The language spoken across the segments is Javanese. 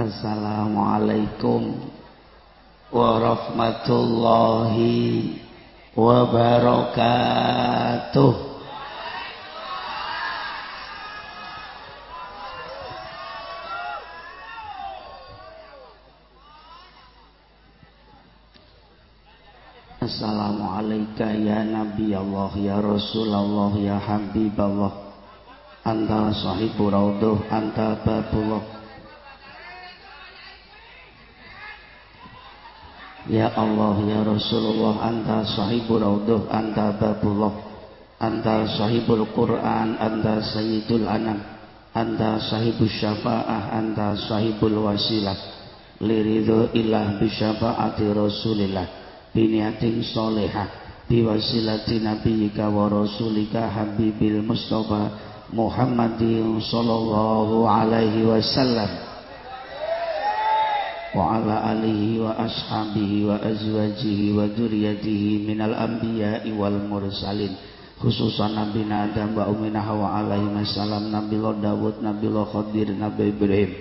Assalamualaikum warahmatullahi wabarakatuh. Assalamualaikum ya Nabi Allah ya Rasulullah ya Habib Allah. Anta sahibu rauduh anta babullah Ya Allah ya Rasulullah anta sahibul raudhuh anta babullah anta sahibul Quran anta sayyidul anam anta sahibus syafaah anta sahibul wasilah. Liridho ilah bisyafaati rasulillah biniatin solehah biwasilati nabiyika wa rasulika habibil mustafa Muhammadin sallallahu alaihi wasallam وعلى آله وأصحابه وأزواجه وذريته من الأنبياء والمرسلين khususan Nabi Adam wa Ummina Hawa alaihi wasallam Nabi Dawud Nabi Khadir Nabi Ibrahim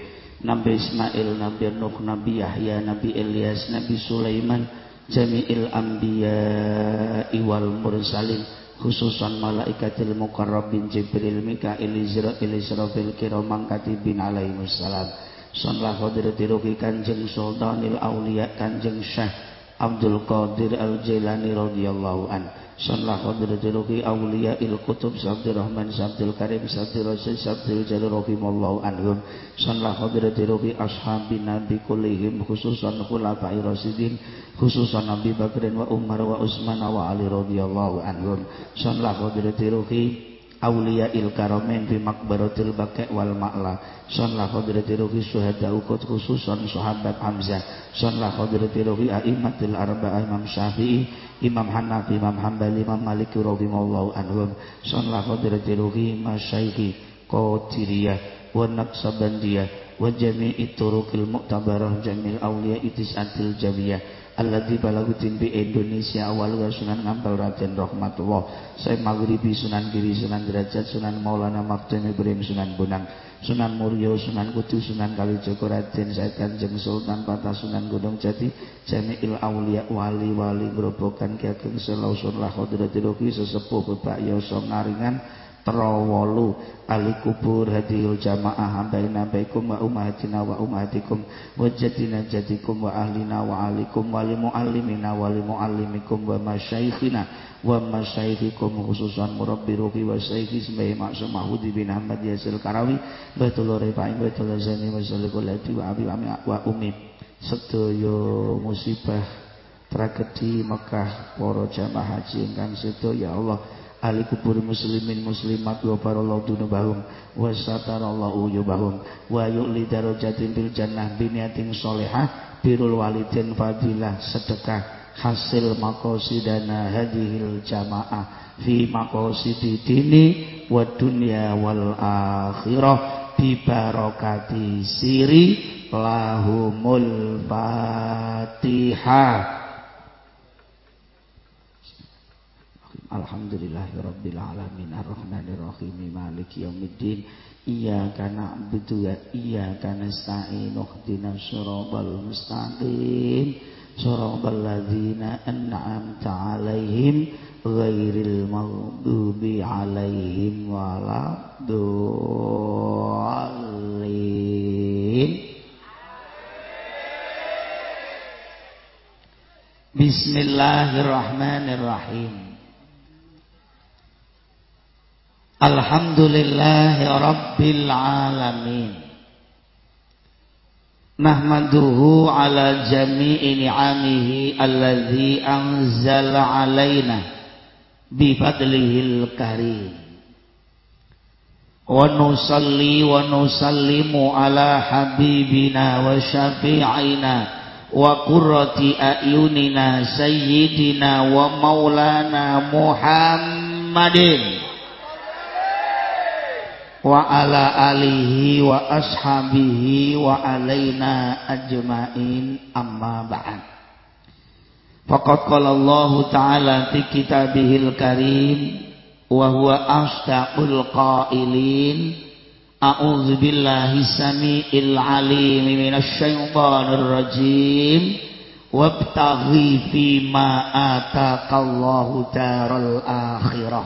Nabi Ismail Nabi Nuh Nabi Yahya Nabi Ilyas Nabi Sulaiman Jami'il Anbiya wal Mursalin khususan malaikatil mukarrabin Jibril Mikail Israfil Israfil kiramang katibin alaihi wassalam Sunlah Qadirati Ruki Kanjeng Sultanil Aulia Kanjeng Syekh Abdul Qadir Al-Jailani radhiyallahu an. Sunlah Qadirati Ruki Aulia Il Kutub Sabdul Rahman Sabdul Karim Sabdul Rasul Sabdul Jalil rahimallahu anhum. Sunlah Qadirati Ruki Ashabi Nabi kullihim khususan khulafai rasidin khususan Nabi Bakrin wa Umar wa Utsman wa Ali radhiyallahu anhum. Sunlah Qadirati Ruki awliya il karomen fi makbaratil baqi wal ma'la. Son la hadrati ruhi syuhada ukut khususan sahabat Hamzah. Son la ruhi a'immatil arba'ah Imam Syafi'i Imam Hanafi Imam Hambali Imam Malik radhiyallahu anhum. Son la hadrati ruhi masyayikhi qadiriyah wa naqsabandiyah wa jami'i turuqil mu'tabarah jamil awliya itis'atil jamiyah alladzi balagutin bi Indonesia awal sunan ngampel Raden Rahmatullah. Saya maghribi sunan kiri sunan derajat sunan Maulana Maktum Ibrahim sunan Bonang sunan Muryo sunan Kudu sunan Kalijogo Raden Said Kanjeng Sultan Patah sunan Gunung Jati Jami'il Aulia wali-wali grobokan Ki Ageng Selausun Lahodratil sesepuh Bapak Yoso Ngaringan Trawolu Ali kubur hadiyul jamaah Hambaina baikum wa umahatina wa umahatikum Wa jadina jadikum wa ahlina wa alikum Wa limu'allimina wa limu'allimikum Wa masyaikhina wa masyaihikum khususan murabbi ruhi wa syaihi sembahi maksum mahudi bin Ahmad Yasil Karawi Betul rifa'in betul zani wa salikul hati wa abi wa umi. Sedoyo musibah tragedi Mekah Poro jamaah haji ingkang sedo ya Allah ahli kubur muslimin muslimat wa barallahu dunubahum wa satarallahu uyubahum wa yu'li darajatin bil jannah biniatin solehah birul walidin fadilah sedekah hasil makosidana hadihil jamaah fi makosidi dini wa dunya wal akhirah bi barakati siri lahumul fatihah Alhamdulillahirrabbilalamin. Ar-Rahmanirrahim. Maliki yawmiddin Iyaka na'budu wa iyaka nasta'in. Uhdina surabal mustaqim. Surabal ladhina an'amta alaihim Ghairil maghdubi alaihim Waladhu'alin Bismillahirrahmanirrahim. Alhamdulillahi Rabbil Alamin Nahmaduhu ala jami'i ni'amihi Alladhi anzala alaina Bifadlihil karim Wa nusalli wa nusallimu ala habibina wa syafi'ina Wa qurrati ayunina sayyidina wa maulana Muhammadin وعلى آله وأصحابه وعلينا أجمعين. أما بعد. فقد قال الله تعالى في كتابه الكريم وهو أصدق القائلين أعوذ بالله السميع العليم من الشيطان الرجيم وابتغي فيما آتاك الله دار الآخرة.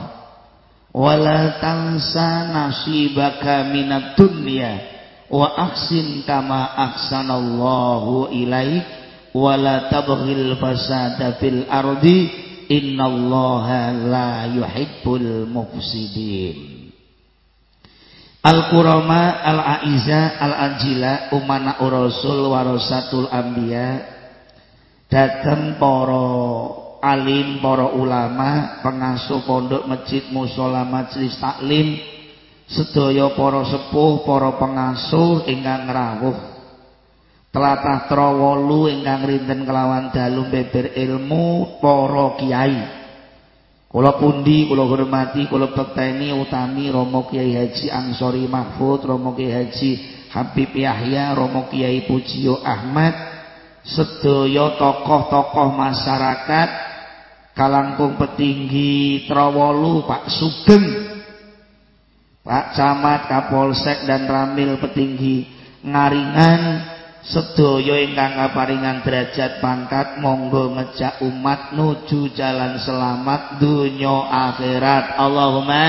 wala tansa nasibaka minat dunya wa aksin kama aksanallahu ilaih wala tabghil fasada fil ardi innallaha la yuhibbul mufsidin. Al-Qurama Al-Aiza Al-Anjila Umana Urasul Warasatul Ambiya Datang para alim, para ulama Pengasuh pondok masjid musola majlis taklim Sedaya para sepuh, para pengasuh Ingkang rawuh Telatah trawolu ingkang rinten kelawan dalum beber ilmu Para kiai. Kula pundi kula hormati kula peteni utami Romo Kiai Haji Ansori Mahfud, Romo Kiai Haji Habib Yahya, Romo Kiai Pujio Ahmad, sedaya tokoh-tokoh masyarakat Kalangkung Petinggi Trawolu Pak Sugeng. Pak Camat Kapolsek dan Ramil Petinggi Ngaringan sedaya ingkang kaparingan derajat pangkat monggo ngejak umat nuju jalan selamat dunia akhirat. Allahumma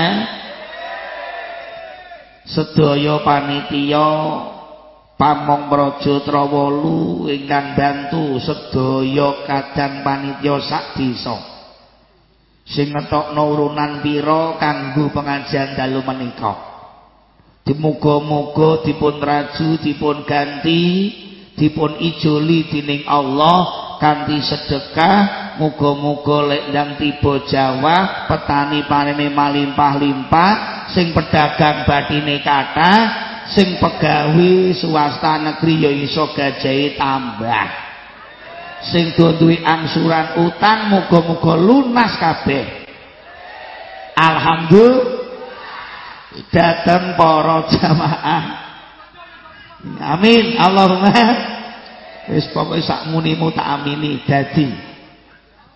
sedaya panitia pamong projo trawolu ingkang bantu sedaya kadang panitia sak desa sing ngetokno urunan pira kanggo pengajian dalu menika. Dimuga-muga dipun raju dipun ganti dipun ijoli dening Allah kanthi sedekah muga-muga lek ndang tiba Jawa petani panene malimpah-limpah sing pedagang batine kathah sing pegawe swasta negeri ya iso gajahe tambah sing duwe angsuran utang muga-muga lunas kabeh. Alhamdulillah datang para jamaah. Amin Allahumma. Wis pokoke sak munimu tak amini dadi.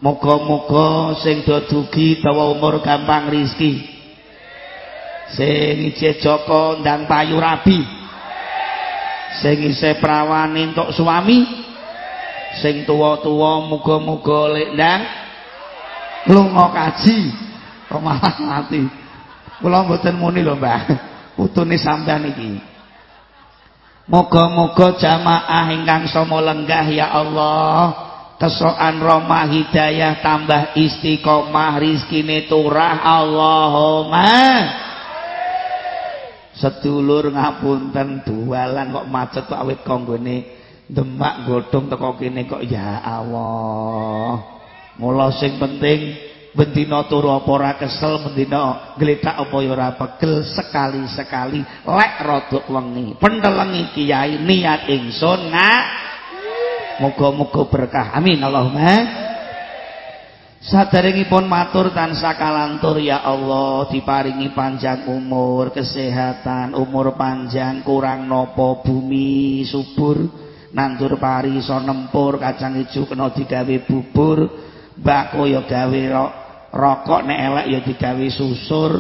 Muga-muga sing do dugi dawa umur gampang rizki sing ije Joko ndang payu rabi. Sing isih prawan entuk suami sing tuwa-tuwa muga-muga lek ndang lunga kaji. Kok malah mati. Kula mboten muni lho Mbah. Putune sampean iki. Moga-moga jamaah ingkang somo lenggah ya Allah. Kesoan romah hidayah tambah istiqomah rizkine turah. Allahumma. Sedulur ngapunten dualan kok macet kok awit konggone demak godhong teko kene kok ya Allah. Mula sing penting bendina turu apa ora kesel bendina gletak apa ya ora pegel sekali-sekali lek rodok wengi. Pentelengi kiai niat ingsun ngak muga-muga berkah. Amin Allahumma. Sadaringipun matur tansah kalantur ya Allah diparingi panjang umur, kesehatan, umur panjang, kurang nopo bumi subur, nandur pari so nempur, kacang hijau kena digawe bubur, bako ya gawe rokok nek elek ya digawe susur.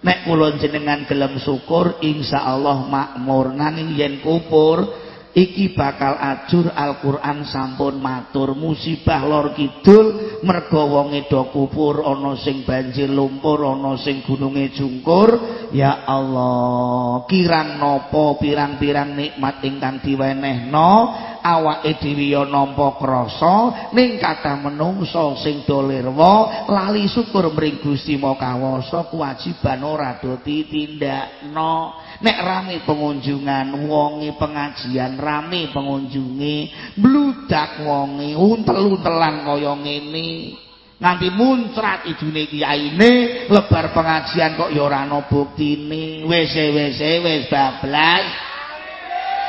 Nek kula jenengan gelem syukur insyaallah makmur. Nanging yen kupur iki bakal ajur Al-Qur'an sampun matur musibah lor kidul mergo wonge do kupur ana sing banjir lumpur ana sing gununge jungkur. Ya Allah kirang nopo pirang-pirang nikmat ingkang diwenehno awake dhewe ya nampa krasa ning kathah menungso sing dolirwa lali syukur mring Gusti Makawasa kewajiban ora do ditindakno. Nek rame pengunjungan wonge pengajian rame pengunjunge bludak wonge untel-untelan kaya ngene. Nganti muncrat idune kiyaine lebar pengajian kok ya ora ana buktine. Wis wis wis bablas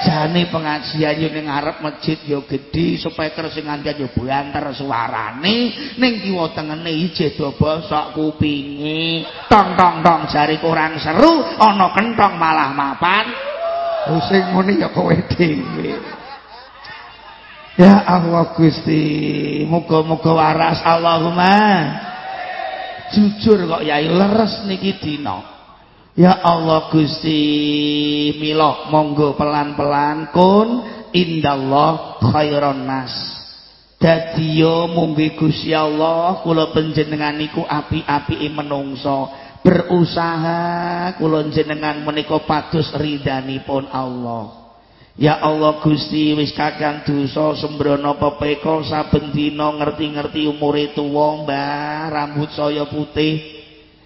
jane pengajian yo ning ngarep masjid yo gedhi supaya sing nganti yo banter suarane. Ning kiwa tengene ije do bosok kupinge. Tong tong tong jari kurang seru ana kentong malah mapan. Sing muni ya kowe dhewe. Ya Allah Gusti muga-muga waras. Allahumma. Jujur kok yai leres niki dina Ya Allah Gusti mila monggo pelan-pelan kun indallah khairon nas. Dadi yo munggi Gusti Allah kula panjenengan niku api-apike menungso berusaha kula jenengan menika pados ridhanipun Allah. Ya Allah Gusti wis kakang dosa sembrono pepeka saben dina ngerti-ngerti umure tuwa mbah rambut saya putih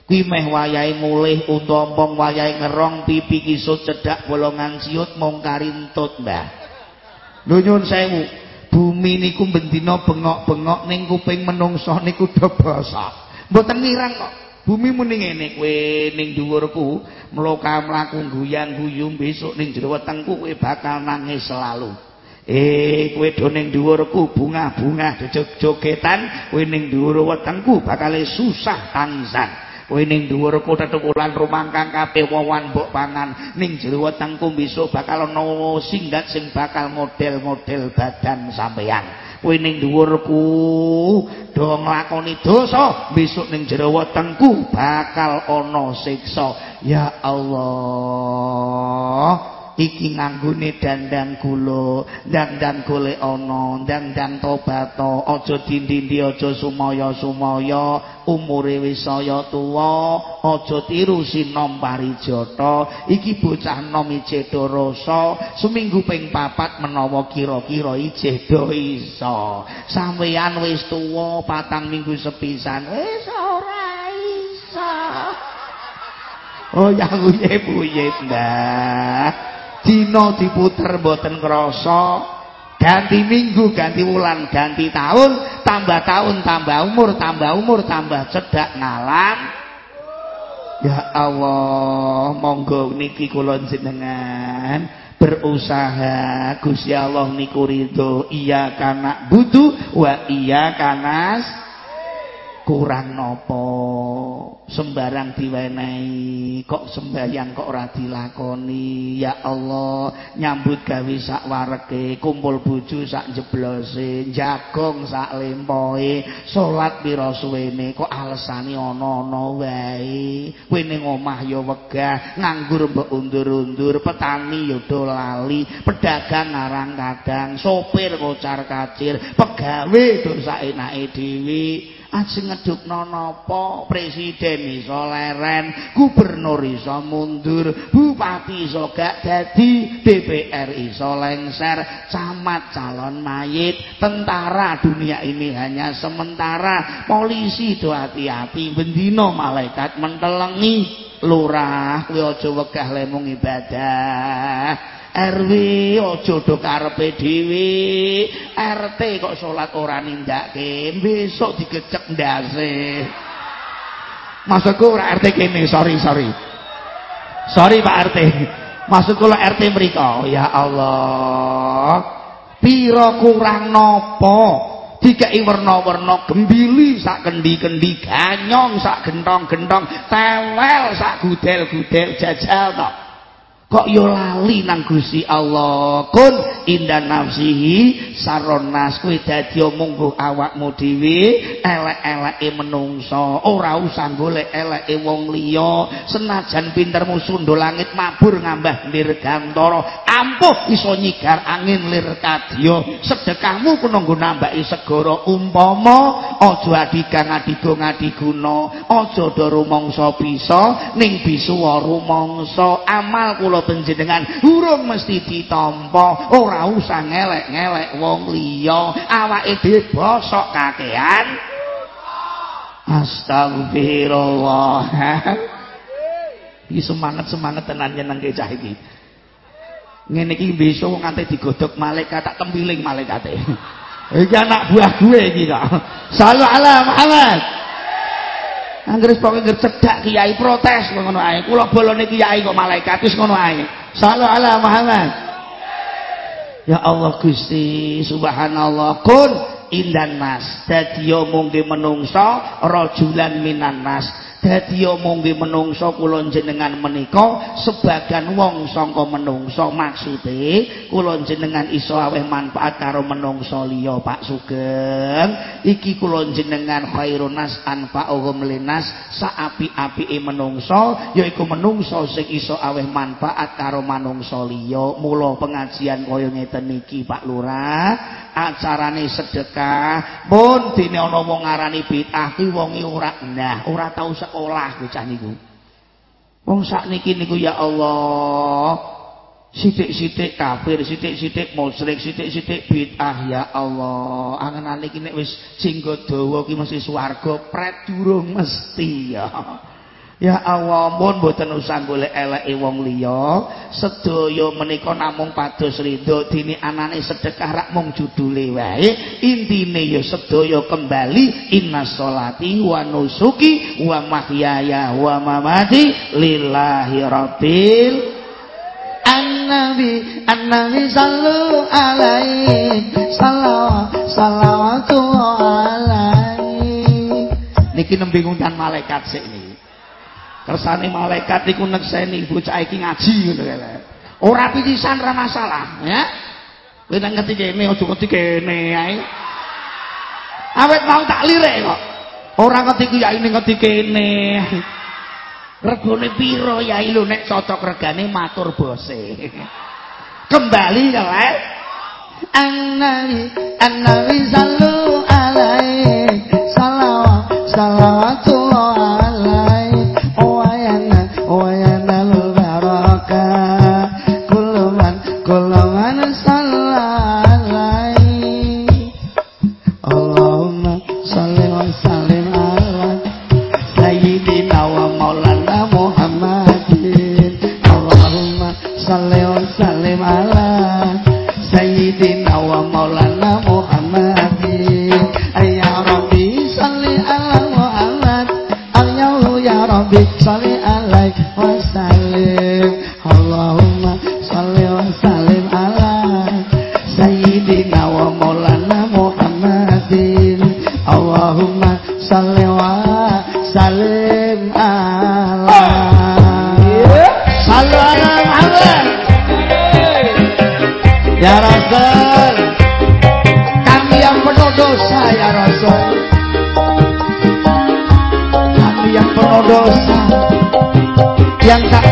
Kuwi meh wayahe mulih utampong wayahe ngerong pipi kisut cedhak bolongan siut mung karintut, Mbah. Lho nyun sewu, bumi niku bendina bengok-bengok ning kuping menungso niku do basa. Mboten ngirang kok. Bumi muni ngene kowe ning dhuwurku mloka mlaku guyang-guyu besok ning jero wetengku kowe bakal nangis selalu. Eh kowe do ning dhuwurku bunga-bunga jog-jogetan kowe ning dhuwur wetengku bakal susah tangisan. Kowe ning dhuwur kota tukulan rumangkang kabeh wawan mbok pangan. Ning jero wetengku besok bakal ana singgat sing bakal model-model badan sampeyan. Kowe ning dhuwurku do nglakoni dosa besok ning jero wetengku bakal ana siksa. Ya Allah iki nganggone dandang kula dandang golek ana dandang tobat aja dindi aja sumaya-sumaya umure wis saya tuwa aja tiru sinom parijata. Iki bocah nom ijeda rasa seminggu ping papat menawa kira-kira ijeh iso. Sampeyan wis tuwa patang minggu sepisan wis ora iso. Oh ya buyet-buyet mbah dina diputer mboten krasa ganti minggu ganti wulan ganti tahun tambah tahun tambah umur tambah umur tambah cedak ngalam ya Allah monggo niki kula jenengan berusaha. Gusti Allah niku ridho iya kana butuh wa iya kanas kurang nopo? Sembarang diwenehi. Kok sembahyang kok ora dilakoni? Ya Allah nyambut gawe sak wareke kumpul bojo sak jeblose jagong sak lempoe salat pira suwene kok alesane ana-ana wae. Kowe ning omah ya wegah nganggur mbok undur-undur petani ya do lali pedagang ngarang kadang sopir kocar kacir pegawe do sak enake dhewe ajeng ngedukno napa? Presiden iso leren gubernur iso mundur bupati iso gak dadi DPR iso lengser camat calon mayit tentara dunia ini hanya sementara polisi do hati-hati bendino malaikat mentelengi. Lurah kuwi aja wegah ibadah RW aja do karepe dhewe. RT kok salat ora nindakake besok digecek ndase. Maksudku ora RT kene sorry sorry. Sorry Pak RT maksudku lo RT mriko? Ya Allah. Pira kurang nopo dikai warna-warna gembili sak kendi-kendi ganyong sak gentong-gentong tewel sak gudel-gudel jajal tok kok yo lali nang Gusti Allah? Kun indah nafsihi saronas kuwi dadi omong awakmu dhewe elek-eleke menungso. Ora usah golek eleke wong liya. Senajan pintermu sundul langit mabur ngambah dirgantara ampuh iso nyigar angin lir kadya. Sedekahmu kuno nggo nambaki segara umpama aja adigang adigo ngadiguna aja do rumangsa bisa ning bisuwa rumangsa. Amal kula panjenengan urung mesti ditampa. Ora usah ngelek-ngelek wong liya. Awake dhewe bosok kakean astagfirullah iki semangat-semangat tenan nyeneng cah iki. Ngene iki besok nganti digodhog malaikat tak tempiling malaikate iki anak buah gue iki kok. Sallu ala Muhammad Anggere pokoke ngger cedak kiai protes ngono ae. Kula bolone kiai kok malaikat wis ngono ae. Sallu ala Muhammad. Ya Allah Gusti subhanallah kun indan nas. Dadi yo mungke menungsa rajulan minan nas. Dadi mung menungso kula jenengan menika sebagian wong sangka menungso. Maksude kula jenengan iso aweh manfaat karo menungso liya Pak Sugeng. Iki kula jenengan khairun nas anfa'uhum linas saapi-apike menungso yaiku menungso sing iso aweh manfaat karo manungso liya. Mula pengajian kaya ngeten iki Pak Lurah. Acarane sedekah. Pun dene ana wong ngarani bid'ah kuwi wonge ora nah ora tau sekolah bocah niku. Wong sakniki niku ya Allah sithik-sithik kafir sithik-sithik musyrik sithik-sithik bid'ah ya Allah. Angen-angen iki nek wis jenggot dawa ki mesti swarga pret durung mesti ya Ya Allah, mohon mboten usah golek eleke wong liya. Sedaya menika namung pados ridho dini anane sedekah rak mung judule wae. Intine ya sedaya kembali inna sholati wa nusuki wa mahyaya wa mamati lillahi rabbil An-Nabi, An-Nabi sallu alaihi salawat salawatu alaihi Niki nembe ngundan malaikat sik niki kersane malaikat iku nekseni bocah iki ngaji ngono kae. Ora pitisan ora masalah, ya. Kowe nang ngerti kene aja ngerti kene ae. Awet mau tak lirik kok. Ora ngerti ku yai ngerti kene. Regane pira yai lho nek cocok regane matur bose. Kembali eh. An-Nabi, An-Nabi sallu alaihi salawat salawatullah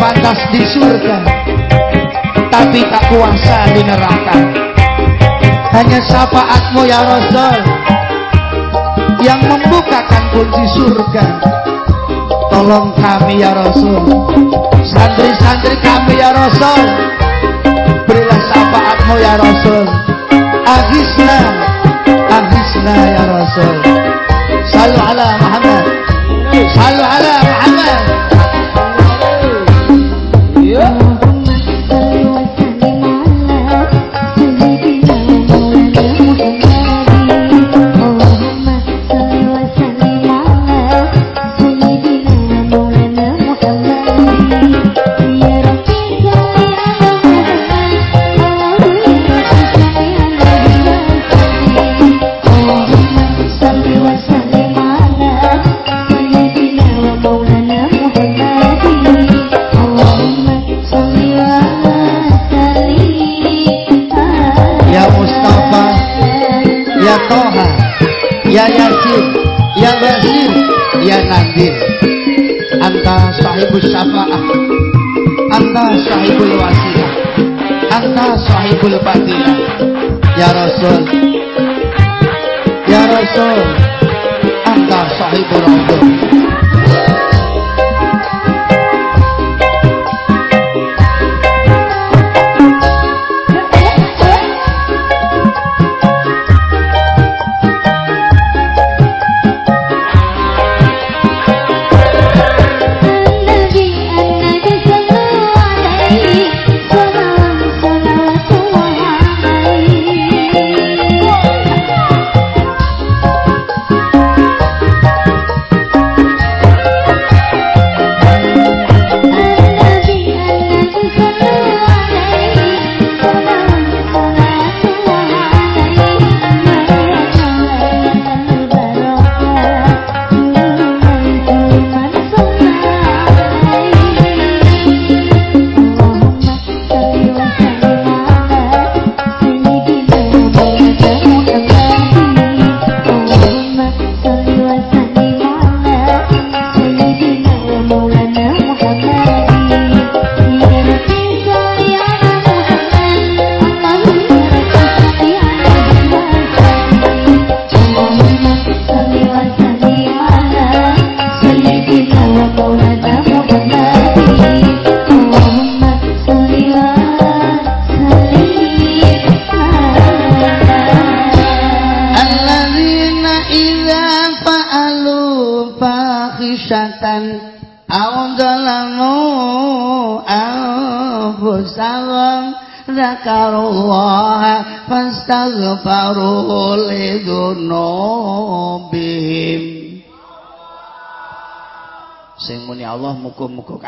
pantas di surga tapi tak kuasa di neraka. Hanya syafaatmu ya Rasul yang membukakan kunci surga. Tolong kami ya Rasul. Santri-santri kami ya Rasul. Berilah syafaatmu ya Rasul. Agisna agisna ya Rasul. Salu ala Muhammad. Salu ala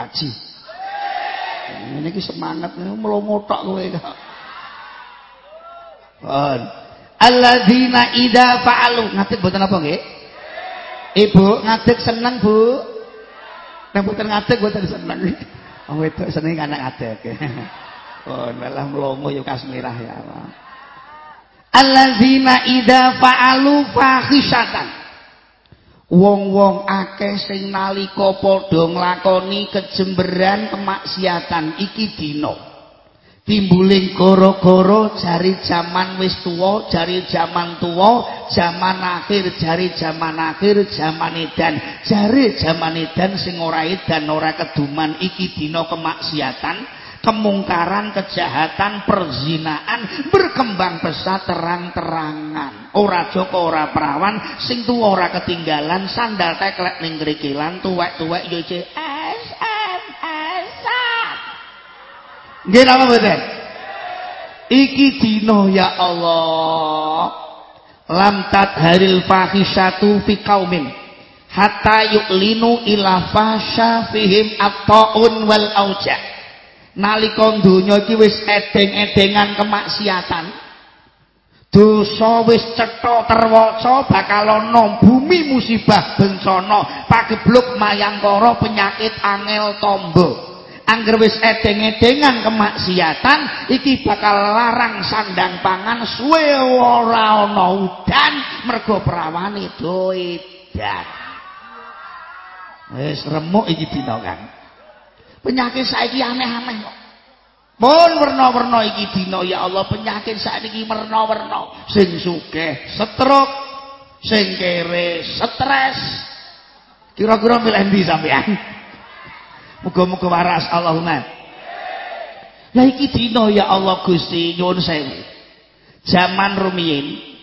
kaji Ini ki semangat mlomo tok kowe kok Pun Alladzina idza fa'alu. Ngadeg mboten apa nggih? Ibu ngadeg seneng Bu. Nek mboten ngadeg mboten seneng. Wong wedok seneng anak ngadeg. Oh, malah mlomo yo kasmirah ya Allah. Alladzina idza fa'alu fahisatan. Wong-wong akeh sing nalika padha nglakoni kejemberan kemaksiatan iki dina. Timbuling gara-gara jari jaman wis tuwa, jari jaman tuwa, jaman akhir, jari jaman akhir, jaman edan. Jari jaman edan sing ora edan ora keduman iki dina kemaksiatan. Kemungkaran, kejahatan, perzinaan berkembang pesat terang-terangan. Ora joko ora perawan, sing tuwa ora ketinggalan, sandal teklek ning ngrikilan, tuwek-tuwek yo ce SMS. Nggih napa mboten? Iki dina ya Allah. Lam tadharil fahisatu fi qaumin hatta yu'linu ila fasha fihim at-ta'un wal auja' nalika donya iki wis edeng-edengan kemaksiatan dosa wis cetha terwaca bakal ana bumi musibah bencana pagebluk mayangkara penyakit angel tombo. Angger wis edeng-edengan kemaksiatan iki bakal larang sandang pangan suwe ora ana udan mergo perawane doedan. Wis remuk iki dina kan penyakit saiki aneh-aneh kok. Pun werna-werna iki dina ya Allah penyakit saiki werna-werna. Sing sugih stroke sing kere stres. Kira-kira milih ndi sampean muga-muga waras Allahumma. Lah iki dina ya Allah Gusti nyuwun sewu. Zaman rumiyin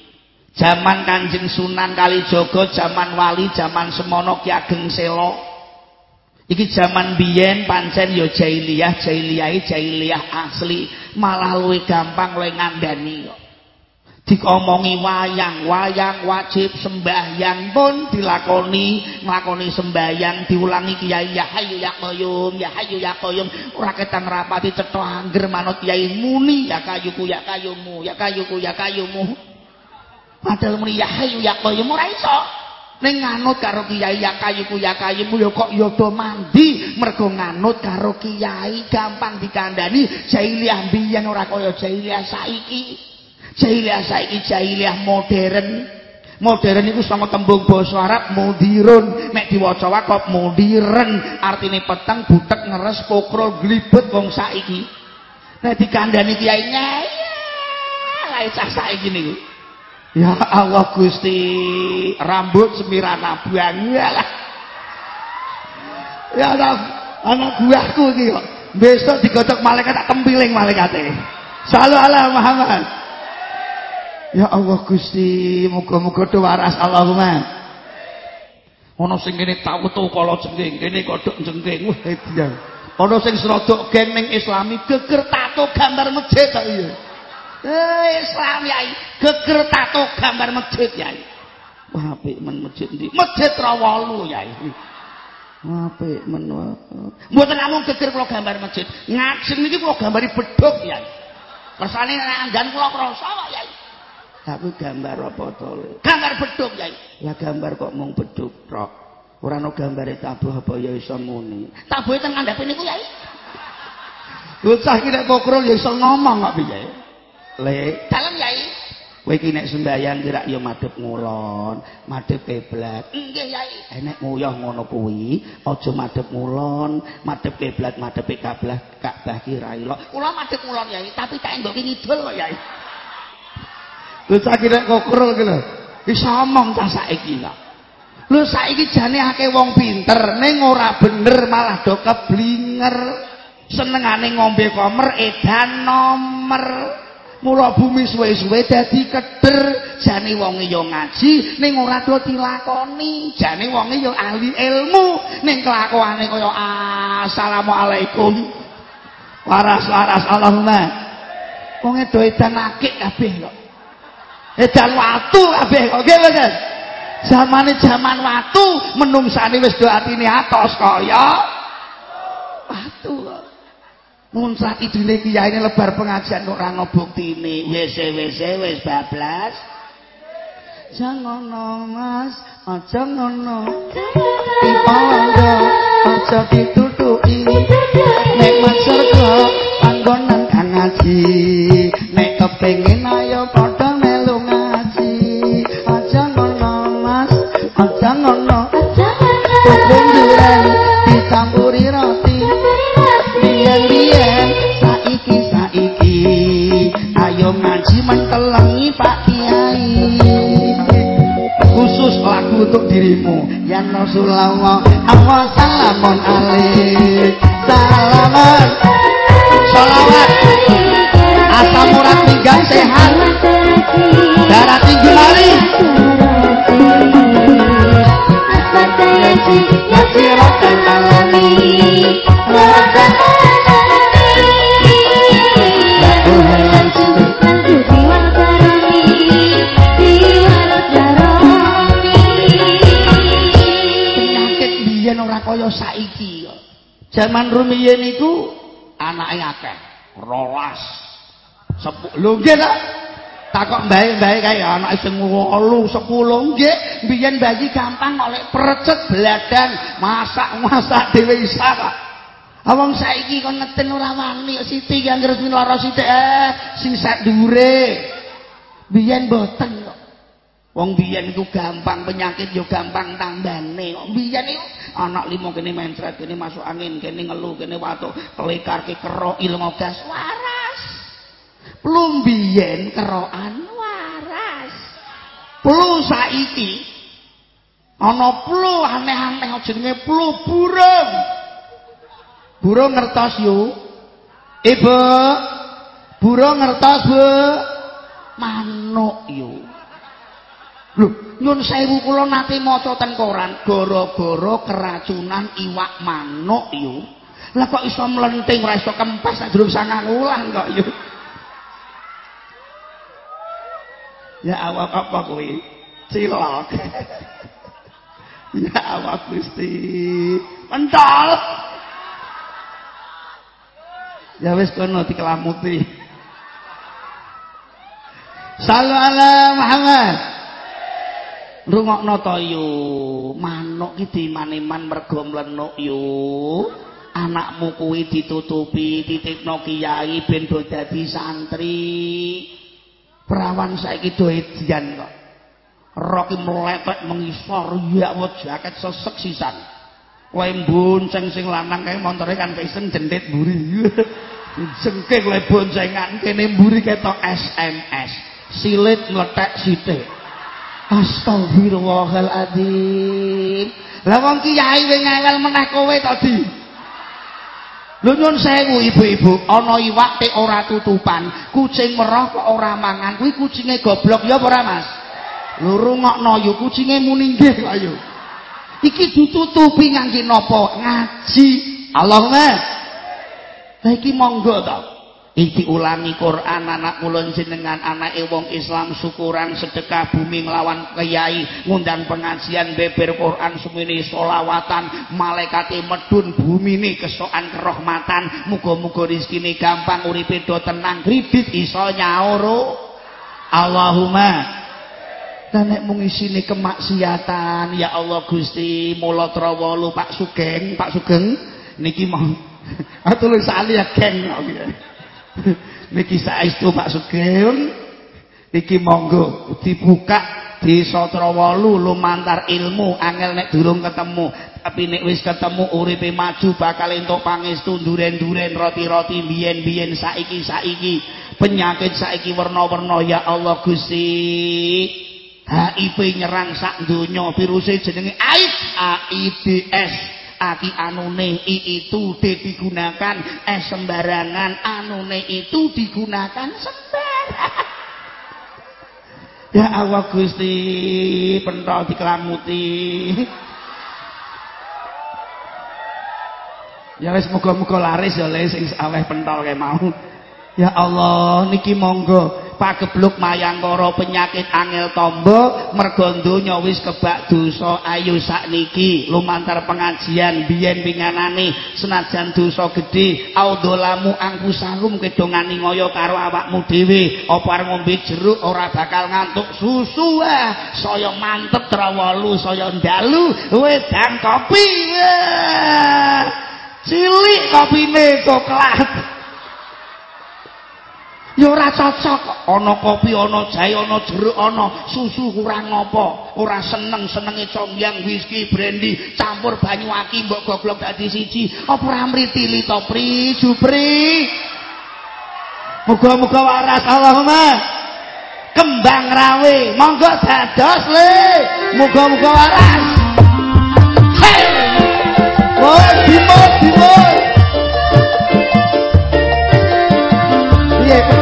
zaman Kanjeng Sunan Kalijaga zaman wali zaman semono Ki Ageng Selo Iki zaman biyen pancen ya jahiliyah, jahiliyah jahiliyah asli, malah luwih gampang luwih ngandani kok. Dikomongi wayang, wayang wajib sembahyang pun dilakoni, nglakoni sembahyang diulangi kiai ya hayu ya qayyum, ya hayu ya qayyum, ora ketan rapati cetha angger manut kiai muni ya kayuku ya kayumu, ya kayuku ya kayumu. Padahal muni ya hayu ya qayyum ora iso. Ning nganut karo kiai ya kayu ku ya kayumu ya kok ya do mandi mergo nganut karo kiai gampang dikandani jahiliyah biyen ora kaya jahiliyah saiki jahiliyah saiki jahiliyah modern modern iku sama tembung basa Arab mudirun nek diwaca kok mudiren artine peteng butek ngeres kokrol glibet wong saiki nek dikandani kiai nyai ya saiki niku Ya Allah Gusti, rambut semiran abang lah. Ya Allah, anak buahku iki kok. Besok digodhog malaikat tak tempiling malaikate. Salu ala Muhammad. Ya Allah Gusti, muga-muga do waras Allahumma. Ana sing kene tau-tau kala jengking, kene kodhok jengking. Wah, edan. Ana sing serodok geng ning Islami geger tato gambar masjid kok iya. Eh Islam yai, geger tato gambar masjid yai. Wah apik men masjid ndi? Masjid Rawolu yai. Apik men. Mboten namung geger kula gambar masjid. Ngajeng niki kula gambari bedhog yai. Kersane nanggan kula krasa kok yai. Tapi gambar apa to? Gambar bedhog yai. Ya gambar kok mung bedhog tok. Ora ana gambare tabuh apa ya iso muni. Tabuhe teng ngandhape niku yai. Bocah iki nek kokrol ya iso ngomong kok piye? Le, dalem yai. Kowe iki nek sembayang kira ya madhep ngulon, madhep kiblat. Nggih yai. Eh nek nguyah ngono kuwi, aja madhep ngulon, madhep kiblat, madhep Ka'bah, Ka'bah kira ilo. Kula madhep ngulon yai, tapi tak enggo ngidul kok yai. Lho saiki nek kokrol ki lho. Wis omong ta saiki kok. Lho saiki jane akeh wong pinter ning ora bener malah do keblinger. Senengane ngombe komer edan nomer. Mula bumi suwe-suwe dadi keder jane wong ya ngaji ning ora do dilakoni jane wong ya ahli ilmu ning kelakuane kaya assalamualaikum. Waras-waras Allahumma. Wong edo edan akik kabeh kok. Edan watu kabeh kok nggih mboten zamane jaman watu menungsane wis do atine atos kaya. Watu mun sak idune kiyaine lebar pengajian kok ora ana buktine wis wis wis bablas. Jangan mas. Aja ngono. Dipandha aja ditutuki. Nek masurga panggonan kang ngaji nek kepengin ayo ngaji mentelengi Pak Kiai. Khusus lagu untuk dirimu. Ya Rasulullah Allah salamun alaik salamun salawat asam urat tinggal sehat. Darah tinggi mari. Ya siratan alami kaya saiki Zaman rumiyin iku anake akeh, rolas. Sepuluh lho nggih ta? Takok mbae-mbae kae anake sing 8, 10 nggih. Biyen bayi gampang oleh precet bladan, masak-masak dhewe isa kok. Awang saiki kon ngeten ora wani siti yang resmi lara sithik eh sing sak dhuwure. Biyen boten kok. Wong biyen iku gampang penyakit yo gampang tambane. Biyen iku anak limo kene mencret kene masuk angin kene ngelu kene watu kelekar ke kero ilmu gas waras. Plumbien keroan waras. Plu saiki ana plu aneh-aneh jenenge plu burung. Burung ngertos yu? Ibu burung ngertos bu? Manuk yu lho nyun sewu kula nate maca ten koran gara-gara keracunan iwak manuk yo lah kok iso mlenting ora iso kempes sak durung sangang wulan kok yo ya awak apa kuwi? Cilok. Ya awak Gusti. Pentol ya wis kono dikelamuti. Salam ala Muhammad Rungokno to yu, manuk ki dimane-man mergo mlenuk yu. Anakmu kuwi ditutupi, titipno kiai ben do dadi santri. Perawan saiki do edian kok. Rok ki meletek mengisor, ya jaket sesek sisan. Kowe bonceng sing lanang kae montore kan pesen jendit mburi. Jengke kowe boncengan kene mburi ketok SMS. Silit ngletek sithik. Astagfirullahaladzim. Lah wong kiai wing ngewel meneh kowe to di. Lho nyun sewu ibu-ibu, ana iwak te ora tutupan, kucing merah kok ora mangan, kuwi kucinge goblok ya apa ora Mas? Lho rungokno yo kucinge muni kok. Iki ditutupi ngangge napa? Ngaji. Allahumma. Lah iki monggo to. Iki ulangi Quran anak mulun jenengan anak wong Islam syukuran sedekah bumi nglawan kiai ngundang pengajian beber Quran semini solawatan malaikat medun bumi ini kesoan kerahmatan muga-muga rezeki gampang uripe do tenang kredit iso nyaur Allahumma. Dan nek mung isine kemaksiatan ya Allah Gusti mula trawolu Pak Sugeng Pak Sugeng niki mau atulis sali ya geng niki saestu Pak Sugeng iki monggo dibuka di Sotrowalu lumantar ilmu angel nek durung ketemu. Tapi nek wis ketemu uripe maju bakal entuk pangestu duren-duren roti-roti biyen-biyen saiki-saiki. Penyakit saiki werna-werna ya Allah Gusti. HIV nyerang sak donya virusnya jenenge AIDS AIDS aki anune i itu d digunakan eh sembarangan. Anune itu digunakan sembarangan. Ya Allah Gusti pentol dikelamuti. Ya wis muga-muga laris ya le sing aweh pentol kae mau Ya Allah, niki monggo pagebluk mayangkara penyakit angel tombo mergo donya wis kebak dosa. Ayo sakniki lumantar pengajian biyen pinganane senajan dosa gedhe audolamu angkusarum kedongani ngoyo karo awakmu dhewe. Apa ngombe jeruk ora bakal ngantuk. Susu ah saya mantep trawolu saya ndalu wedang kopi. Cilik kopine koklat ya ora cocok. Ana kopi ana jahe ana jeruk ana susu kurang apa ora seneng senenge congyang whisky brandy campur banyu aki mbok goblok dadi siji. Apa ora mritili to pri? Jupri? Muga-muga waras Allahumma. Kembang rawe. Monggo dados le. Muga-muga waras. Hei! Woi, dimul, dimul. wasiqalul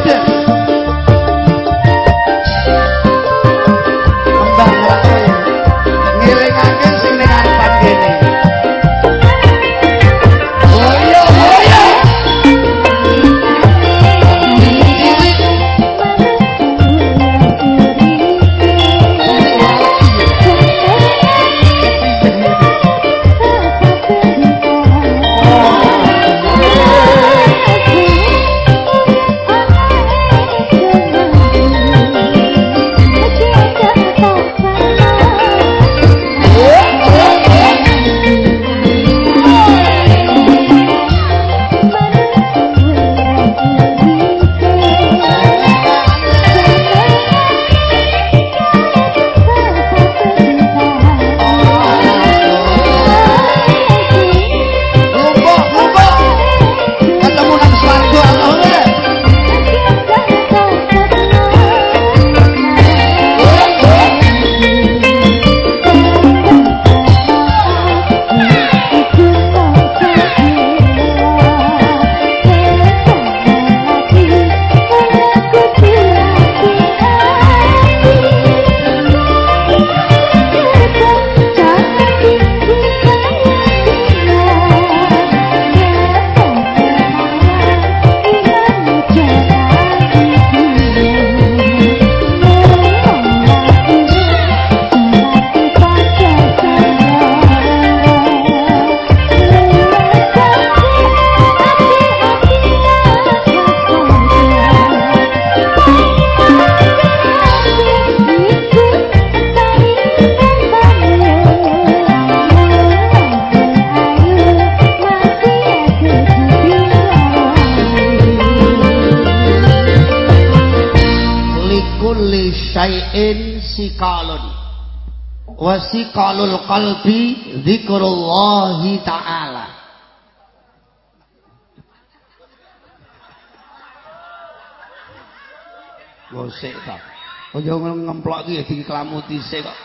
Kaya ngemplok iki iki kelamu dhisik kok.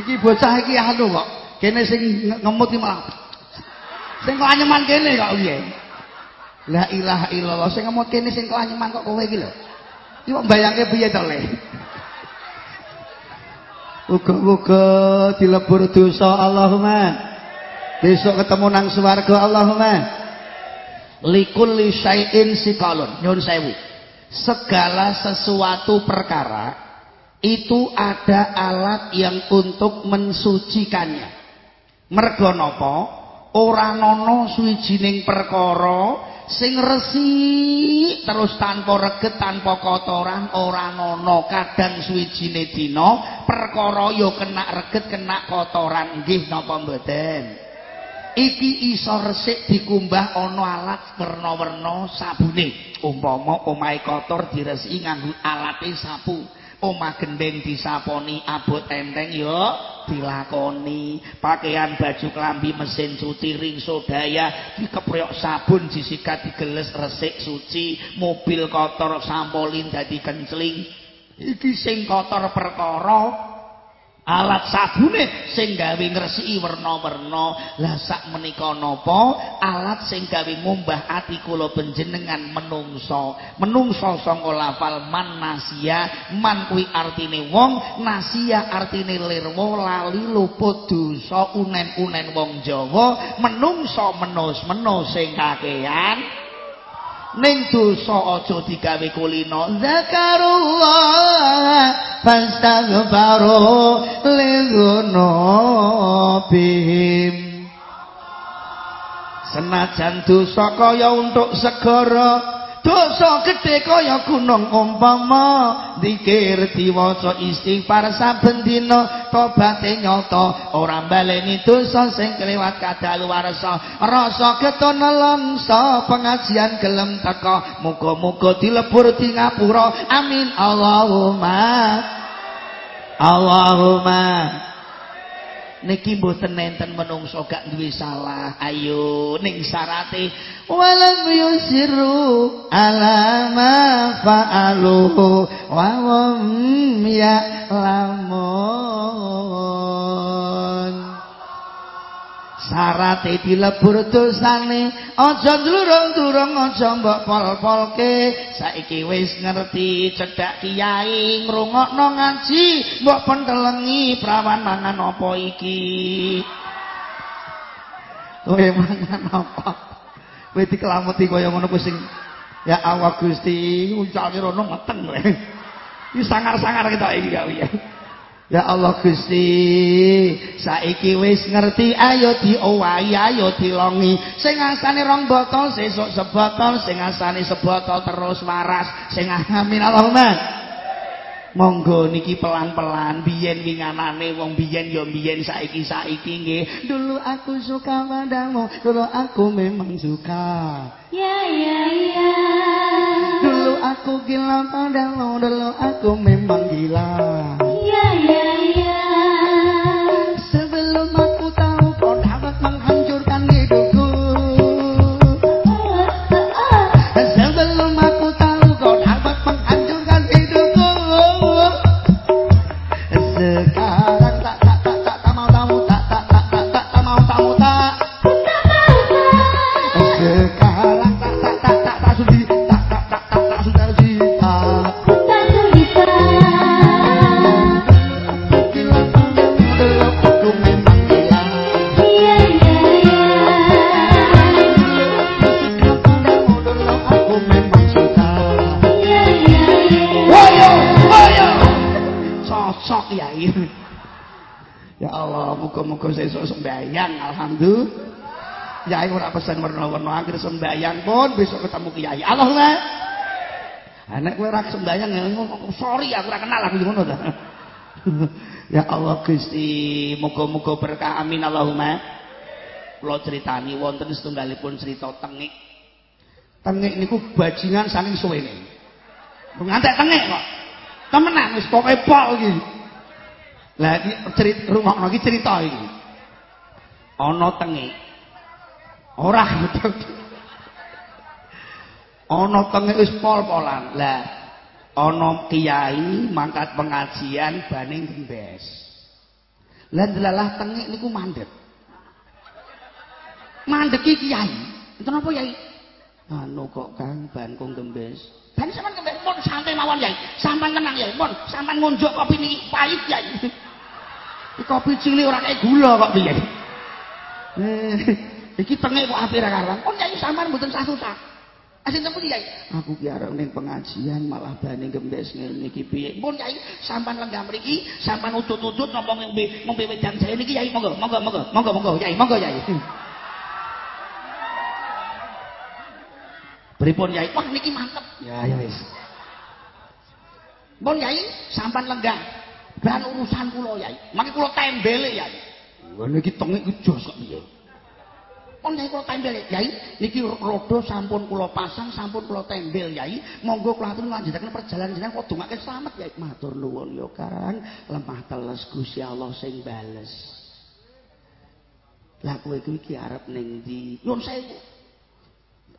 Iki bocah iki anu kok. Kene sing ngemut iki malah sing kelanyeman kene kok piye? La ilaha illallah sing ngemut kene sing kelanyeman kok kowe iki lho. Iki kok mbayangke piye to le? Uga-uga dilebur dosa Allahumma. Besok ketemu nang swarga Allahumma. Likulli syai'in sikalun. Nyun sewu. Segala sesuatu perkara itu ada alat yang untuk mensucikannya. Mergo napa? Ora ana suwijining perkara sing resik terus tanpa reget tanpa kotoran ora nono. Kadang suwijine dina perkara ya kena reget kena kotoran. Nggih napa mboten? Iki iso resik dikumbah ana alat werna-werna sabune. Umpama omahe kotor diresiki nganggo alate sapu omah gendeng disaponi abot enteng? Yo dilakoni. Pakaian baju klambi mesin cuci ring sodaya dikeprok sabun disikat digeles resik suci mobil kotor sampolin dadi kencling. Iki sing kotor perkara alat sabune sing gawe ngresiki werna-werna. Lah sak menika napa? Alat sing gawe ngumbah ati kula panjenengan menungso menungso sanga lafal man nasia. Man kuwi artine wong nasia artine lirwa lali luput dosa unen-unen wong Jawa. Menungso menus menus sing kakean ning dosa aja digawe kulino zakarullah fastaghfaru lidhunubihim senajan dosa kaya untuk segara dosa gedhe kaya gunung umpama dikir diwaca istighfar saben dina tobaté nyata. Ora baleni dosa sing kelewat kadaluwarsa. Rasa keton nelongso pengajian gelem teka. Muga-muga dilebur di ngapura. Amin. Allahumma. Allahumma niki mboten nenten menungso gak duwe salah. Ayo ning syarate walam yusiru ala ma fa'alu wa hum ya'lamun sarate dilebur dosane. Aja ndurung-durung aja mbok pol-polke. Saiki wis ngerti cedhak kiai ngrungokno ngaji mbok pentelengi prawan mangan apa iki? Kowe mangan apa? Kowe dikelamuti kaya ngono kuwi sing ya Allah Gusti ucake rono meteng kowe. Iki sangar-sangar kita iki gak ya Allah Gusti, saiki wis ngerti ayo diowahi ayo dilongi. Sing asane rong botol sesuk sebotol, sing asane sebotol terus waras. Sing amin Allahumma. Monggo niki pelan-pelan biyen winganane wong biyen ya biyen saiki saiki nggih. Dulu aku suka padamu, dulu aku memang suka. Ya ya ya. Dulu aku gila padamu, dulu aku memang gila. Ya Cocok ya. Ya Allah, muga-muga sesuk sembahyang alhamdulillah. Yai ora pesen warna-warna akhir sembahyang pun besok ketemu Kiai. Allahumma. Anak kowe ora sembahyang sorry aku ora kenal aku ngono ta. ya Allah Gusti, muga-muga berkah amin Allahumma. Kula critani wonten setunggalipun cerita tengik. Tengik niku bajingan saking suwene. Ngantek tengik kok. Temenan wis pokoke pol iki. Lah iki cerita rungokno iki cerita iki. Ana tengik. Ora betul. Ana tengik wis pol-polan. Lah ana kiai mangkat pengajian baning gembes. Lah delalah tengik niku mandek. Mandeki kiai. Enten apa yai? Anu kok Kang ban kong gembes. Ban sampean gembes pun santai mawon yai. Sampean tenang yai, pun sampean ngunjuk kopi niki pahit yai. Iki kopi cilik ora kayak gula kok piye. Eh, iki tengik kok api ra karuan. Pun yai sampean mboten susah. Asin tempu yai. Aku ki arep ning pengajian malah bane gembes ngene iki piye. Pun yai sampean lenggah mriki, sampean utut-utut ngomong ngombe ngombe wedang jahe niki yai monggo, monggo, monggo, monggo, monggo yai, monggo yai. Pripun Yai? Wah niki mantep. Ya ya wis. Mun Yai sampan lenggah. Ban urusan kula Yai. Mangke kula tembele Yai. Wah niki tengik iki jos kok piye? Mun Yai kula tembele Yai, niki rodo sampun kula pasang, sampun kula tembel Yai. Monggo kula aturi lanjutaken perjalanan jenengan kula dongake slamet Yai. Matur nuwun ya Kang. Lemah teles Gusti Allah sing bales. Lah kowe kuwi ki arep ning ndi? Nyun sewu.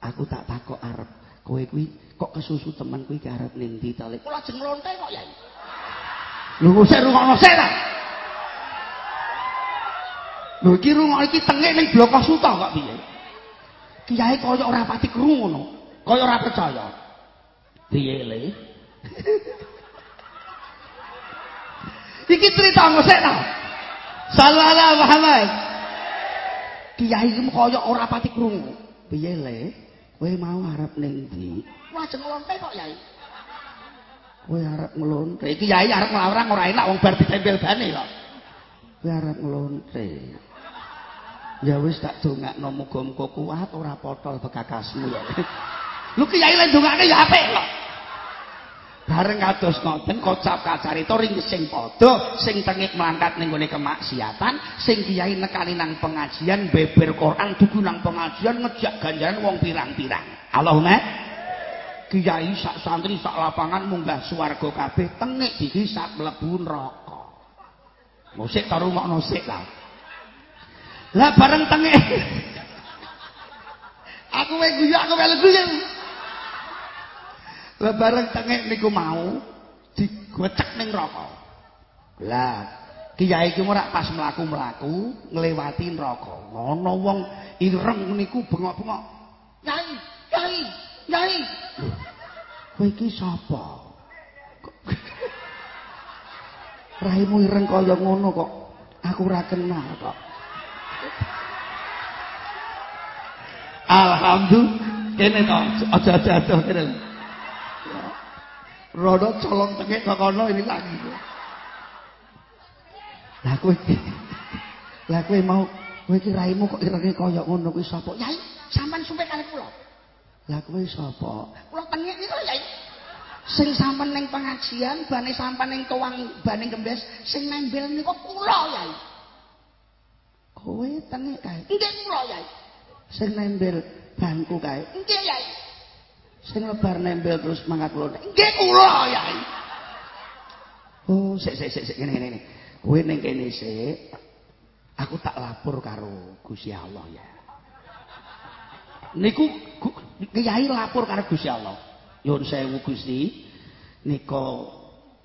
Aku tak takok arep kowe kuwi kok kesusu temen kuwi ki arep ning ndi ta? Kula ajeng lonte kok Yai. Lho sik rungokno sik ta. Lho iki rungok iki tengik ning bloko suta kok piye? Kiai kaya ora pati krungu ngono. Kaya ora percaya. Piye le? iki cerita sik ta. Sallallahu Muhammad. Kiai kaya ora pati krungu. Piye le? Kowe mau arep ning ndi? Lajeng lonte kok Yai. Kowe arep nglonte. Iki Yai arep nglawarang ora enak wong bar ditempel bane kok. Kowe arep nglonte. Ya wis tak dongakno muga-muga kuat ora potol bekakasmu ya. Lu ki Yai le ndongakne ya apik kok. Bareng kados ngoten kocap kacarita ring sing padha sing tengik mlangkat ning gone kemaksiatan, sing kiai nekani nang pengajian beber Quran dugu nang pengajian ngejak ganjaran wong pirang-pirang. Allahumma kiai sak santri sak lapangan munggah swarga kabeh tengik dihisab mlebu neraka. Musik karo rungokno sik lah. Lah bareng tengik Aku wae guyu aku wae guyu. Lah bareng tengek niku mau digocek ning neraka. Lah kiai iki ora pas mlaku-mlaku nglewati neraka. Ana wong ireng niku bengok-bengok. Yai, yai, yai. Kowe iki sapa? Raimu ireng kaya ngono kok. Aku ora kenal kok. Alhamdulillah kene to aja-aja kene. Rodo colong tengek kok kono ini lagi. Lah kowe Lah kowe mau kowe iki raimu kok irenge kaya ngono kuwi sapa? Yai, sampean sumpah kali kula. Lah kowe sapa? Kula tengik niku Yai. Sing sampean ning pengajian, bane sampean ning tuwang bane gembes, sing nembel niku kula Yai. Kowe tengek kae. Nggih kula Yai. Sing nembel banku kae. Nggih Yai. Sing lebar nembel terus mangkat klone. Nggih kula Yai. Oh, sik sik sik ngene ngene. Kowe ning kene sik. Aku tak lapor karo Gusti Allah ya. Niku Kiai lapor karo Gusti Allah. Nyuwun sewu Gusti. Nika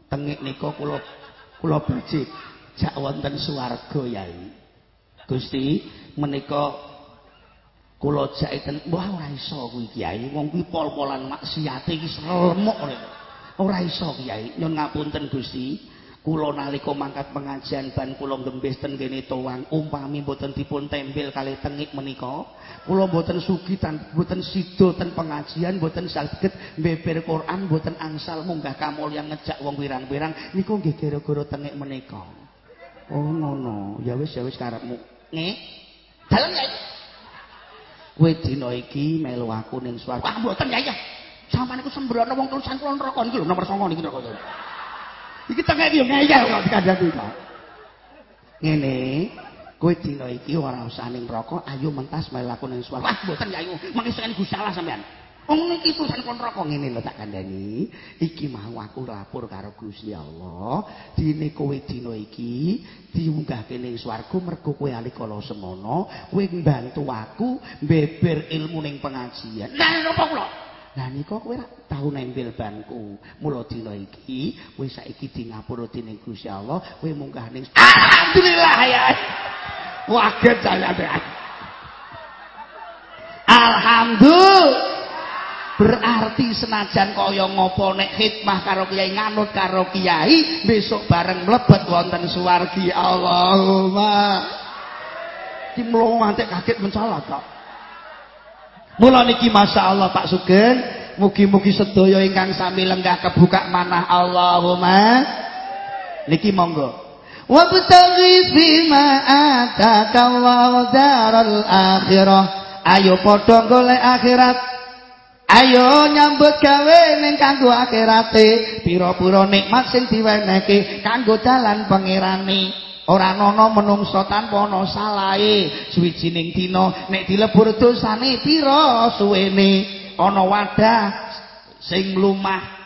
tengik nika kula kula becik jak wonten swarga Yai. Gusti menika kula jaiten wah ora iso kuwi Kiai wong kuwi pol-polan maksiate iki remuk niku. Ora iso Kiai nyun ngapunten Gusti. Kula nalika mangkat pengajian ban kula gembes ten kene towang umpami mboten dipun tempel kali tengik menika kula mboten sugi tan mboten sida ten pengajian mboten saged beber Quran mboten angsal munggah kamulyan ngejak wong wirang-wirang niku nggih gara-gara tengik menika. Oh ngono. Ya wis ya wis karepmu. Nggih. Dalem Yai. Kowe dina iki melu aku ning swarga. Wah mboten Yai. ya. Sampeyan niku sembrono wong tulisan kula neraka niki lho nomor 9 niki neraka. Iki tengek yo ngeyel kok dikandani kok. Ngene, kowe dina iki ora usah ning neraka, ayo mentas melu aku ning swarga. Wah mboten Yai. Mengiseni Gusti Allah sampean. Wong niki tulisan kula neraka ngene lho tak kandhani. Iki mau aku lapor karo Gusti Allah, dine kowe dina iki diunggahke ning swarga mergo kowe alikala semono, kowe mbantu aku beber ilmu ning pengajian. Lah napa kula? Lah nika kowe ra tau nempel banku. Mula dina iki kowe saiki di ngapura dening Gusti Allah, kowe munggah ning Alhamdulillah ya. Waget saya Alhamdulillah. Berarti senajan kaya ngopo nek khidmah karo kiai nganut karo kiai besok bareng mlebet wonten suwargi Allahumma. Ki mlongo antek kaget mencolot kok. Mula niki masyaallah Pak Sugeng, mugi-mugi sedaya ingkang sami lenggah kebuka manah Allahumma. Niki monggo. Wabtaghi fima ataka Allahu daral akhirah. Ayo padha golek akhirat. Ayo nyambut gawe ning kanggo akhirate. Pira-pira nikmat sing diwenehke kanggo dalan pangerane. Ora ana menungsa tanpa ana salahe. Suwijining dina nek dilebur dosane pira suwene ana wadah sing mlumah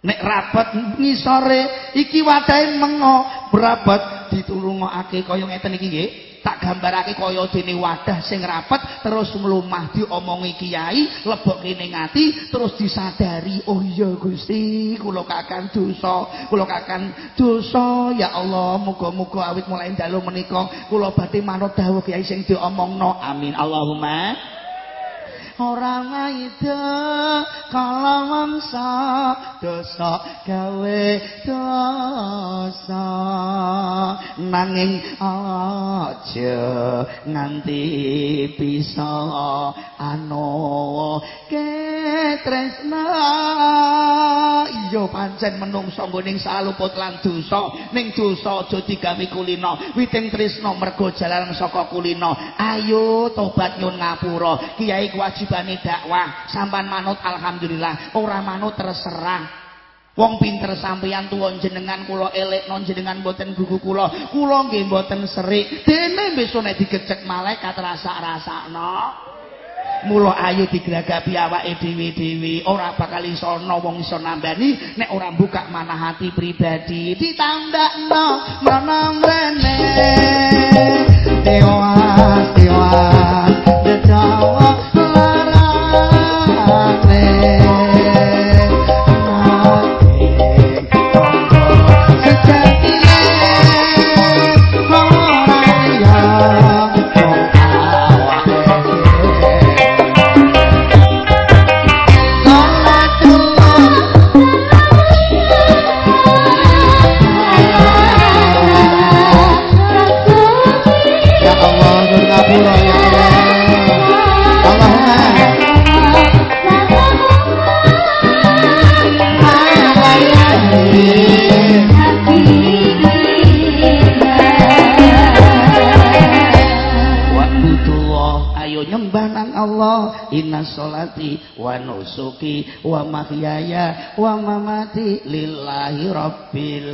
nek rapat ngisore iki wadahe mengo berabat ditulungake kaya ngeten iki nggih tak gambarake kaya dene wadah sing rapat terus mlumah diomongi kiai lebokke ning ati terus disadari oh iya Gusti kula kakan dosa kula kakan dosa. Ya Allah muga-muga awit mulai dalu menika. Kula badhe manut dawuh kiai sing diomongno. Amin. Allahumma ora ngaida kala mangsa dosa gawe dosa. Nanging aja nganti bisa anu ketresna. Iya pancen menungso nggoning saluput lan dosa. Ning dosa aja digawe kulina. Witing tresna mergo jalaran saka kulina. Ayo tobat nyun ngapura. Kiai kewajibane dakwah sampan manut alhamdulillah ora manut terserah Wong pinter sampeyan tuwa jenengan kula elekno jenengan mboten gugu kula. Kula nggih mboten serik. Dene besok nek digecek malaikat rasa-rasakno. Mula ayo digragapi awake dhewe-dhewe, ora bakal iso ana wong iso nambani nek ora buka mana hati pribadi. Ditandakno mana mrene. Dewas, dewas, Inna sholati wa nusuki wa mahyaya wa mamati lillahi rabbil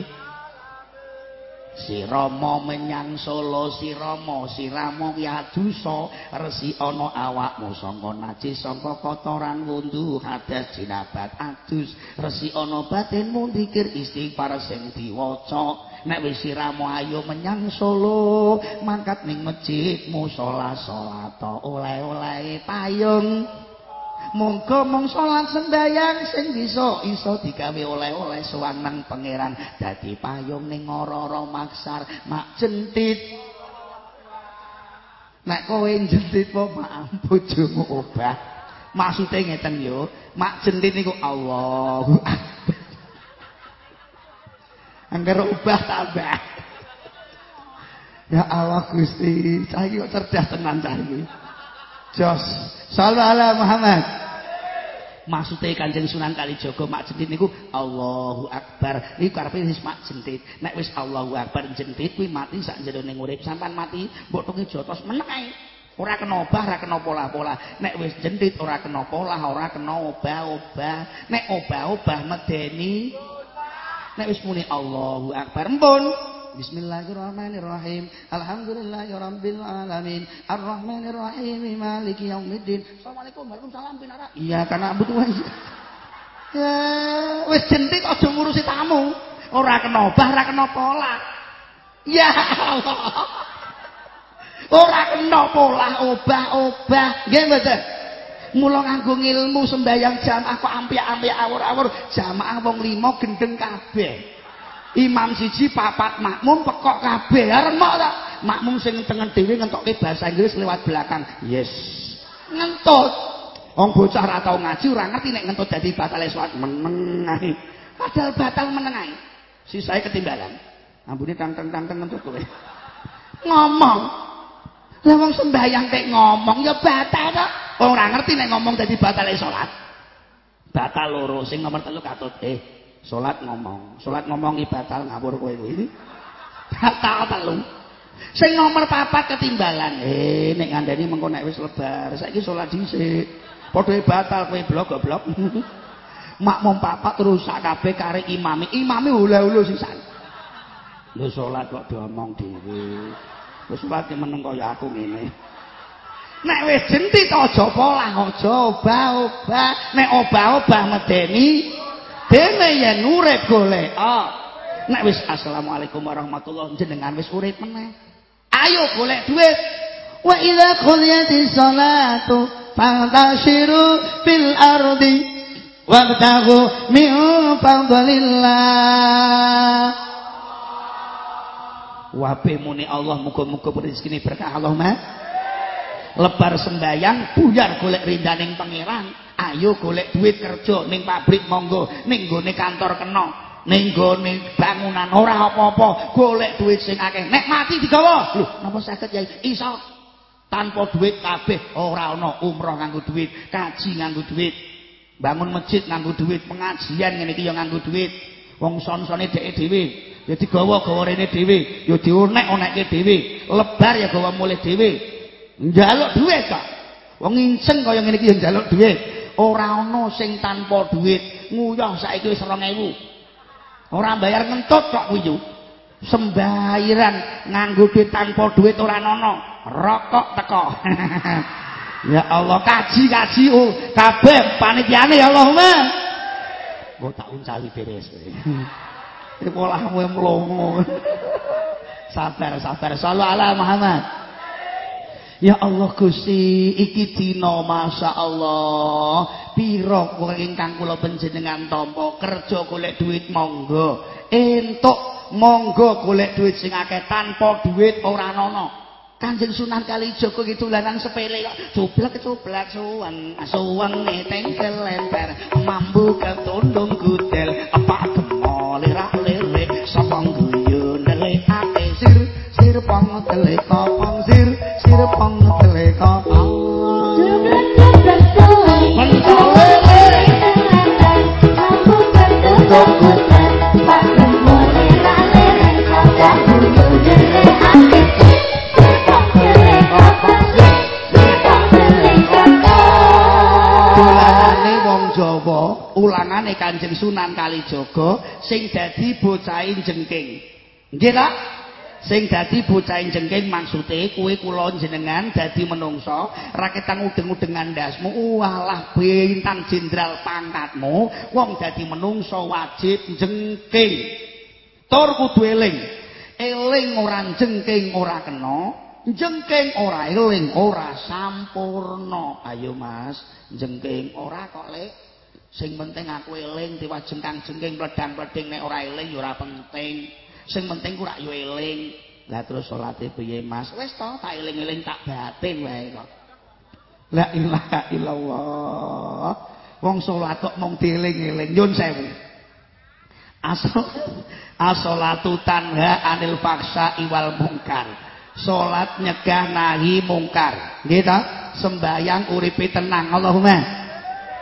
Si Rama menyang Solo si Rama si dosa. Resi ana awakmu sangka najis sangka kotoran wundu hadas jinabat adus. Resi ana batinmu dikir istighfar sing diwaca nek wis si Rama ayo menyang Solo. Mangkat ning masjid musala salat oleh-oleh payung. Monggo mong salat sembayang sing bisa iso digawe oleh-oleh sowan nang pangeran. Dadi payung ning ora-ora maksar mak jentit. Nek kowe jentit po maaf bojomu obah. Maksude ngeten yo mak jentit niku Allahu Akbar Angger obah tambah Ya Allah Gusti, saya cerdas tenan cah iki. Jos. Ala Muhammad. Maksude Kanjeng Sunan Kalijaga mak jentit niku Allahu Akbar. Niku karepe wis mak jentit. Nek wis Allahu Akbar jentit kuwi mati sak jero ning urip. Sampan mati mbok tungi jotos meneng ae. Ora kena obah, ora kena pola-pola. Nek wis jentit ora kena pola, ora kena obah-obah. Nek obah-obah medeni. Nek wis muni Allahu Akbar mpun. Bismillahirrahmanirrahim. Alhamdulillahirabbil alamin. Arrahmanirrahim. Maliki yaumiddin. Assalamualaikum. Waalaikumsalam pinara. Iya kana butuh wae. Ya, wis jentik aja ngurusi tamu. Ora kena obah, ora kena pola. Ya Allah. Ora kena pola obah-obah. Nggih mboten? Mula nganggo ilmu sembayang jamaah kok ampiak-ampiak awur-awur. Jamaah wong lima gendeng kabeh. Imam siji papat makmum pekok kabeh. Remok ta? Makmum sing tengen dhewe ngentokke bahasa Inggris lewat belakang. Yes. Ngentut. Wong bocah ora tau ngaji ora ngerti nek ngentut dadi batal salat meneng padahal batal meneng ae. Sisae ketimbalan. Ambune tang-tang tang ngentut kowe. Ngomong lah wong sembahyang kek ngomong ya batal kok wong ora ngerti nek ngomong dadi batal salat batal loro sing nomor telu katut eh Salat ngomong, salat ngomong batal ngawur kowe kuwi. Batal telu. Sing nomor papat ketimbalan. Eh nek ngandani mengko nek wis lebar, saiki salat dhisik. Padha batal kowe blok goblok. Makmum papat rusak kabeh kare imami. Imami hula-hula sisan. Lho salat kok diomong dhewe. Wis salat meneng kaya aku ngene. Nek wis jentit aja polah, aja obah-obah. Nek obah-obah medeni dene yen urip golek. Ah. Nek wis assalamualaikum warahmatullahi jenengan wis urip meneh. Ayo golek duit. Wa idza qudiyatis salatu fantashiru fil ardi wabtaghu min fadlillah Wabe muni Allah muga-muga rezekine berkah. Allahumma lebar sembayang buyar golek rindaning pangeran ayo golek duit kerja ning pabrik monggo ning gone kantor kena ning gone bangunan. Ora apa-apa golek duit sing akeh. Nek mati digawa. Lho napa saged Yai? Iso. Tanpa duit kabeh ora ana umroh nganggo duit kaji nganggo duit bangun masjid nganggo duit pengajian ngene iki ya nganggo duit. Wong son-sone dheke dhewe ya digawa-gawa rene dhewe ya dionek-onekke dhewe lebar ya gawa mulih dhewe njaluk duit kok wong inceng kaya ngene iki ya njaluk duit ora ana sing tanpa duit nguyah saiki wis 2000 Ora bayar ngentut kok kuwi yo. Sembahiran nganggo duit tanpa duit ora ana. Rokok teko. ya Allah kaji-kaji oh, kabeh panitiane ya Allahumma. Kok tak uncali beres. Iki polahmu mlongo. sabar sabar sallu ala Muhammad. Ya Allah Gusti, iki dina masyaallah. Pira kowe ingkang kula panjenengan tampa kerja golek duit monggo. Entuk monggo golek duit sing akeh tanpa duit ora ana. Kanjeng Sunan Kalijaga iki dolanan sepele kok. Cublek-cublek suwen, suwen tengkel lemper, mambu ketundung gudel, apa Sipong jere kata dolanane wong Jawa, ulangane Kanjeng Sunan Kalijaga sing dadi bocahin jengking. Nggih ta? Sing dadi bocahin jengking maksude kuwi kula jenengan dadi menungso, raketan udeng-udengan ndasmu, walah bintang jenderal pangkatmu, wong dadi menungso wajib jengking. Tur kudu eling. Eling ora jengking ora kena, jengking ora eling ora sampurna. Ayo Mas, jengking ora kok Lek. Sing penting aku eling diwajeng kang jengking pledang-pleding nek ora eling ya ora penting. Sing penting ku rak yo eling. Lah terus salate piye Mas? Wis to tak eling-eling tak batin wae kok. La ilaha illallah. Wong salat kok mung dieling-eling nyun sewu. Asal asolatu tanha anil faksa iwal mungkar. Salat nyegah nahi mungkar. Nggih ta? Sembayang uripe tenang. Allahumma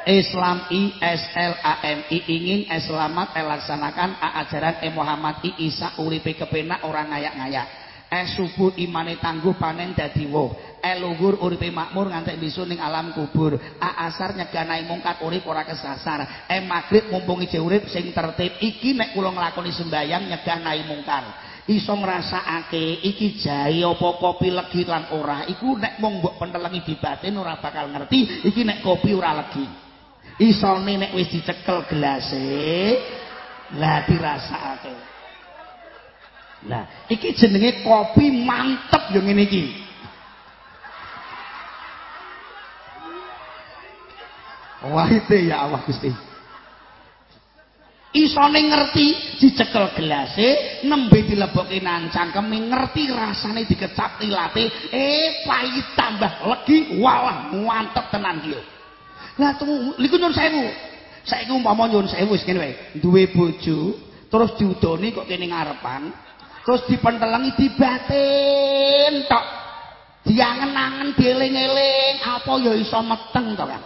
Islam I S L A M I ingin selamat laksanakan ajaran E Muhammad I Isa uripe kepenak orang ngayak-ngayak. E subuh imane tangguh panen dadi woh. E luhur uripe makmur ngantek bisu ning alam kubur. A asar nyeganahi mungkar urip ora kesasar. E magrib mumpung ije urip sing tertib. Iki nek kula nglakoni sembayang nahi mungkar. Iso ngrasakake iki jahe apa kopi legi lan ora. Iku nek mung mbok pentelengi di batin ora bakal ngerti. Iki nek kopi ora legi. Isone nek wis dicekel gelase lah dirasakake. Lah, iki jenenge kopi mantep yo ngene iki. Wahite ya Allah Gusti. Isone ngerti dicekel gelase, nembe dilebokke nang cangkeme, ngerti rasane dikecap tilate, eh pahit tambah legi, walah mantep tenan iki. Lah tuh liku nyun sewu. Saiki umpama nyun sewu wis ngene wae, duwe bojo, terus diudoni kok kene ngarepan, terus dipentelengi dibatin tok. Diangen-angen dieling-eling, apa ya iso meteng to, Kang?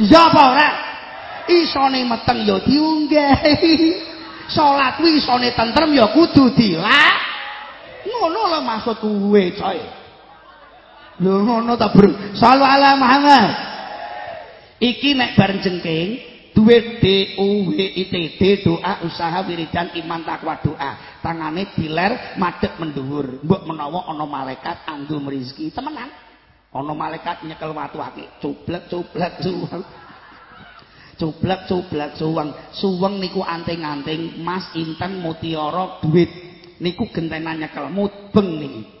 Iya apa ora? Isone meteng ya diunggahi. Salat kuwi isone tentrem ya kudu dilak. Ngono lho maksud kuwe, coy. Lho ngono ta, Bro. Sallu ala Muhammad. Iki nek bareng jengking duwe D U W I T D doa usaha wiridan iman takwa doa. Tangane diler madhep mendhuwur. Mbok menawa ana malaikat andum rezeki. Temenan. Ana malaikat nyekel watu akeh. Cublek cublek suweng. Cublek cublek suweng. Suweng niku anting-anting emas inten mutiara duit. Niku gentenan nyekel mubeng niki.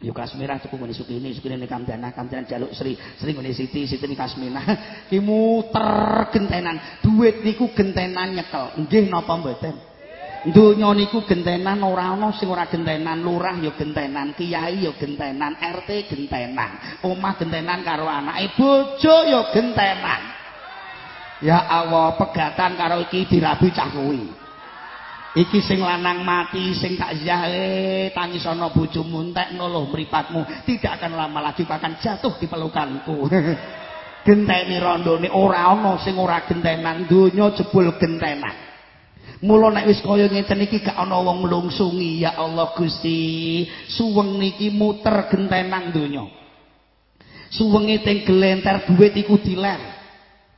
Yo Kasmirah tuku ngene sukine, sukine Kamdana, Kamdana jaluk Sri, Sri ngene Siti, Siti ni Kasminah. Ki muter gentenan. Duit niku gentenan nyekel. Nggih napa mboten? Donya niku gentenan ora ana sing ora gentenan, lurah ya gentenan, kiai ya gentenan, RT gentenan, omah gentenan karo anake, bojo ya gentenan. Ya Allah, pegatan karo iki dirabi cah kuwi. Iki sing lanang mati, sing tak ziyahe, tangis ana bojomu entekno loh mripatmu, tidak akan lama lagi akan jatuh di pelukanku. Genteni rondone ora ana sing ora gentenan, donya jebul gentenan. Mula nek wis kaya ngeten iki gak ana wong mlungsungi, ya Allah Gusti. Suweng niki muter gentenan donya. Suwenge teng gelenter dhuwit iku diler.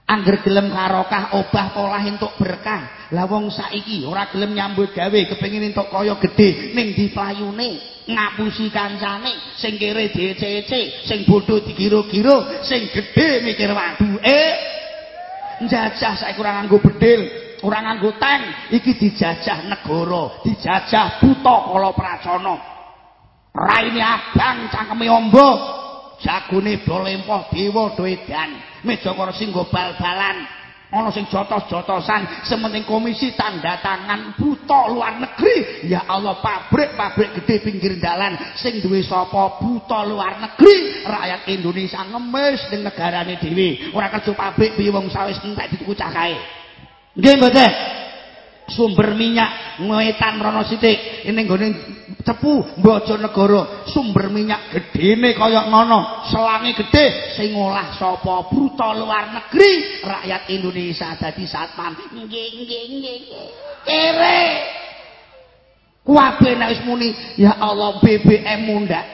Angger gelem karokah obah polah entuk berkah. Lah wong saiki ora gelem nyambut gawe, kepengin entuk kaya gedhe ning diplayune, ngapusi kancane, sing kere dicece, sing bodho dikira-kira, sing gedhe mikir waduke. Njajah saiki ora nganggo bedil, ora nganggo tank, iki dijajah negara, dijajah buta kala pracana. Raine abang cangkeme ombo, jagone do lempoh dewa do edan. meja kursi nggo bal-balan ana sing jotos-jotosan sementing komisi tanda tangan buta luar negeri. Ya Allah pabrik-pabrik gede pinggir dalan sing duwe sapa buta luar negeri. Rakyat Indonesia ngemis ning negarane dhewe. Ora kerja pabrik piye wong sawis entek dituku cah kae. Nggih mboten sumber minyak ngetan rono sithik. Ning gone cepu Bojonegoro sumber minyak gedene kaya ngono. Selange gedhe sing ngolah sapa? Bruto luar negeri. Rakyat Indonesia dadi satpam. Nggih muni ya Allah BBM mundak.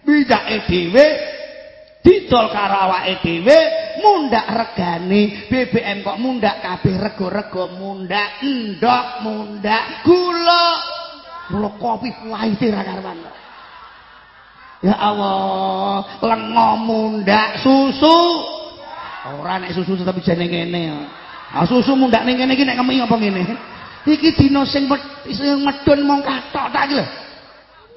Bidake dhewe didol karo awake dhewe mundak regane BBM kok mundak kabeh rego-rego mundak endok mundak gula Mula kopi pahite ra karuan. Ya Allah, lengo mundak susu. Ora nek susu tapi jane ngene. Ah susu mundak ning kene iki nek kemi apa ngene? Iki dina sing medun mong katok tak iki lho.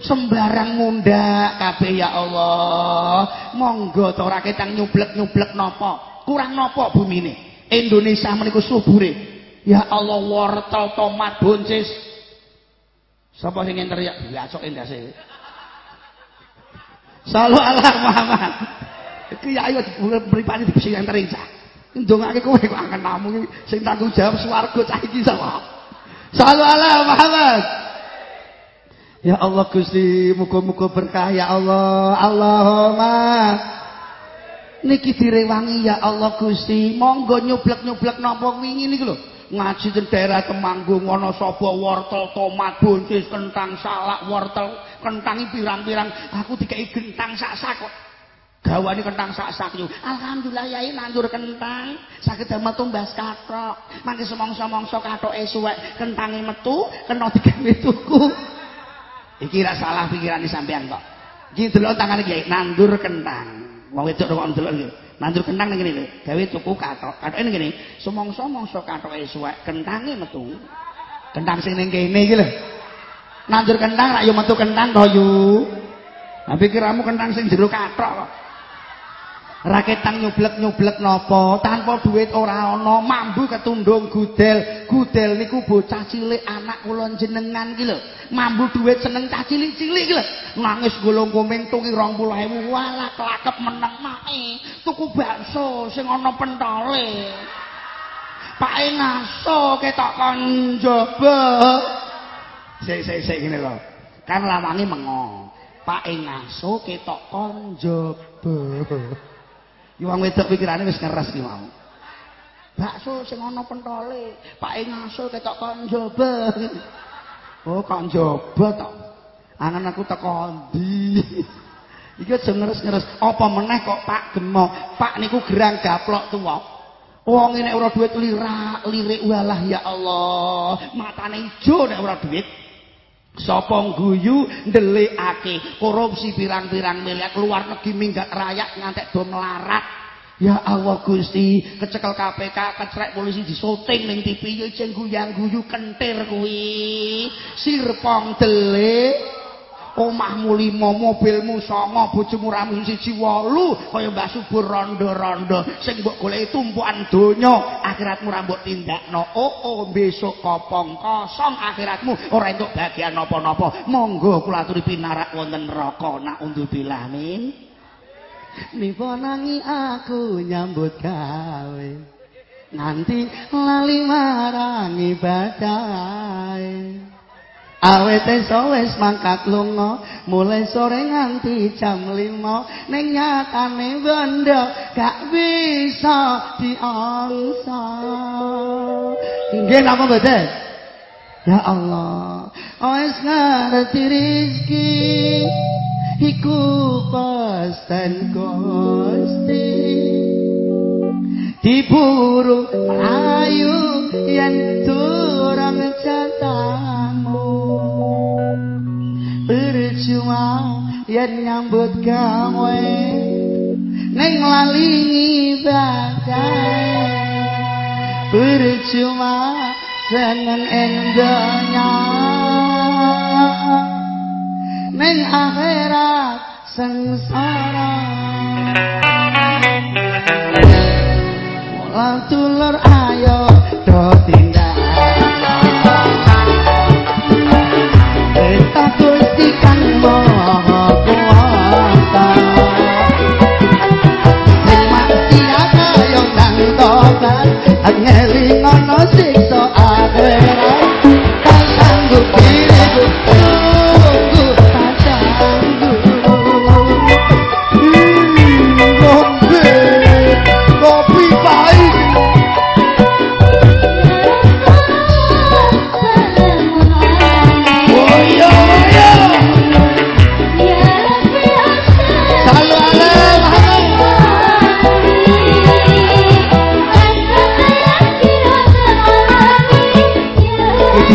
Sembarang mundak kabeh ya Allah. Monggo to ora ketang nyublek-nyublek napa? Kurang napa bumine? Indonesia meniku subure. Ya Allah wortel, tomat, buncis, Sapa sing teriak biasok endase. Salu Allah Muhammad. Iki ya ayo mripane dibisi enter cah. Ndongake kowe kok angkat namu sing tanggung jawab swarga cah iki sapa? Salu Allah Muhammad. Ya Allah Gusti, muga-muga berkah ya Allah. Allahumma. Niki direwangi ya Allah Gusti. Monggo nyublek-nyublek napa wingi niku lho. ngaji di daerah Temanggung ana sapa wortel tomat buncis kentang salak wortel kentang pirang-pirang. Aku dikai gentang sak-sak kok. Gawane kentang sak-sak yo. Alhamdulillah yai nandur kentang. Saged damel tumbas kathok. Mangke semongso-mongso kathoke suwek. Kentange metu kena digawe tuku iki ra salah pikirane sampean kok. Iki delok tangane yai nandur kentang wong wedok kok ndelok iki. Nandur kentang ning kene gawe tuku katok. Katoke ning kene sumangsa-mangsa katoke suwek. Kentange metu. Kentang sing ning kene iki lho. Nandur kentang rak yo metu kentang to yu. Nah pikiramu kentang sing jero katok kok raketang nyublek-nyublek napa? Tanpa duit ora ana mambu ketundung gudel. Gudel niku bocah cilik anak kula jenengan iki lho. Mambu duit seneng cah cilik-cilik lho. Nangis golong komeng tuki 20000 walah kelakep meneng mae. Tuku bakso sing ana pentole. Pak ngaso ketok kon njaba sik sik sik ngene lho. Kan lawange mengo Pak ngaso ketok kon njaba Ki wong wedok pikirane wis keras ki mau. Bakso sing ana pentole, pake ngaso ketok kon njaba. Oh, kon njaba to. Angan aku teko ndi? Iki aja ngeres-ngeres. Apa meneh kok Pak Gemo? Pak niku gerang gaplok tuwa. Wong nek ora duit lirak, lirik walah ya Allah. Matane ijo nek ora duit. Sapa guyu ndelikake korupsi pirang-pirang miliar luar negeri minggat rakyat ngantek do melarat. Ya Allah Gusti, kecekel KPK, kecrek polisi disoting ning TV jeng guyang guyu kentir kuwi. Sirpong delik. Omahmu lima mobilmu songo bojomu ramu siji wolu kaya mbak subur rondo-rondo. Sing mbok goleki tumpukan donya akhiratmu ra mbok tindakno. Oh oh besok kopong kosong akhiratmu ora entuk bagian napa-napa. Monggo kula aturi pinarak wonten neraka nak undur bilamin nipo nangi aku nyambut gawe nganti lali marang ibadah awet iso wis mangkat lunga mulai sore nganti jam 5 ning nyatane bondo gak bisa diangsa. Nggih napa mboten? Ya Allah wis ngerti rezeki. Iku pasten Gusti. Diburu ayu yen durang jatamu berjuang yen nyambut gawe ning lali ibadah berjuang seneng ing donya ning akhirat sengsara Mulang tulur ayo do tobat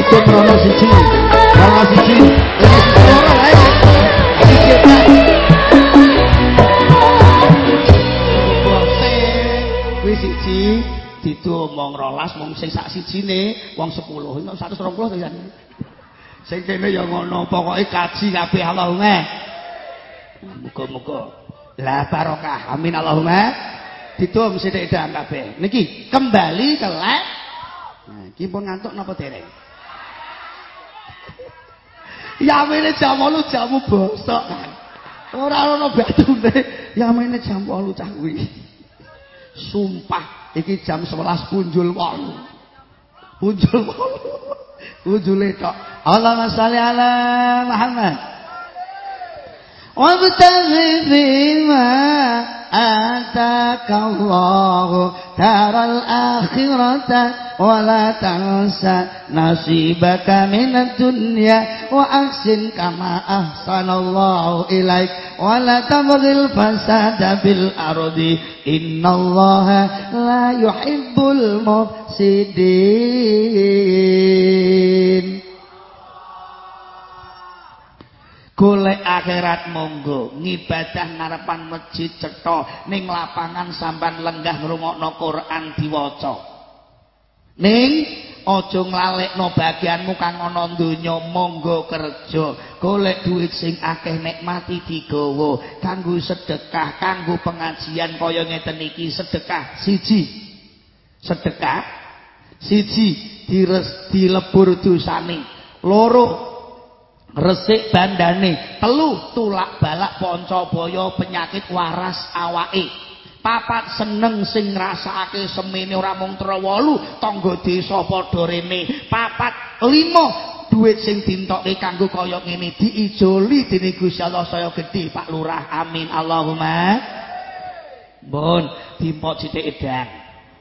Iki tuh krono siji Krono siji Siji siji ditu omong rolas wong sing sak sijine wong 10 ini 120 to ya. Sing kene ya ngono pokoke kaji kabeh Allahumma. Muga-muga la barokah. Amin Allahumma. Ditum sithik dang kabeh. Niki kembali ke lab. Nah, iki pun ngantuk napa dereng? Yamene jam 8 jamu bosok kan. Ora ana batune. Yamene jam 8 cah kuwi. Sumpah iki jam 11 punjul 8. Punjul 8. Punjule tok. Allahumma sholli ala Muhammad. Wabtaghi fima ataka Allah daral akhirata wa la tansa nasibaka minad dunya wa ahsin kama ahsanallahu ilaik wa la tabghil fasada bil ardi innallaha la yuhibbul golek akhirat monggo. Ngibadah ngarepan masjid cetha. Ning lapangan sampan lenggah ngrungokno Quran diwaca. Ning aja nglalekno bagianmu kang ana donya monggo kerja. Golek duit sing akeh nikmati digawa. Kanggo sedekah kanggo pengajian kaya ngeten iki sedekah siji. Sedekah siji dires dilebur dosane. Loro resik bandane telu tulak balak ponco boyo penyakit waras awake. Papat seneng sing ngrasakake semene ora mung trawolu tangga desa padha rene. Papat limo duit sing dintokke kanggo kaya ngene diijoli dening Gusti Allah saya gedhe Pak Lurah. Amin. Allahumma Mbon dimpok sithik edang.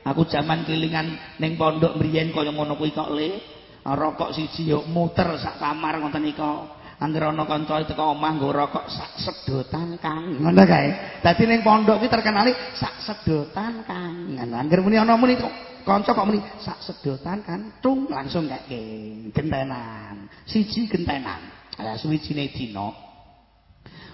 Aku jaman kelingan ning pondok mriyen kaya ngono kuwi kok le rokok siji yo muter sak kamar ngoten nika Angger ana kanca teko omah nggo rokok sak sedotan Kang. Ngono kae. Dadi ning pondok ki terkenali sak sedotan Kang. Angger muni ana muni kanca kok muni sak sedotan kan tung langsung kake gentenan. Siji gentenan. Lah suwijine dina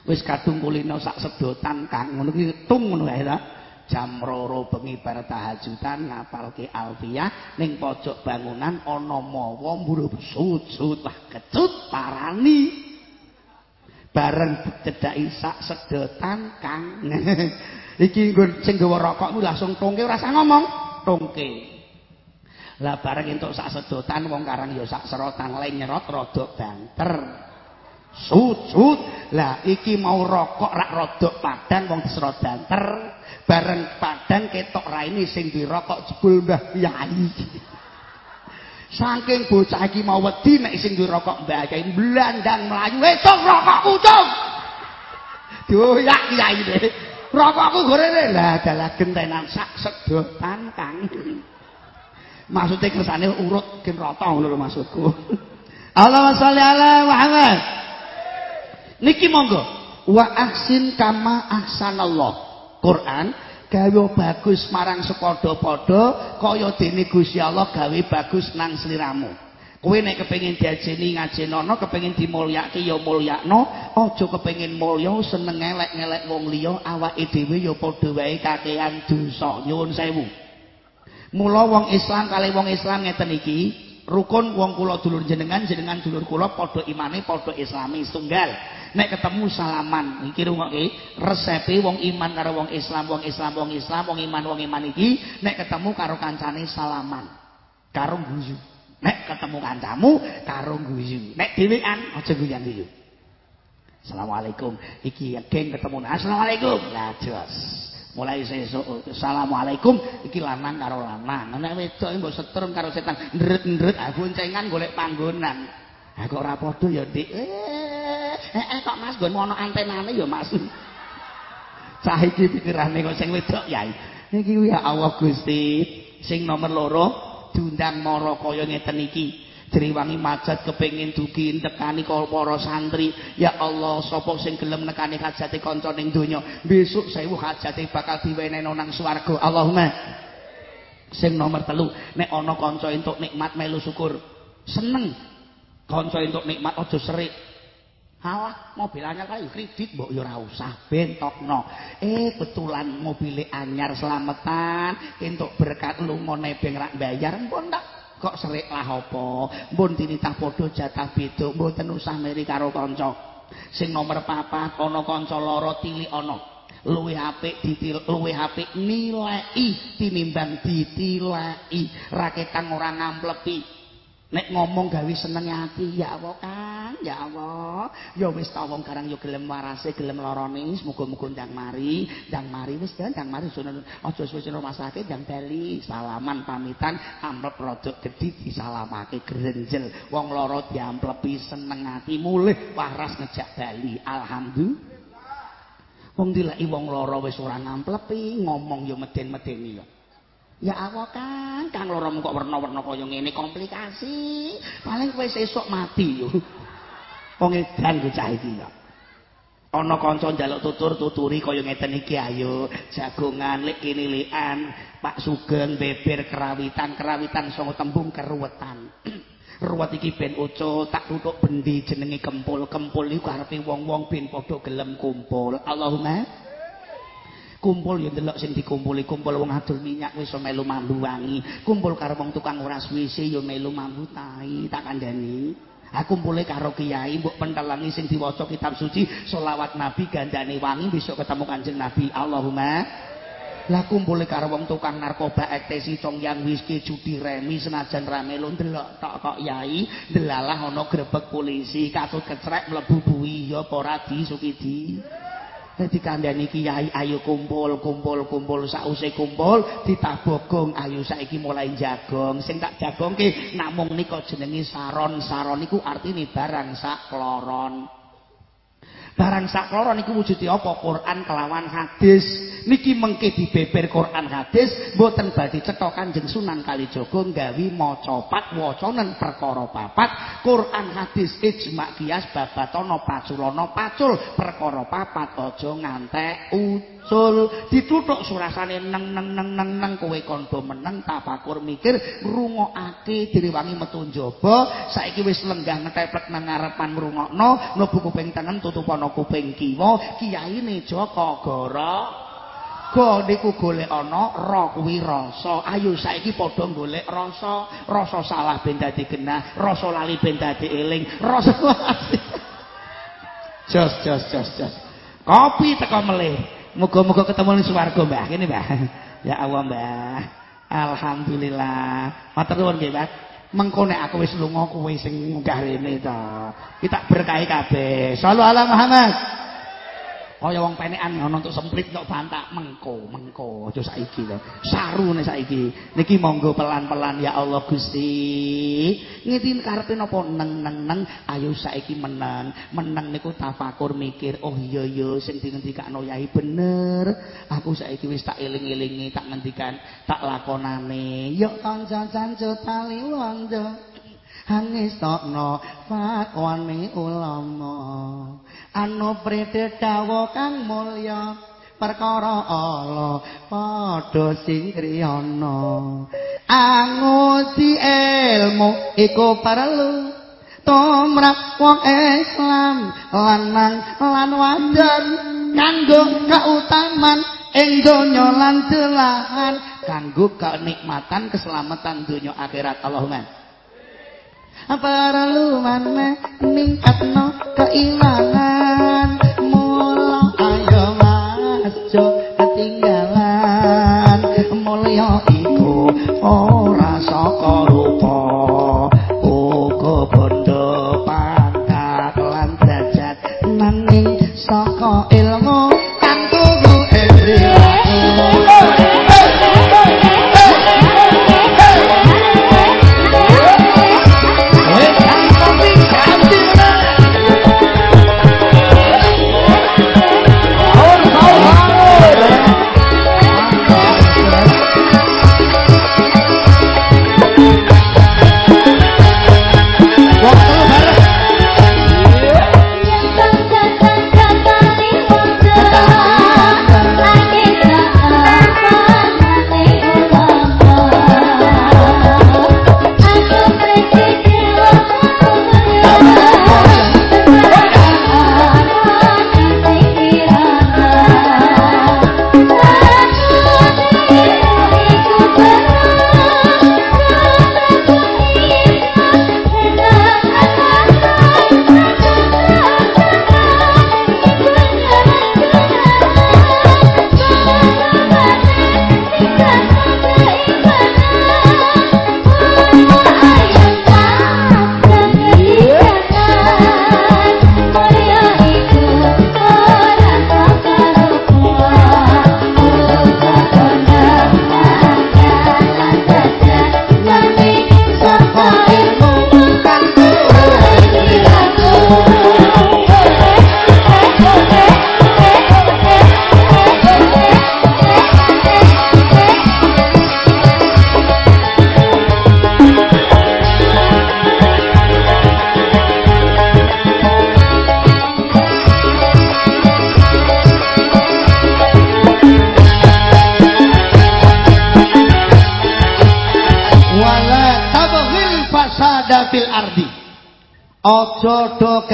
wis kadung kulino sak sedotan Kang. Ngono ki tung ngono kae ta. Jam roro bengi bar tahajudan ngapalke alfiyah ning pojok bangunan ana mawa mburuh sujud lah kecut parani. Bareng cedhaki sak sedotan Kang iki nggon sing gawa rokok ku langsung tongke ora usah ngomong tongke. Lah bareng entuk sak sedotan wong karang ya sak serotan le nyerot rada banter. Sujud. Lah iki mau rokok rak rodok padang wong disrodanter bareng padang ketok raine sing dirokok jebul Mbah Yai. Saking bocah iki mau wedi nek sing dirokok Mbah Yai blandang mlayu wis rokok kucung. Doyak Yai deh. Rokokku gorene lah dalah gentenan sak sedotan Kang. Maksudnya kersane urut gen rata ngono lho maksudku. Allahumma sholli ala Muhammad. Niki monggo wa ahsin kama ahsanallah. Quran gawe bagus marang sepadha-padha kaya dene Gusti Allah gawe bagus nang sliramu. Kowe nek kepengin diajeni ngajenono, kepengin dimulyake ya mulyakno, aja kepengin mulya seneng ngelek-ngelek wong liya, awake dhewe ya padha wae kakean dosa. Nyuwun sewu. Mula wong Islam kali wong Islam ngeten iki, rukun wong kula dulur jenengan, jenengan dulur kula padha imane, padha islami tunggal. Nek ketemu salaman, iki rungokke resepe wong iman karo wong Islam, wong Islam, wong Islam, wong iman, wong iman iki nek ketemu karo kancane salaman. Karo guyu. Nek ketemu kancamu karo guyu. Nek dhewean aja guyan-guyu. Assalamualaikum. Iki geng ketemu. Assalamualaikum. Lah jos. Mulai sesuk Assalamualaikum iki lanang karo lanang. Nek wedok mbok setrum karo setan ndret-ndret ah boncengan golek panggonan. Ha kok ora padha ya, Dik. Eh, eh, kok Mas nggon ono antenane ya, Mas. Saiki pikirane kok sing wedok ya. Iki ya Allah Gusti. Sing nomor loro diundang mara kaya ngeten iki. Jeriwangi majat kepengin dugi tekani para santri. Ya Allah, sapa sing gelem nekani hajate kanca ning donya, besok sewu hajate bakal diwenehno nang swarga. Allahumma. Sing nomor telu, nek ana kanca entuk nikmat melu syukur. Seneng. Kanca entuk nikmat aja serik. Halah, mobil anyar kali kredit mbok ya ora usah bentokno. Eh, betulan mobile anyar selametan, entuk berkat lunga nebeng rak bayar pun tak kok serik lah apa. Mbun tinitah padha jatah beda, mboten usah meri karo kanca. Sing nomor papat ana kanca lara tilik ana. Luwih apik ditil luwih apik nilai tinimbang ditilai. Raketan ora ngamplepi. Nek ngomong gawe seneng ati ya Kang, ya Allah. Ya wis ta wong karang yo gelem warase, gelem larane, muga-muga ndang mari, ndang mari wis ya ndang mari aja suwe rumah sakit ndang bali, salaman pamitan, amplop produk gedhi disalamake grenjel. Wong lara diamplepi seneng ati, mulih waras ngejak bali. Alhamdulillah. Wong dileki wong lara wis ora ngamplepi, ngomong yo meden-medeni yo. Ya Allah kan, kang loromu kok warna-warna kaya ngene komplikasi. Paling kowe sesuk mati yo. Wong edan bocah iki ya. Ana kanca njaluk tutur tuturi kaya ngeten iki ayo, jagongan lek kene likan, Pak Sugeng beber kerawitan, kerawitan sanga tembung keruwetan. Ruwet iki ben uco tak tutuk bendi jenenge kempul. Kempul iku karepe wong-wong ben padha gelem kumpul. Allahumma kumpul ya ndelok sing dikumpuli kumpul wong adol minyak wis melu mambu wangi kumpul karo wong tukang uras WC ya melu mambu tai tak kandhani aku kumpule karo kiai mbok pentelangi sing diwaca kitab suci selawat nabi gandane wangi besok ketemu kanjeng nabi. Allahumma. Lah kumpule karo wong tukang narkoba ektasi congyang whisky judi remi senajan rame lo ndelok tok kok yai delalah ana grebek polisi katut kecrek mlebu buwi ya apa ora di sukidi Dadi kandhani kiai ayo kumpul kumpul kumpul sause kumpul ditabogong ayo saiki mulai jagong sing tak jagongke namung nika jenenge saron. Saron iku artine barang sak kloron barang sak kloron iku wujude apa? Quran kelawan hadis. Niki mengke dibeber Quran hadis mboten badhe cetha Kanjeng Sunan Kalijaga gawi maca pat wacanen perkara papat. Quran hadis ijma kias babatana paculana pacul. Perkara papat aja ngantek usul dituthuk surasane neng neng neng neng neng kowe kandha meneng tapakur mikir ngrungokake direwangi metu njaba saiki wis lenggah ngeteplek nang ngarepan ngrungokno mlebu kuping tengen tutupana kuping kiwa kiyaine Joko Goro Go niku golek ana ra kuwi rasa. Ayo saiki padha golek rasa. Rasa salah ben dadi genah, rasa lali ben dadi eling, rasa Jos jos jos jos. Kopi teko melih. Muga-muga ketemu ning swarga, Mbah. Kene, Mbah. Ya Allah, Mbah. Alhamdulillah. Matur nuwun nggih, Mbah. Mengko nek aku wis lunga kowe sing munggah rene ta. Kita berkahi kabeh. Shallallahu alaihi Muhammad. Kaya wong penekan ngono untuk semprit kok bantak mengko mengko. Aja saiki lho sarune saiki. Niki monggo pelan-pelan ya Allah Gusti. Ngiti karepe napa? Neng neng neng ayo saiki menang menang niku tafakur mikir oh iya iya sing dingendikakno yai bener. Aku saiki wis tak eling-elingi tak ngendikan tak lakonane. Yuk kanca cancu tali wanda hanistokno fakwane ulama anu pridhawa kang mulya perkara Allah padha sing kriyana anguti ilmu iku perlu tumrap wong Islam lanang lan wadon kanggo kautaman ing donya lan kanggo kenikmatan keselamatan donya akhirat. Allahumma perlu maneh ningkatno keimanan mula ayo mas jo ketinggalan. Mulya iku ora saka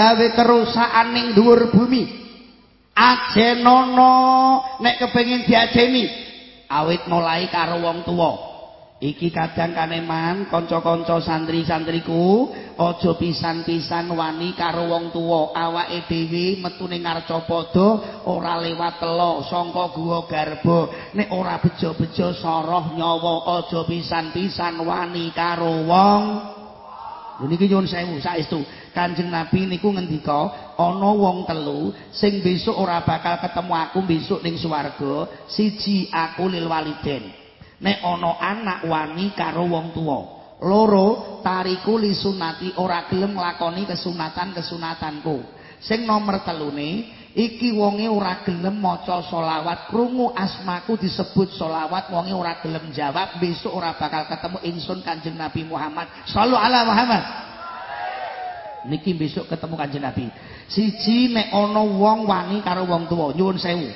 gawe kerusakan ning dhuwur bumi. Ajenono nek kepengin diajeni awit mulai karo wong tuwa. Iki kadang kaneman kanca-kanca santri-santriku aja pisan-pisan wani karo wong tuwa. Awake dhewe metu ning ngarcapada ora lewat telo sangka guwa garba. Nek ora bejo-bejo soroh nyawa aja pisan-pisan wani karo wong. Niki nyuwun sewu saestu Kanjeng Nabi niku ngendika ana wong telu sing besok ora bakal ketemu aku besok ning swarga siji aku lil waliden. Nek ana anak wani karo wong tuwa. Loro tariku li sunati ora gelem nglakoni kesunatan-kesunatanku. Sing nomor telune iki wonge ora gelem maca selawat krungu asmaku disebut selawat wonge ora gelem jawab besok ora bakal ketemu ingsun Kanjeng Nabi Muhammad sallallahu alaihi niki besok ketemu kanjeng Nabi. Siji nek ana wong wani karo wong tuwa nyuwun sewu.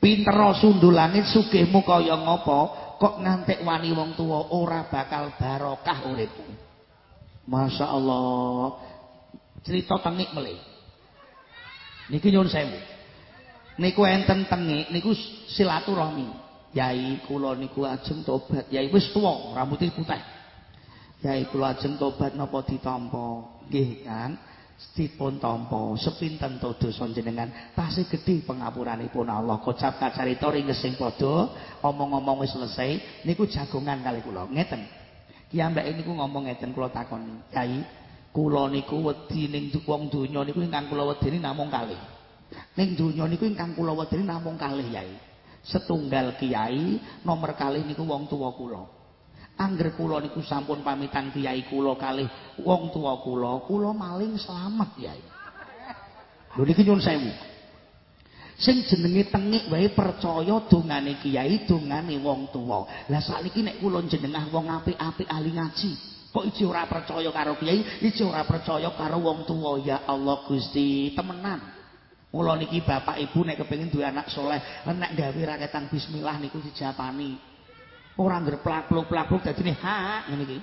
Pinter sundul langit sugihmu kaya ngapa kok ngantek wani wong tuwa ora bakal barokah uripmu. Masya Allah. Cerita tengik melih. Niki nyuwun sewu. Niku enten tengik niku silaturahmi. Yai kula niku ajeng tobat. Yai wis tuwa rambutnya putih yai kula ajeng tobat napa ditampa. Nggih kan dipun tampa. Sepinten to dosa jenengan tasih gedhe pangapuranipun Allah. Kocap kacarita ringkes sing padha. Omong-omong wis selesai. Niku jagongan kali kula. Ngeten. Ki ambek niku ngomong ngeten kula takoni. Kyai, kula niku wedi ning wong donya niku ingkang kula wedeni namung kalih. Ning donya niku ingkang kula wedeni namung kalih, Yai. Setunggal kiai, nomor kalih niku wong tuwa kula. Angger kula niku sampun pamitan kiai kula kalih wong tuwa kula, kula maling selamat, Yai. Lho niki nyun sewu. Sing jenenge tengik wae percaya dongane kiai, dongane wong tuwa. Lah sakniki nek kula jenengah wong apik-apik ahli ngaji, kok iki ora percaya karo kiai, iki ora percaya karo wong tuwa. Ya Allah Gusti, temenan. Mula niki bapak ibu nek kepengin duwe anak soleh, nek gawe raketan bismillah niku dijapani. Ora ngger plak-pluk-plak dadine ha ngene iki.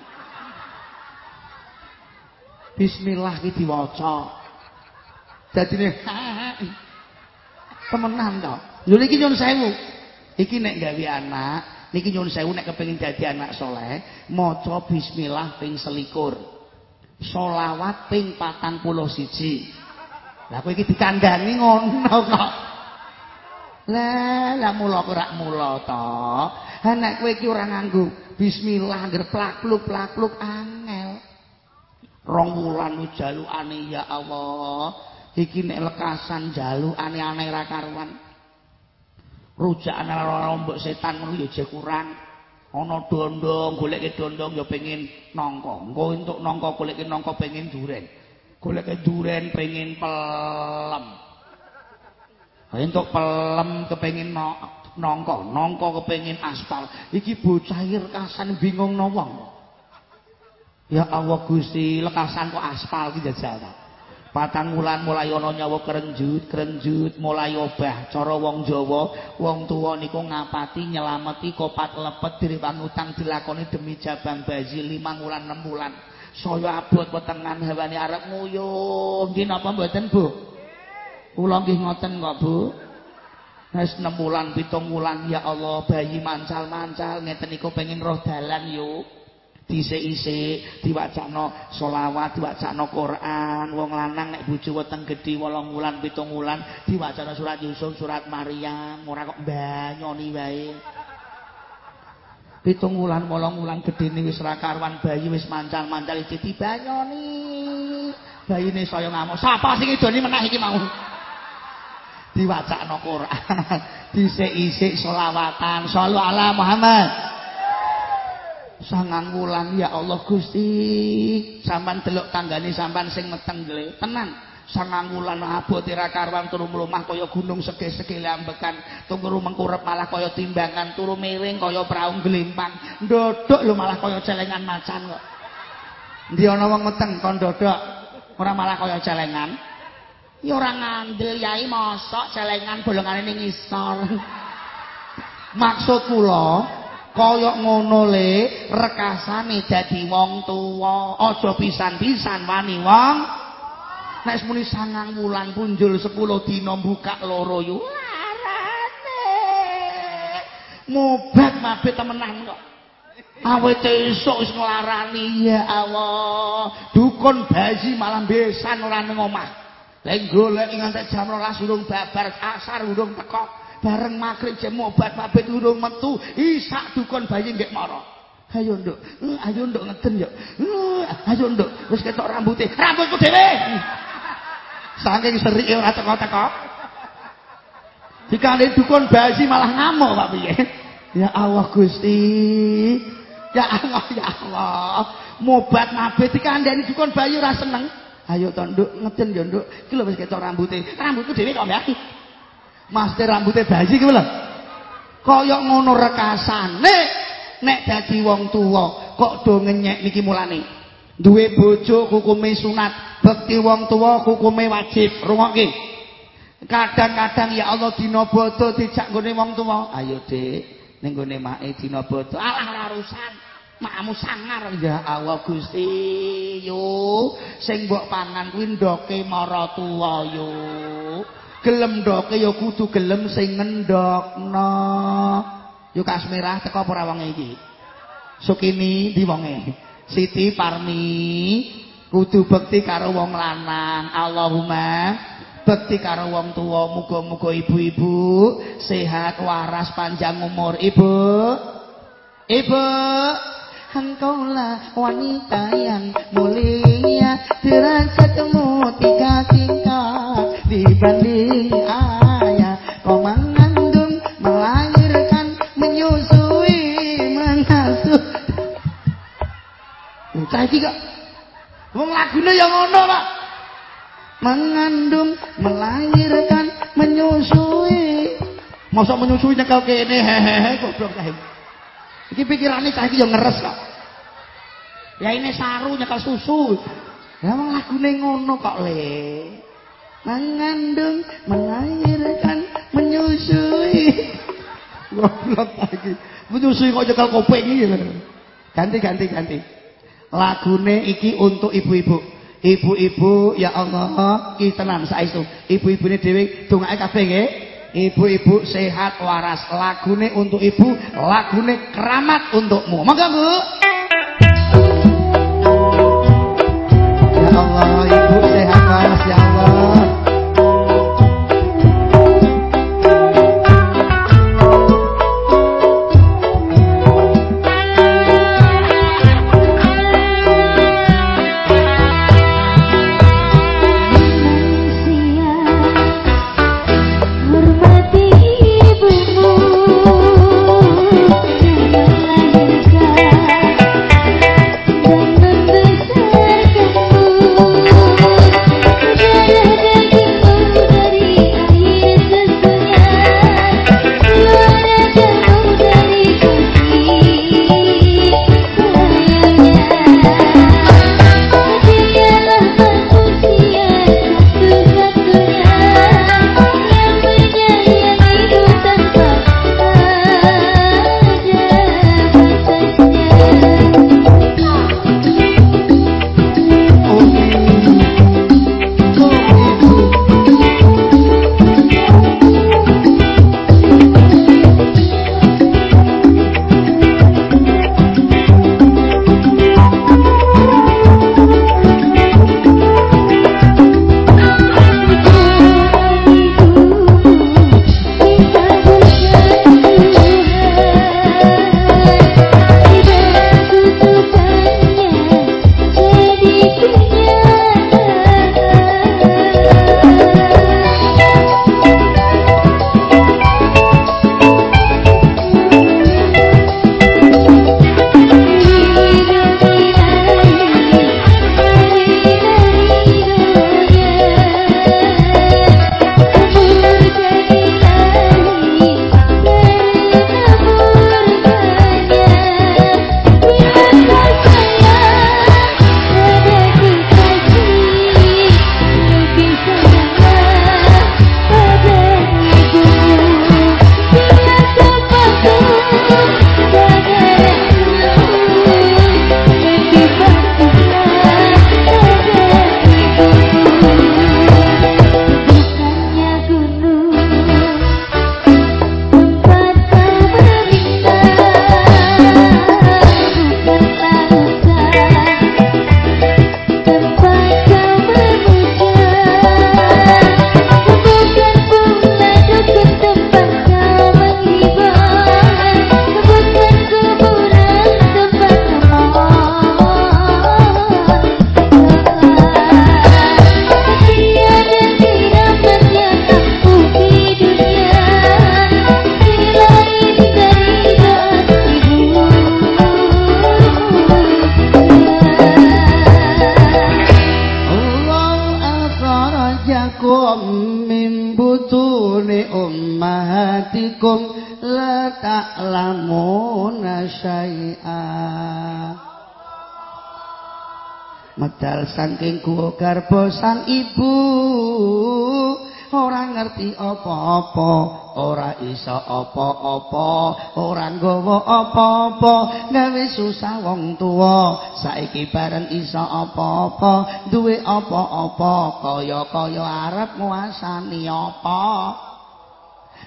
Bismillah iki diwaca. Dadine ha. Temenan to. Lho niki nyun sewu. Iki nek gawe anak, niki nyun sewu nek kepengin dadi anak soleh, maca bismillah ping selikur. Solawat ping patang puluh siji. Lah kowe iki dikandani ngono kok. Lah, lah mula ora mula to. Ha nek kowe iki ora nganggo bismillah ngger plak-pluk plak-pluk angel. Rong wulan jalukane ya Allah. Iki nek lekasan jalukane aneh ra karuan. Rujakane rombok setan ngono ya je kurang. Ana dondong, goleke dondong ya pengin nangka. Engko entuk nangka goleke nangka pengin duren. golek duren pengen pelem. Entuk pelem kepengin no, nongko, nongko kepengin aspal. Iki bocah rekasan bingung wong. Ya Allah Gusti, lekasan kok aspal ki jajal ta. Patang wulan mulai ana nyawa kerenjut, kerenjut mulai obah. Cara wong Jawa, wong tuwa niku ngapati nyelameti kopat lepet diriwang utang dilakoni demi jabang bayi 5 wulan 6 wulan. saya abot wetengan hewane arep nguyuh nggih napa mboten Bu kula nggih ngoten kok Bu wis 6 wulan 7 wulan ya Allah bayi mancal-mancal ngeten niku pengin roh dalan yuk dhisik-isik diwacana selawat diwacana Quran wong lanang nek bojo weteng gedhi 8 wulan 7 wulan diwacana surat Yusuf surat Maryam ora kok banyoni wae. Pitung wulan molong wulan gedene wis ra karuan bayi wis mancal-mancal iki dibanyoni. Bayine saya ngamuk sapa sing idoni menah iki mau diwacakno Quran. Dhisik-isik selawatan. Sallu ala Muhammad. Sangang wulan ya Allah Gusti. Sampean delok tanggane sampean sing meteng tenang sangang wulan abot ira karwan turu mlumah kaya gunung sege-sege lambekan. Tunggu mengkurep malah kaya timbangan turu miring kaya prau glempang ndodok lho malah kaya celengan macan kok. Ndi ana wong meteng kon ndodok ora malah kaya celengan ya ora ngandel yai mosok celengan bolongane ning isor maksud kula kaya ngono le rekasane dadi wong tuwa aja pisan-pisan wani wong. Nek semuni sangang wulan punjul sepuluh dina buka loro yu larane. Mobat mabit temenan kok awet esuk wis nglarani ya Allah. Dukun bayi malam besan ora ning omah lek golek nganti jam 12 urung babar asar urung teko bareng magrib jam mobat mabit urung metu isak dukun bayi nggih mara ayo nduk ayo nduk ngeden yo ayo nduk wis ketok rambutnya rambutku dhewe saking serike ora teko-teko. Dikane dukun basi malah ngamuk Pak piye? Ya Allah Gusti. Ya Allah ya Allah. Mobat mabit dikandani dukun bayi ora seneng. Ayo to nduk ngeden ya nduk. Iki lho wis ketok rambuté. Rambutku dhewe kok mbak. Mas rambutnya bayi ki lho. Kaya ngono rekasane nek dadi wong tuwa kok do ngenyek niki mulane. duwe bojo hukume sunat bekti wong tuwa hukume wajib rungokke kadang-kadang ya Allah dina bodo dijak nggone wong tuwa ayo dik ning nggone make dina bodo alah larusan makmu sangar ya Allah Gusti yo. Sing mbok pangan kuwi ndoke mara tuwa yo. Gelem ndoke ya kudu gelem sing ngendokno. Yo kasmerah teko ora wong iki? Sukini di wonge? Siti Parmi kudu bekti karo wong lanang. Allahumma bekti karo wong tua muga-muga ibu-ibu sehat waras panjang umur. Ibu ibu Engkaulah wanita yang mulia. Derajatmu tiga tingkat. Dibanding ayah Kau mengandung, melahirkan Menyusui, mengasuh Cah iki kok wong lagune ya ngono, Pak. Mengandung, melahirkan, menyusui. Masa menyusui nyekel kene hehehe goblok cah iki. Iki pikirane cah iki ya ngeres kok. Ya ini saru nyekel susu. Ya wong lagune ngono kok, Le. Mengandung, melahirkan, menyusui. Goblok iki. Menyusui kok nyekel iki. Ganti ganti ganti. lagune iki untuk ibu-ibu ibu-ibu ya Allah ki tenan saestu ibu-ibune dhewe dongake kabeh nggih ibu-ibu sehat waras. Lagune untuk ibu lagune keramat untukmu. Monggo Bu. Ya Allah garba sang ibu. Ora ngerti apa-apa ora iso apa-apa ora nggawa apa-apa. Gawe susah wong tuwa saiki bareng iso apa-apa. Duwe apa-apa kaya-kaya arep nguasani apa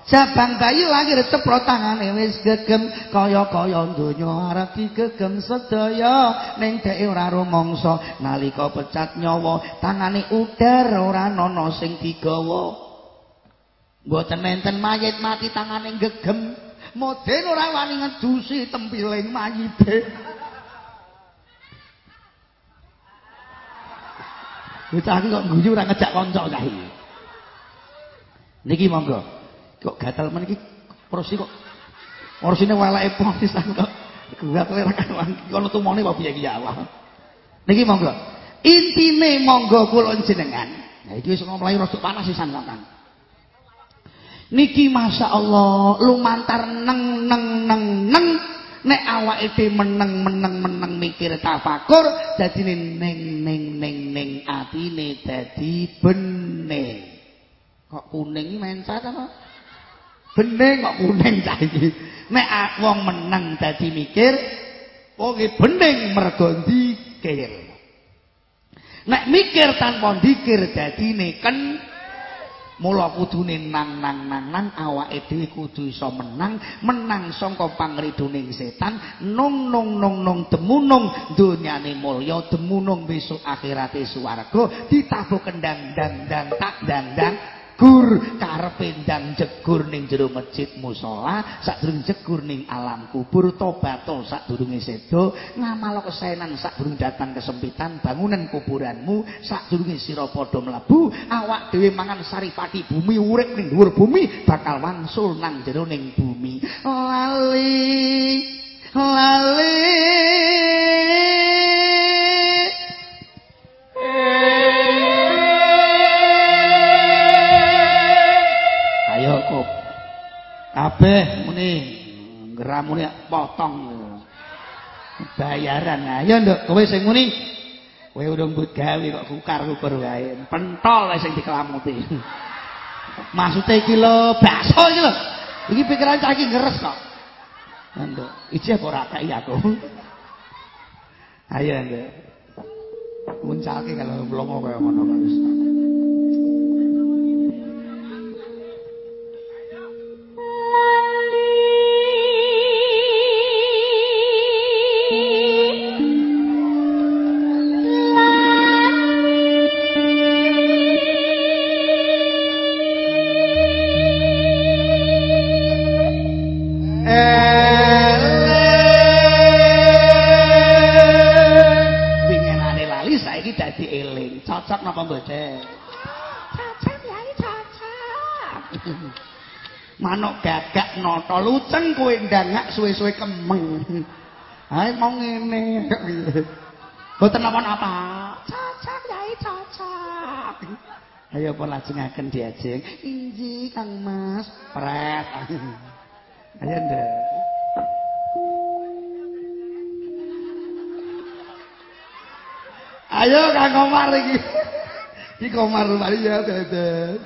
Jabang bayi lahir ceplok tangane wis gegem kaya-kaya donya. Arep digegem sedaya ning dheke ora rumangsa nalika pecat nyawa tangane udar ora ana sing digawa. Mboten enten mayit mati tangane gegem. Moden ora wani ngedusi tempiling mayite. Wis aku kok guyu ora ngejak kanca kae Niki monggo. Kok gatel men iki kursi kok kursine weleke pisan kok. Gatel ra kan kono tumone apa piye iki ya Allah. Niki monggo. Intine monggo kula jenengan. Nah iki wis mulai rada panas sisan Kang. Niki Masya Allah lumantar neng neng neng neng nek awake dhewe meneng meneng meneng mikir tafakur dadi ning ning ning ning atine dadi bening kok kuning mencat apa bening kok kuning cah iki nek wong meneng dadi mikir wong bening mergo dikir. Nek mikir tanpa dikir dadine ken Mula kudune nang nang nang nang awake dhewe kudu iso menang, menang saka pangridoning setan, nung nung nung nung demunung donyane mulya, demunung besok akhirate swarga, ditabuh kendang dang dang tak dang dang jegur karepe ndang jegur ning jero masjid musala sadurunge jegur ning alam kubur tobato sadurunge sedo ngamal kesenan sadurunge datang kesempitan bangunan kuburanmu sadurunge sira padha mlebu awak dhewe mangan saripati bumi urip ning dhuwur bumi bakal wangsul nang jero ning bumi. Lali lali kabeh muni ngramune potong. Bayaran. Ayo nduk. Kowe sing muni kowe urung mbut gawe kok kukar-kukur wae. Pentol sing dikelamuti. Maksude iki lho bakso iki lho. Iki pikiran cah iki ngeres kok. Nduk iki apa ora kaya aku? Ayo nduk. Muncalke kalau mlongo kaya ngono kok luceng kowe ndangak suwe-suwe kemeng. Hae mau ngene. Mboten napa-napa. Cocok yai cocok. Ayo apa lajengaken diajeng. Inji Kang Mas, pret. Ayo ndek. Ayo Kang Komar iki. Iki Komar mari ya, Dede.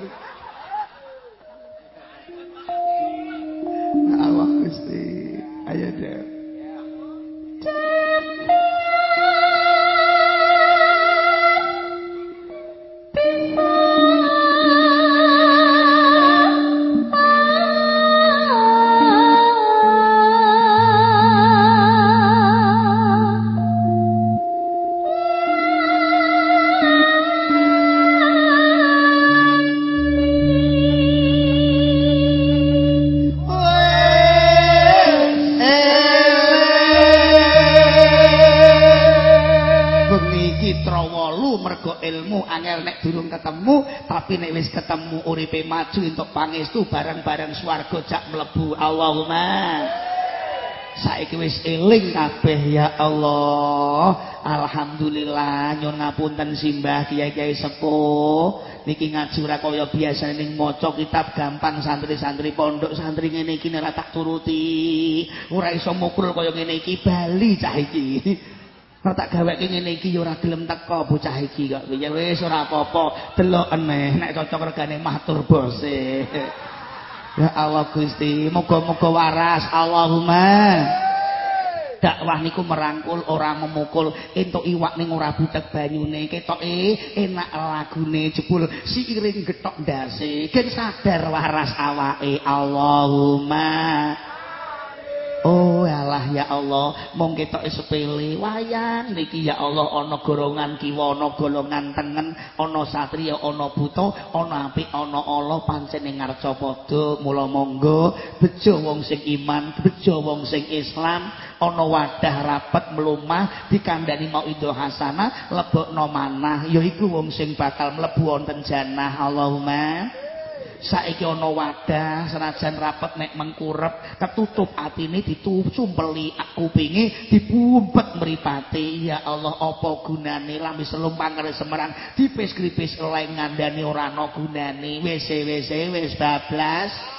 Uripe maju entuk pangestu barang-barang swarga jak mlebu. Allahumma. Saiki wis eling kabeh ya Allah. Alhamdulillah nyun ngapunten simbah kiai-kiai sepuh. Niki ngaji ora kaya biasa ning maca kitab gampang santri-santri pondok. Santri ngene iki ora tak turuti. Ora iso mukul kaya ngene iki bali cah iki Ora tak gaweke ngene iki ya ora gelem teko bocah iki kok. Ya wis ora apa-apa, delok eneh nek cocok regane matur bose. Ya Allah Gusti, muga-muga waras Allahumma. Dakwah niku merangkul ora memukul, entuk iwak ning ora butek banyune, ketoke enak lagune jebul siiring getok ndase, gen sadar waras awake Allahumma. Oh dalah ya Allah mung ketok sepele. Wayang niki ya Allah ana golongan kiwa ana golongan tengen ana satriya ana buta ana apik ana ala pancen ing ngarca padha mula monggo bejo wong sing iman bejo wong sing Islam ana wadah rapet mlumah dikandani mau itu hasanah lebokno manah yaiku wong sing bakal mlebu wonten jannah Allahumma saiki ana wadah senajan rapet nek mengkurep ketutup atine ditumpeli kupinge dibumpet mripate. Ya Allah apa gunane? Lambe selum pangere semerang dipis-kripis leng ngandani ora ana gunane. Wis wis wis bablas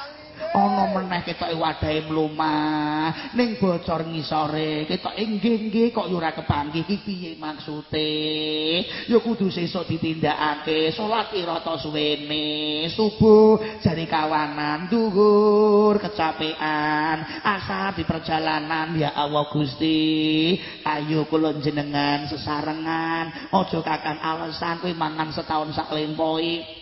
ana meneh ketoke wadahe mlumah ning bocor ngisore ketoke nggih-nggih kok yo ora kepanggih iki piye maksude? Ya kudu sesuk ditindakake salat rata suwene subuh jari kawanan dhuwur kecapean asar di perjalanan. Ya Allah Gusti ayo kula jenengan sesarengan aja kakan alasan kowe mangan setahun sak lempoi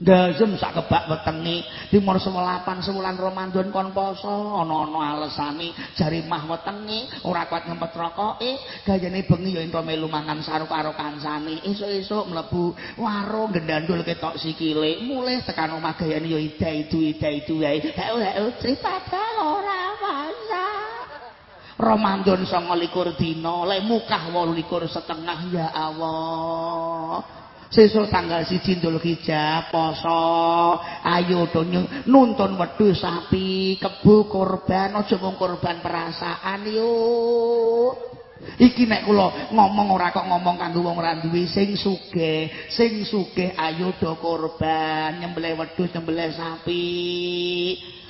Gazem sak kebak wetenge timur sewelapan sewulan Ramadan kon poso. Ana-ana alesane jari mah wetenge ora kuat ngempet rokoke. Gayane bengi ya ento melu mangan saru karo kancane esuk-esuk mlebu warung gendandul ketok sikile. Mulih tekan omah gayane ya ida itu ida itu wae. Heu-heu cerita ora masa. Ramadan 29 dina. Lek mukah 28 setengah ya Allah sesuk tanggal siji Dhul Hijjah poso ayo do nuntun wedhus sapi kebu korban aja mung korban perasaan yo. Iki nek kula ngomong ora kok ngomong kanggo wong ora duwe sing sugih sing sugih ayo do korban nyembelih wedhus nyembelih sapi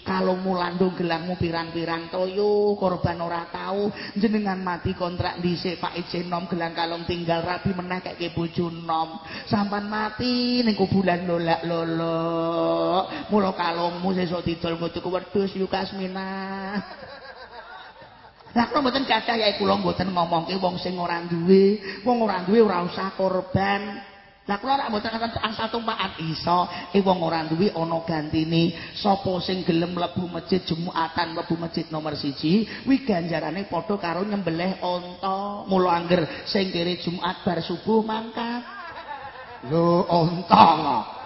kalungmu landung gelangmu pirang-pirang toyo korban ora tahu jenengan mati kontrak dhisik Pak Ijen nom gelang kalung tinggal rabi meneh kaya bojo nom. Sampan mati ning kubulan lolak lolo mula kalungmu sesuk didol tuku wedhus Yukasmina kula mboten kathah ya kula mboten ngomongke wong sing ora duwe, wong ora duwe ora usah korban. Lah kula ora mboten asal tumpakan iso, eh wong ora duwe ana gantine. Sapa sing gelem mlebu masjid Jumatan, mlebu masjid nomor siji, kuwi ganjarane padha karo nyembelih unta. Mula angger sing kere Jumat bar subuh mangkat. Lho, kok.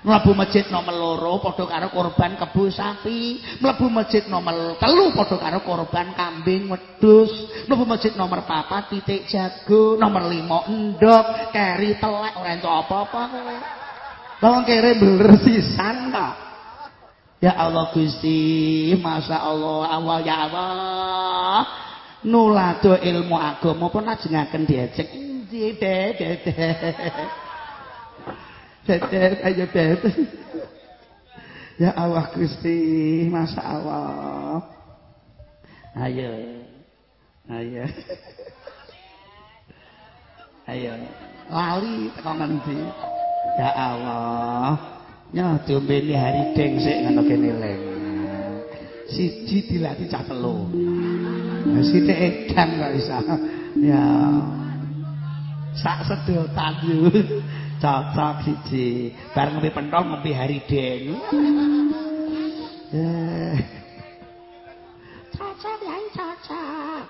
Mlebu masjid nomor loro padha karo korban kebu sapi. Mlebu masjid nomor telu padha karo korban kambing wedhus. Mlebu masjid nomor papat titik jago. Nomor lima endok keri telek ora entuk apa-apa wong kere beler sisan kok. Ya Allah Gusti Masya Allah Allah ya Allah. Nulado ilmu agama pun lajengaken diajak. Endi dede Dedet, ayo dedet. Ya Allah Gusti, Masya Allah. Ayo. Ayo. Ayo. Lali teko ngendi? Ya Allah. Nyo diombeni hari deng sik ngono kene leng. Siji dilatih cah telu. Lah sithik edan kok iso. Ya. Sak sedotan yo. Cocok siji. Bareng ngombe pentol ngombe hari den. Cocok ya cocok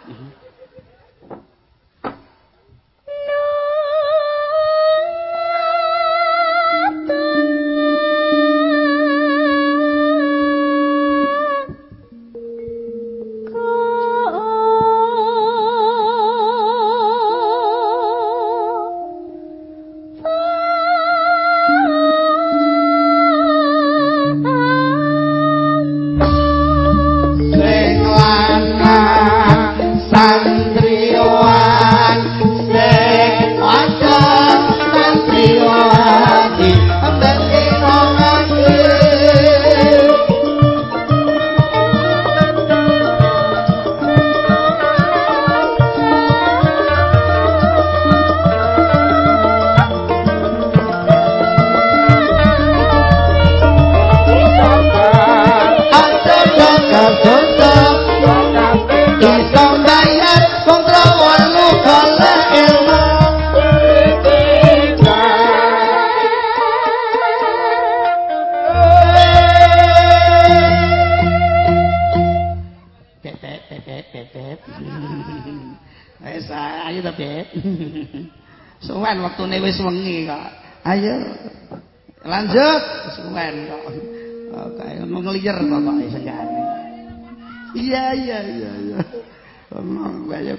Suwen wektune wis wengi kok. Ayo. Lanjut, suwen kok. Oke, ngeliyer pokoke senggane. Iya, iya, iya, iya. Ngomong ayo.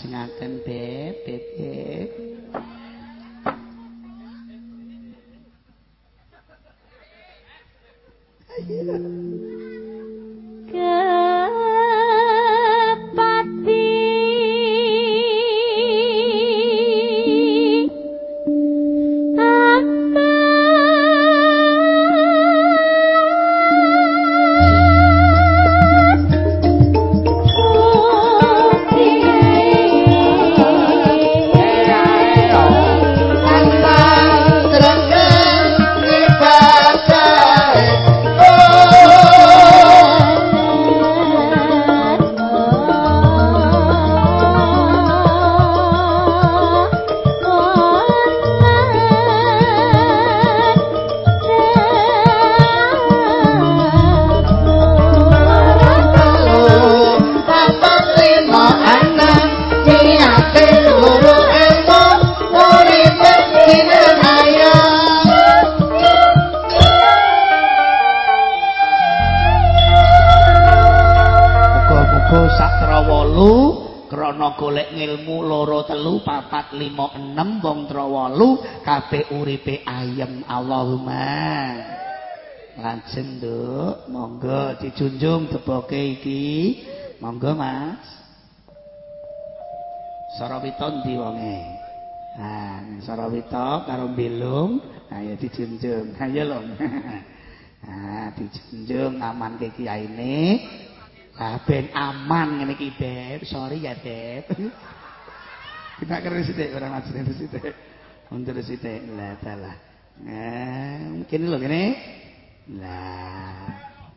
singaken Beb. Sorry ya, Beb. Kita keren sithik ora majene sithik. Mundur sithik. Lah dalah. Nah, kene lho kene. Lah,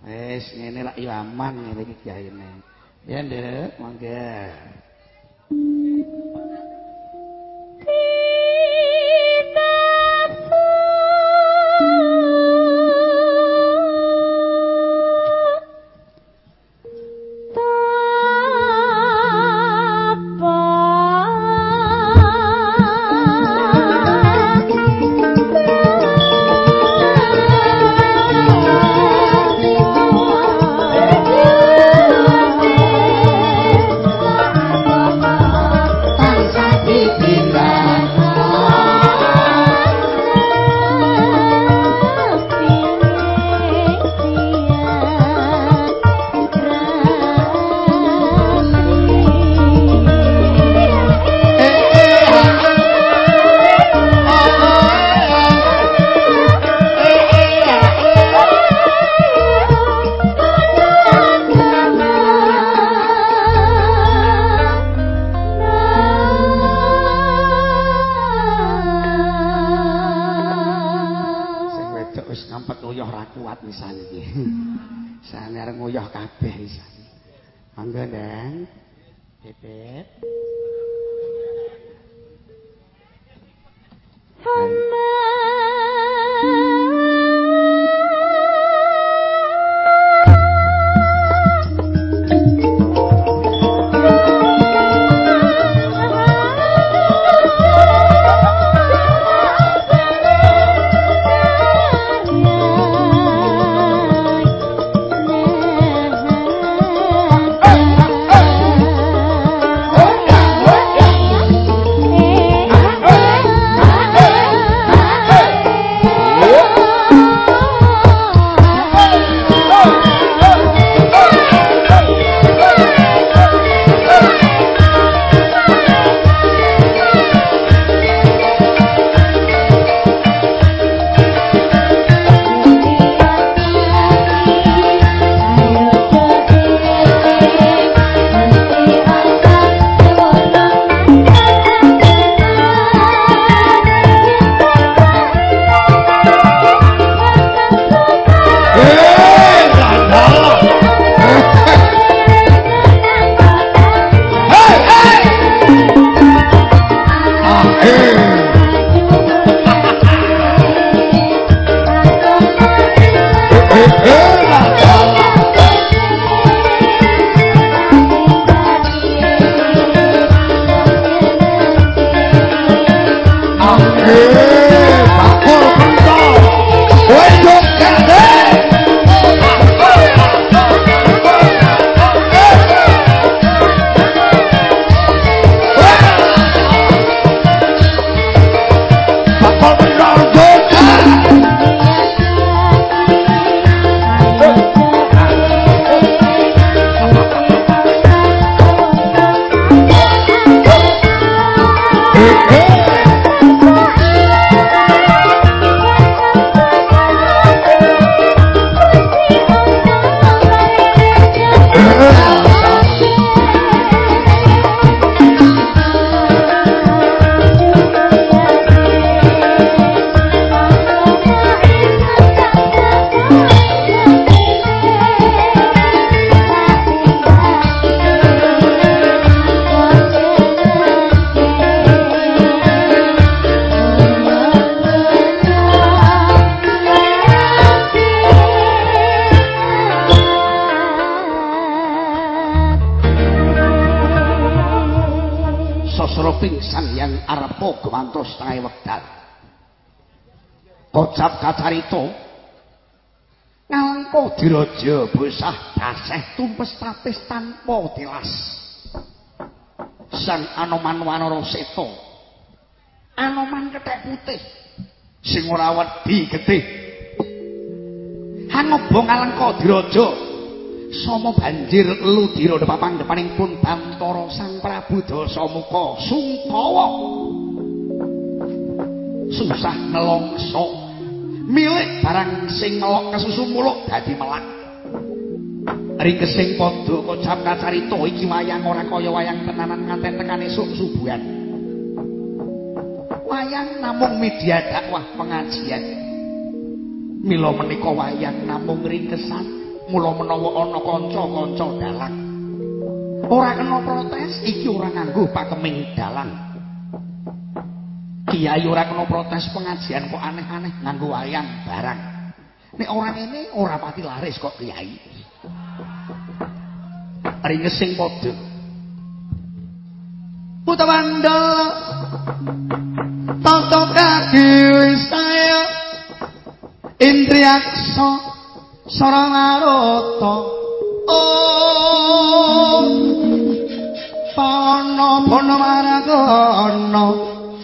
wis ngene lak yo aman ngene iki kiyaine. Ya, Nduk, monggo. Sing Seta Anoman kethek putih. Sing ora wedi getih. Hanoba ngalengka diraja Somo banjir ludira depapan depaning pun Bantara Sang Prabu Dasamuka. Sungkawa susah nelongso milik barang sing ngelok kesusu muluk dadi melak ringkesing padha kocap kacarita iki wayang ora kaya wayang tenanan ngantek tekan esuk subuhan. Wayang namung media dakwah pengajian. Mila menika wayang namung ringkesan mula menawa ana kanca-kanca dalang. Ora kena protes iki ora nganggo pakeming dalang. Kiai ora kena protes pengajian kok aneh-aneh nganggo wayang barang. Nek orang ini ora pati laris kok kiai ringesing padha. Putawandal Toto kaki wisaya Indriaksa Sarangarata Om Pana Pana Maragana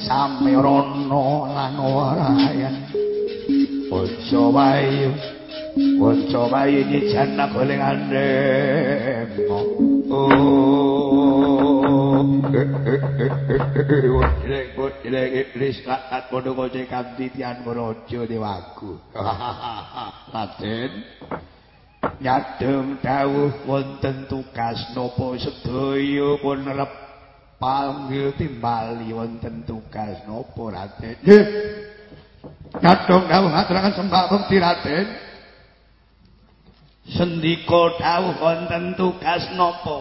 Samyarana lan warayan Ojo wayu Ojo wayu nyijana golengane Oh Wodrek wodrek iblis lakat padha kaca kanthi tian raja dewaku. Raden nyadeng dawuh wonten tugas napa sedaya pun rep panggil timbali wonten tugas napa Raden. Nggih. Nyadeng dawuh ngaturaken sembah bekti Raden. Sendika dawuh wonten tugas napa?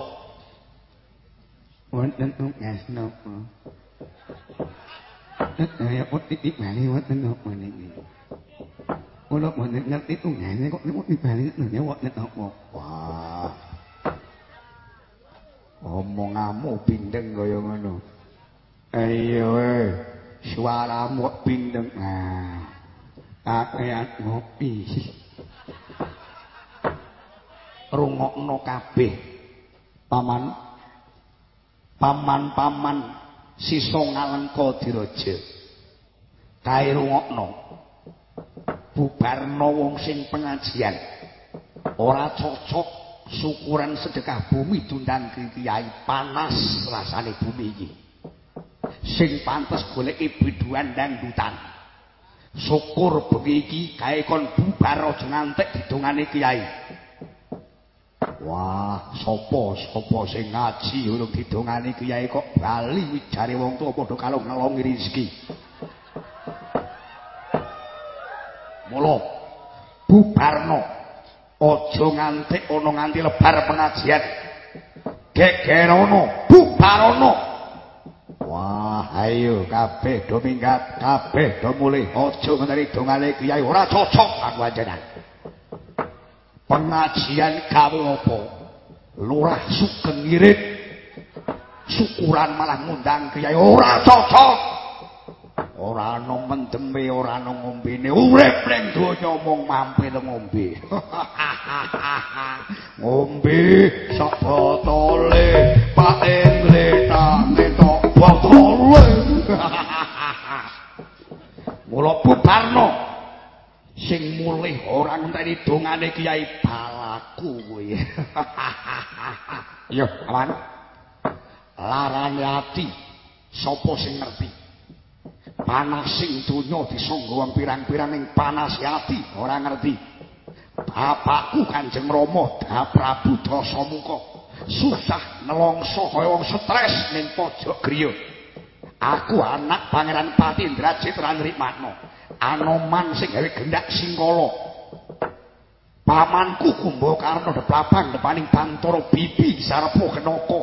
wonten tugas napa? Ya putih bali wonten napa niki? Kula mboten ngerti tungane kok niku dibali nanya wonten napa? Wah. Omongamu pindeng kaya ngono. Ayo eh suaramu pindeng ah kakean ngopi rungokno kabeh. Paman paman-paman sisa ngalengka diraja. Kae rungokno. Bubarno wong sing pengajian. Ora cocok syukuran sedekah bumi dundang kiai panas rasane bumi iki. Sing pantes goleki biduan dangdutan syukur bengi iki kae kon bubar aja ngantek didongane kiai Wah, sapa sapa sing ngaji urung didongani kiai kok bali wijare wong tuwa padha kalung ngelongi rezeki. Mula bubarno aja nganti ana nganti lebar pengajian. Gegerono, bubarono. Wah, ayo kabeh do minggat, kabeh do mulih. Aja ngenteni dongane kiai ora cocok aku anjenan. Pengajian gawe apa? Lurah sugeng ngirit. Syukuran malah ngundang kiai. Ora cocok. Ora ana mendeme ora ana ngombene. Urip ning donya mung mampir ngombe. Ngombe sak botole pak engleta ketok botole. Mula bubarno sing mulih ora ngenteni dongane Kiai balaku kuwi. Yo, awan. Larane ati sapa sing ngerti? Panasing donya disangga wong pirang-pirang ning panas ati ora ngerti. Bapakku Kanjeng Rama Da Prabu Dasamuka susah nelongso kaya wong stres ning pojok griya. Aku anak Pangeran Pati Indrajit Ranrikmatno. Anoman sing gawe gendak singkala. Pamanku Kumbakarna deplabang depaning Bantara Bibi Sarpa Kenaka.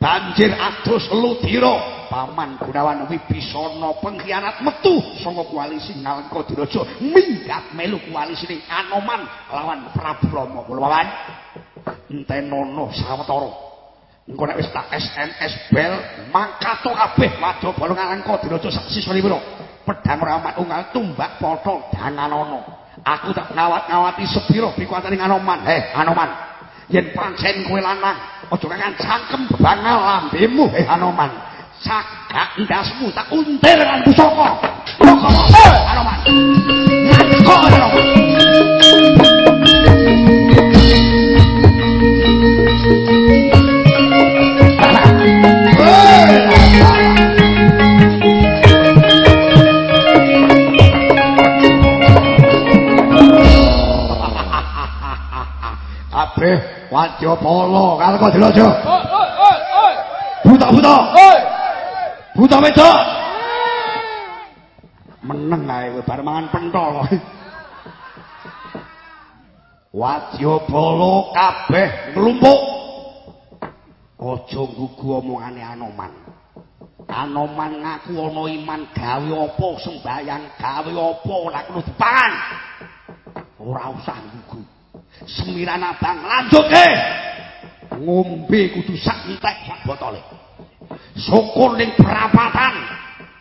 Banjir adus ludira. Paman Gunawan Wibisana pengkhianat metu saka koalisi Ngalengka Diraja minggat melu koalisi Anoman lawan Prabu Rama. Kulawan entenono sawetara. Engko nek wis tak SMS bel, mangkat kabeh wadya bala ngalengka diraja sak pira. Pedhang ramat unggal tumbak potho dananono. Aku tak ngawat-ngawati sepira bikuatane Anoman. Heh, Anoman. Yen pancen kowe lanang, aja kangen cangkem bangal lambemu, heh Anoman. Sagak ndasmu tak untir dengan pusaka. Pusaka, Anoman. Ngaco Anoman. Kabeh Wadyabala kalko dilaja. Oi. Buta-buta. Buta wedok. Meneng ae kowe bar mangan pentol. Wadyabala kabeh nglumpuk. Aja nggugu omongane Anoman. Anoman ngaku ana iman gawe apa sembayang gawe apa nek kudu dipangan. Ora usah nggugu. Semiran abang lanjutke. Ngombe kudu sak entek sak botole. Syukur ning perapatan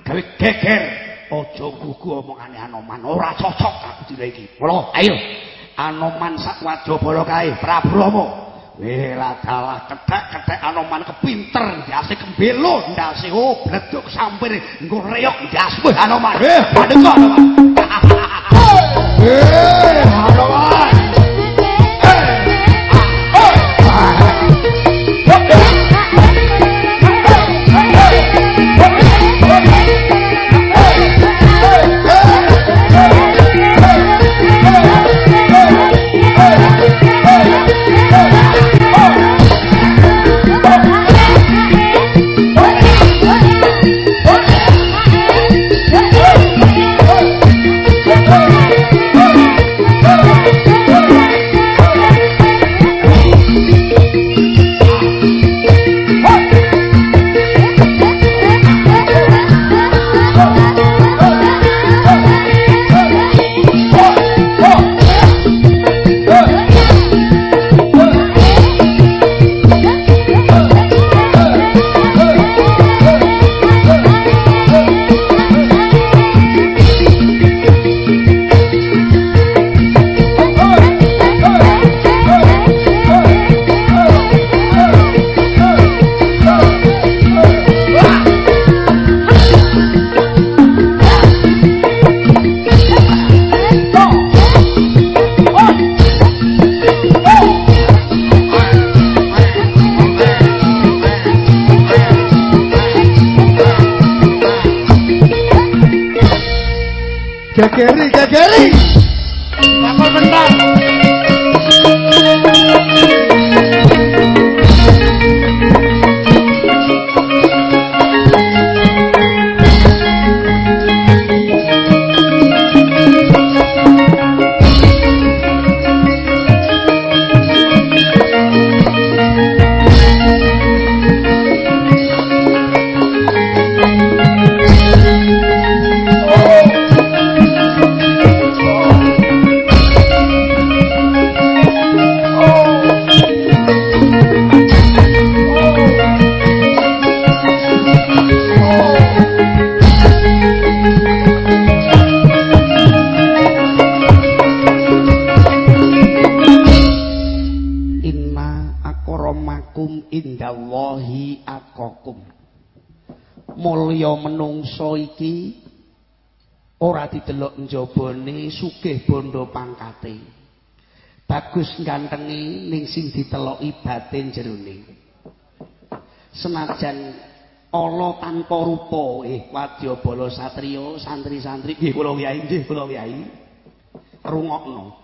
gawe geger. Aja nggugu omongane Anoman, ora cocok aku dina iki. Mula ayo Anoman sak wajabala kae Prabu Rama. Weh dalah kethek-kethek Anoman kepinter, ndase kembelo, ndase oh bleduk sampir engko reyok ndas weh Anoman. Eh, padha Anoman. Eh, Anoman. Njabane sugih bondo pangkate. Bagus gantengi ning sing diteloki batin jerone. Senajan ala tanpa rupa, eh wadyabala satriya, santri-santri, nggih kula kyai, nggih kula kyai. Rungokno.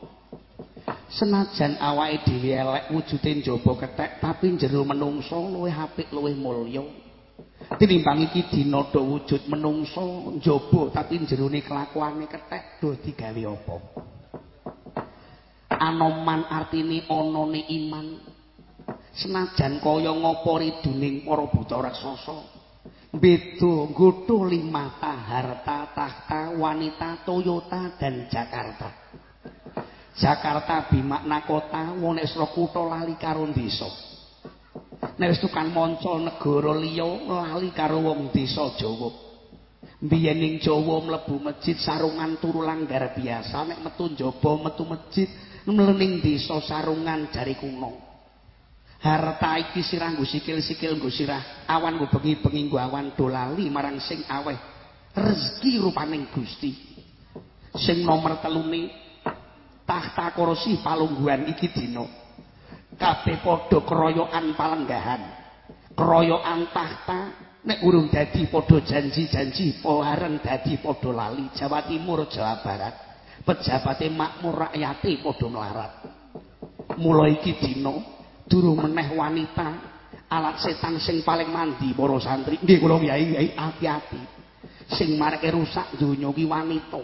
Senajan awake dhewe elek wujude njaba kethek tapi jero menungso luwih apik luwih mulya. Tinimbang iki dinada wujud menungso njaba tapi jerone kelakuane kethek do digawe apa? Anoman artine anane iman. Senajan kaya ngapa riduning para buta raksasa. Beda nggodho limata harta tahta wanita Toyota dan Jakarta. Jakarta bimakna kota, wong nek kutha lali karo desa. Nek wis tukang monco negara liya lali karo wong desa Jawa. Biyen ning Jawa mlebu masjid sarungan turu langgar biasa nek metu njaba metu masjid mlening desa sarungan jari kuno. Harta iki sirah nggo sikil-sikil nggo sirah awan nggo bengi-bengi nggo awan dolali marang sing aweh. Rezeki rupaning Gusti. Sing nomor telune tahta kursi palungguhan iki dina kabeh padha keroyokan palenggahan. Keroyokan tahta nek urung dadi padha janji-janji bareng dadi padha lali. Jawa Timur Jawa Barat. Pejabate makmur rakyate padha melarat. Mula iki dina durung meneh wanita alat setan sing paling mandi para santri. Nggih kula kiai hati-hati. Sing marake rusak donya ki wanita.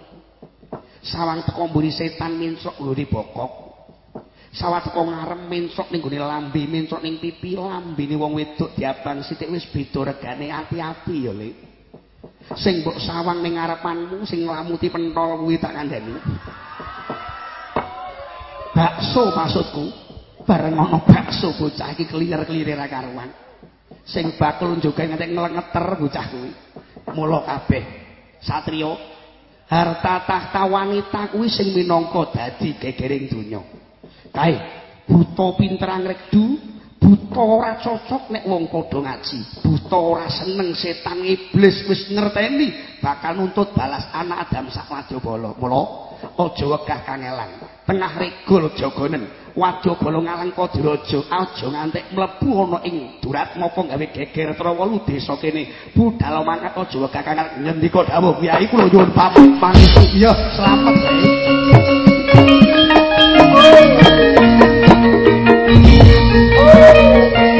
Sawang teko setan minsok nggone bokok sawat kok ngarem mensok ning gone lambe mensok ning pipi lambene wong wedok diabang sithik wis beda regane. Ati-ati ya Lik. Sing mbok sawang ning ngarepanmu sing nglamuti pentol kuwi tak kandhani bakso maksudku bareng ana bakso bocah iki kelir-kelir ra karuan. Sing bakul njogae nganti nglengeter bocah kuwi. Mula kabeh. Satriya harta tahta wanita kuwi sing minangka dadi gegering donya kae buta pinter angrekdu buta ora cocok nek wong padha ngaji. Buta ora seneng setan iblis wis ngerteni bakal nuntut balas anak Adam sak wadyabala mula aja wegah kangelan. Tengah regol jogonen. Wadyabala ngalang kadiraja aja ngantek mlebu ana ing durat mopo gawe geger trawolu desa kene. Budal mangkat aja wegah kangelan. Ngendika dawuh kiai kula nyuwun pamit. Pangestu iya slamet Thank you.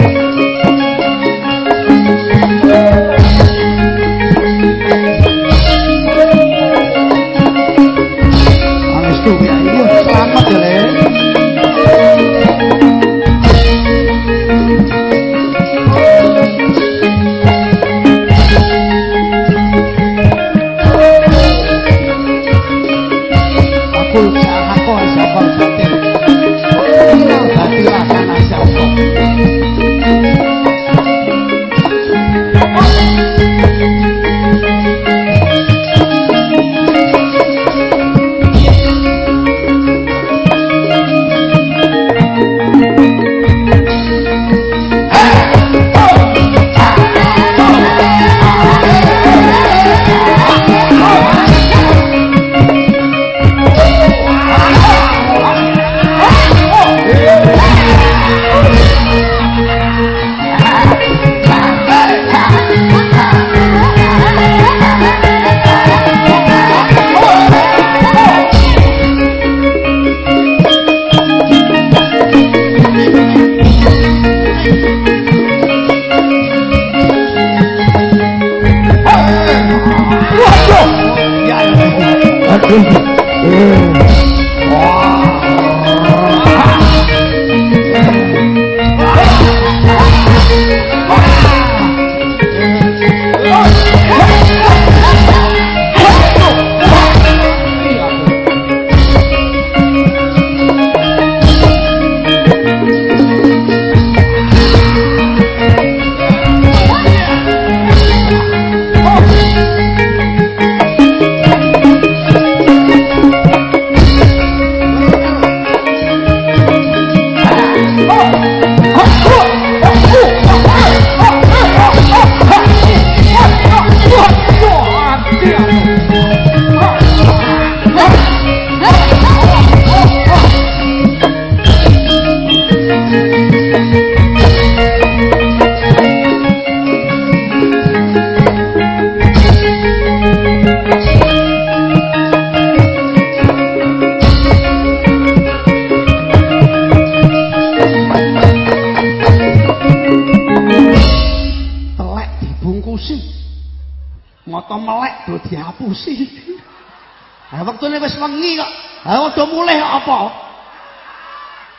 apa?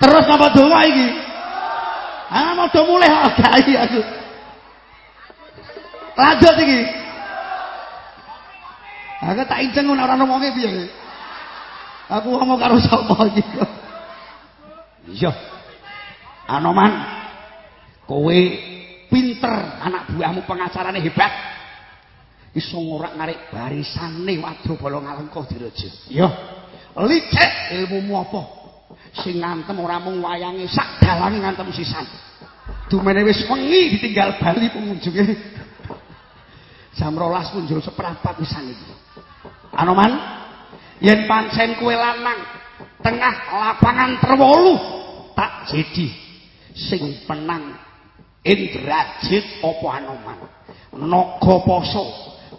Terus apa doa iki? Ah, mau do mulai kok oh, gawe aku. Lanjut iki. Aku tak inceng ora ana ngomongke piye iki. Aku ngomong karo sapa iki? Iya. Anoman. Kowe pinter, anak buahmu pengacarane hebat. Iso ngorak ngarik barisane wadro bolong alengkoh di. Iya. Licik ilmumu apa? Sing ngantem ora mung wayange sak dalange ngantem sisan. Dumene wis wengi ditinggal bali pengunjunge. Jam 12 punjul seprapat pisan iki. Anoman, yen pancen kowe lanang tengah lapangan terwolu tak jadi sing penang Indrajit apa Anoman. Naga poso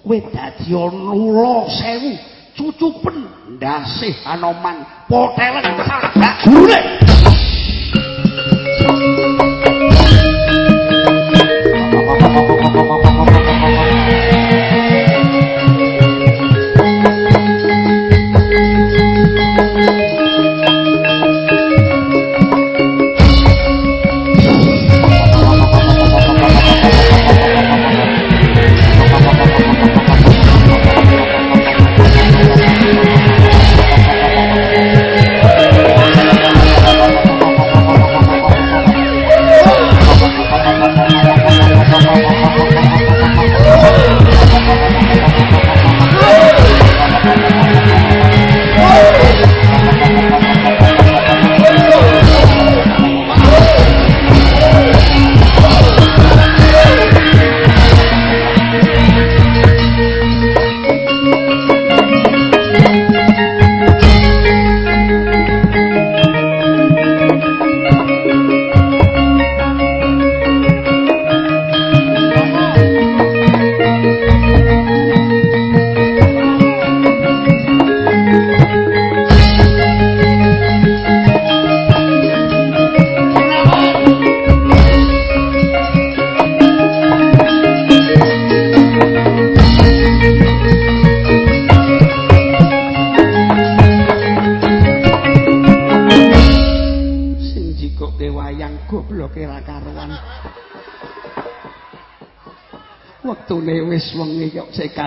kowe dadi nula sewu cucupen ndasih Anoman potelen sagak gurune.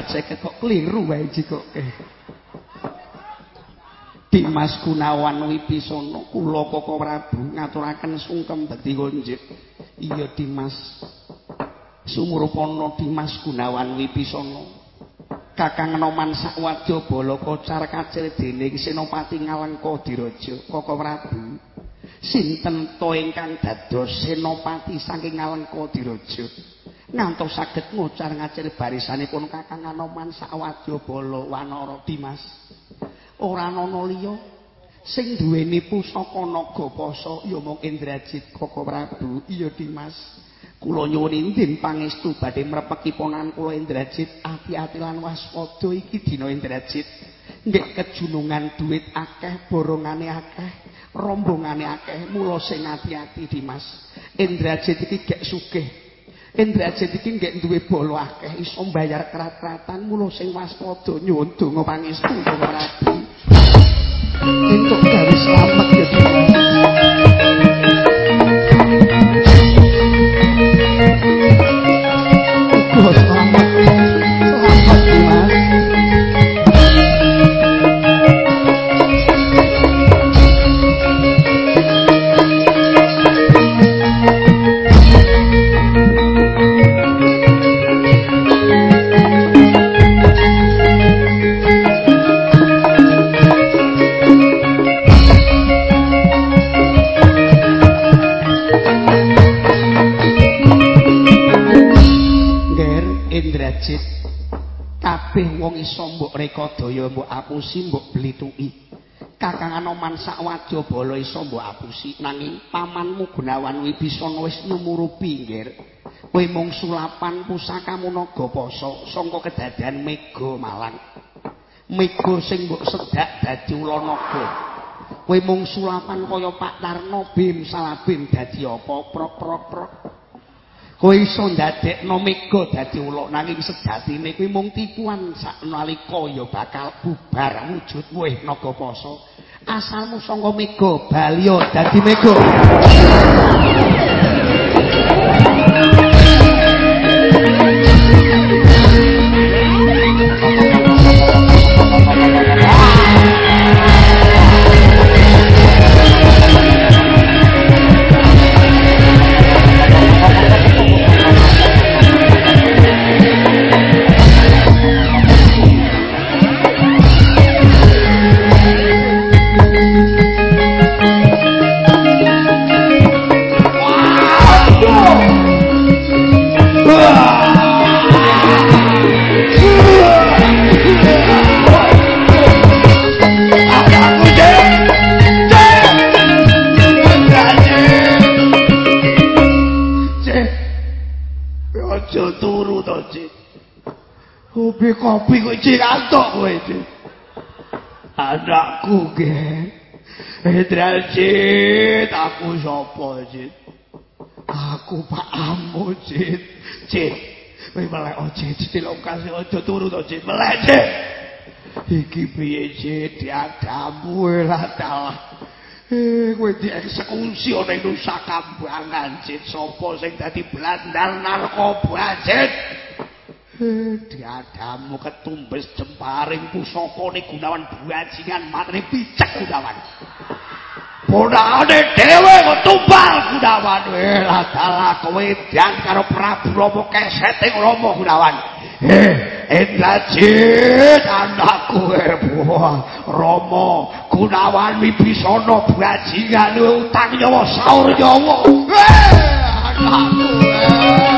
Kok cekak-cekek kok kliru wae jikoke. Dimas Gunawan Wibisana kula Koko Prabu ngaturaken sungkem dadi konjuk. Iya Dimas. Sumurupana Dimas Gunawan Wibisana. Kakang Noman Sawadya Bala Kocar kacil dening Senopati Ngalengka Diraja Koko Prabu. sinten to ingkang dados senopati saking Ngalengka Diraja ngantos saged ngocar ngacir barisanipun Kakang Anoman Sawadya Bala Wanara Dimas. Ora ana liya. Sing duweni pusaka naga pasa ya mung Indrajit Koko Prabu. Iya Dimas. Kula nyuwun indin pangestu badhe mrepeki ponan kula Indrajit. Ati-ati lan waspada iki dina Indrajit. Nggih kejunungan duit akeh borongane akeh rombongane akeh mula sing ati-ati Dimas. Indrajit iki gek sugih Indrajit iki nggih duwe bala akeh iso mbayar kerat-keratan mula sing waspada nyuwun donga pangestu Koko Prabu entuk gawe slamet ya wong iso mbok rekodaya mbok apusi mbok blituki. Kakang Anoman Sakwadya Bala iso mbok apusi nanging pamanmu Gunawan Wibisana wis numurupi Nger kowe mung sulapan pusakamu naga pasa sangka kedadian Mega Malang. Mega sing mbok sedak dadi ula naga. Kowe mung sulapan kaya Pak Tarno Bim Salabim dadi apa? Prok prok prok Kowe iso ndadekno mega dadi ula nanging sejatine kuwi mung tipuan saknalika ya bakal bubar wujud weh naga pasa. Asalmu saka mega balya dadi mega. Anakku, nggih. Hendral Cik, aku sapa, Cik? Aku Pak Amu, Cik. Cik, kowe melek oh, Cik, Cik lokasi aja turu to, Cik. Melek, Cik. Iki piye, Cik? Diadamu lah dalah. Eh, kowe dieksekusi ana Nusa Kambangan, Cit. Sopo sing dadi blandar narkoba, Cit? Eh, diadamu ketumbes jemparing pusakane Gunawan Bajingan matri picek Gunawan. Ponakane dhewe kok tumbal Gunawan. Eh, lah dalah kowe dian karo Prabu Rama keseting Rama Gunawan. Eh, Indrajit anakku buah Romo Gunawan Wibisana bajingan utang nyawa saur nyawa eh anakku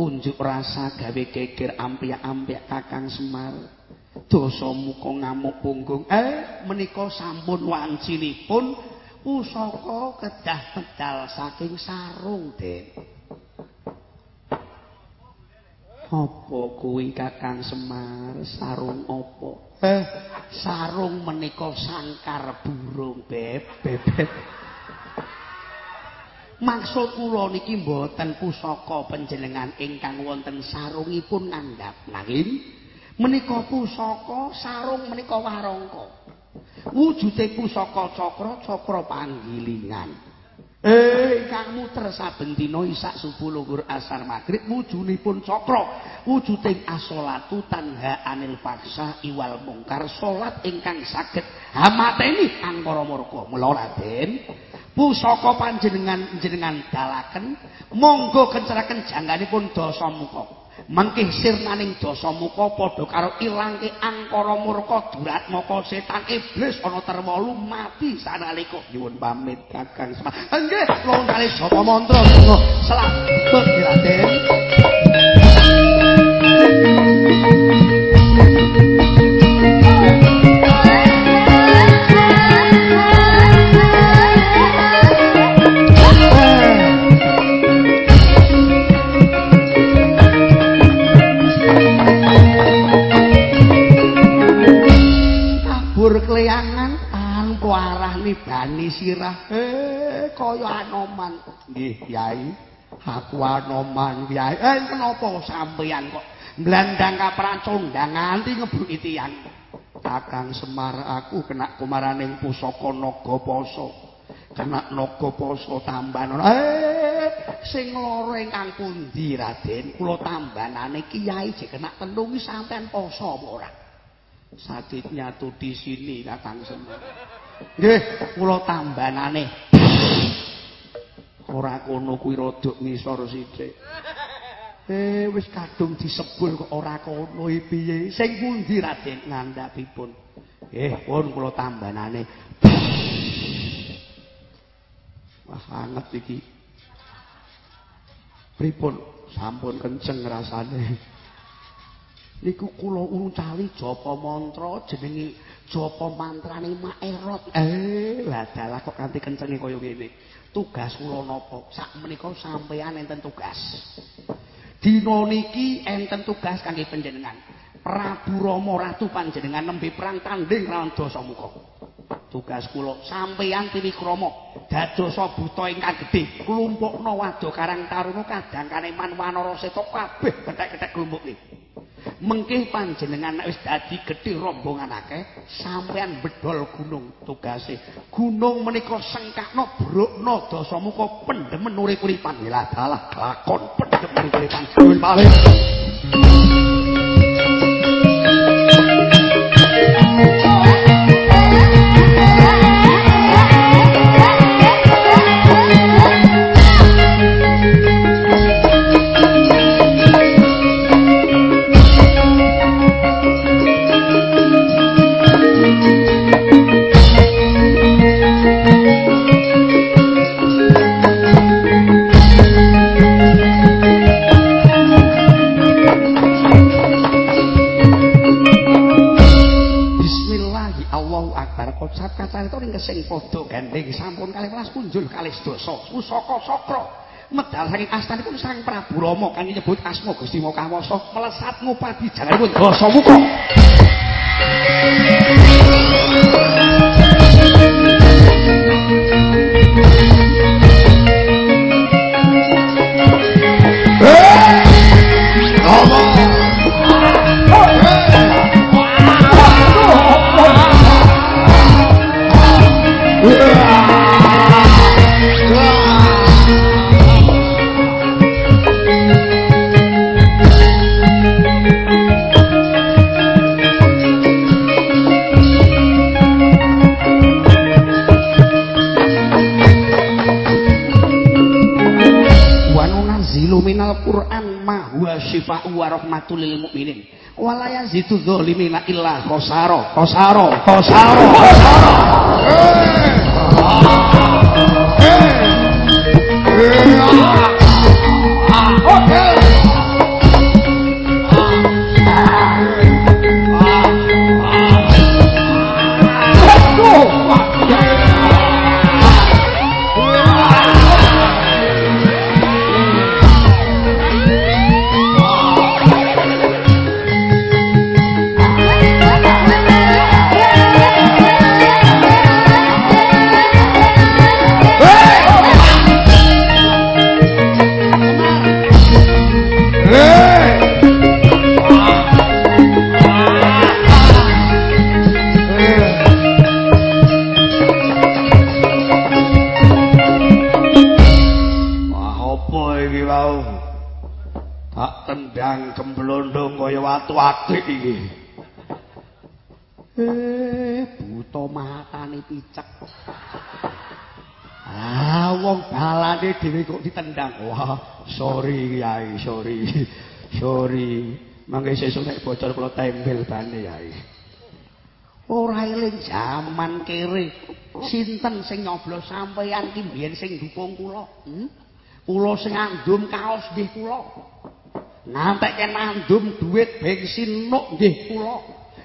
Unjuk rasa gawe geger ampiak-ampiak Kakang Semar. Dosa muka ngamuk punggung. Eh, menika sampun wancinipun pusaka kedah medal saking sarung, Den. Apa kuwi Kakang Semar sarung apa? Eh, sarung menika sangkar burung, Beb, bebet. Maksud kula niki mboten pusaka panjenengan ingkang wonten sarungipun ngandhap. Nanging menika pusaka sarung menika warangka. Wujude pusaka cakra, cakra panggilingan. Eh, kang muter saben dina isak subuh luhur asar magrib wujunipun cakra wujuding asolatu tanha anil faksa iwal mungkar salat ingkang saged hamateni angkara murka mula Raden pusaka panjenengan jenengan dalaken monggo kenceraken jangganipun dosa muka. Mangkih sirnaning dosa muka padha karo ilangke angkara murka durat moko setan iblis ana terwolu mati sanalika nyuwun pamit kakang semar nggih kali sapa mantra selamat Raden nibani sirah. Eh kaya anoman nggih kyai. Aku anoman kyai. Eh kenapa sampeyan kok nglandang kapracondang nganti ngebruki tiyang kakang semar aku kena kumaraning pusaka naga poso. Kena naga poso tamban eh sing lara ingkang pundi raden? Kula tambanane kyai jek kena tenungi sampean poso apa ora? Sadit nyatu di sini kakang semar Nggih, kula tambanane. Ora kono kuwi rodok ngisor sithik. Eh wis kadung disebul kok ora kono piye? Sing pundi Raden ngandhapipun? Eh pun kula tambanane. Wah anget iki. Pripun sampun kenceng rasane. Niku kula uncali japa mantra jenenge japa mantrane Maerot. Eh, lah dalah kok kanthi kencenge kaya ngene. Tugas kula napa? Sak menika sampeyan enten tugas. Dina niki enten tugas kangge panjenengan. Prabu Rama Ratu panjenengan nembe perang tanding lawan Dasamuka. Tugas kula sampeyan Triwikrama dadosa buta ingkang gedhe, klumpukna wado karang taruna kadang kaneman wanara seta kabeh kethek-kethek niki. Mengke panjenengan wis dadi gedhe rombongan akeh, sampeyan bedol gunung tugase. Gunung menika sengkakno brukna Dasamuka pendemen urip-uripan. Lah dalah lakon pendemen urip-uripan. Nuwun sing padha gandeng sampun kalih welas punjul kalih sedasa pusaka sakra. Medal saking astanipun Sang Prabu Rama kang nyebut asma Gusti Mokawasa melesat ngupadi jalanipun Dasamuka syifa'u wa rahmatul lil mukminin. Wa la yazidu dzalimina illa khosaro, khosaro, khosaro, khosaro. Oke. Sorry Kyai, sorry. Sorry. Mangke sesuk nek bocor kula tembel bane Kyai. Ora eling jaman kere. Sinten sing nyoblos sampeyan ki mbiyen sing dukung kula? Hmm? Kula sing andum kaos nggih kula. Nampak nandum duit bensin nuk nggih kula.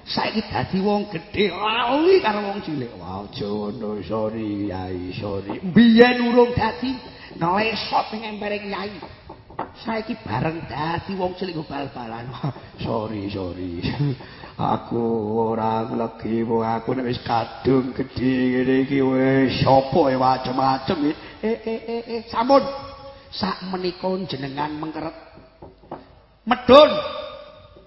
Saiki dadi wong gedhe lali karo wong cilik. Wah, aja ngono, sorry Yai, sorry. Biyen urung dadi nglesot ning embere Yai. Saiki bareng dadi wong cilik bal-balan. sorry, sorry. aku ora legi wong aku nek wis kadung gedhe ngene iki wis sapa e macem-macem. Eh eh eh eh sampun. Sak menika jenengan mengkeret medun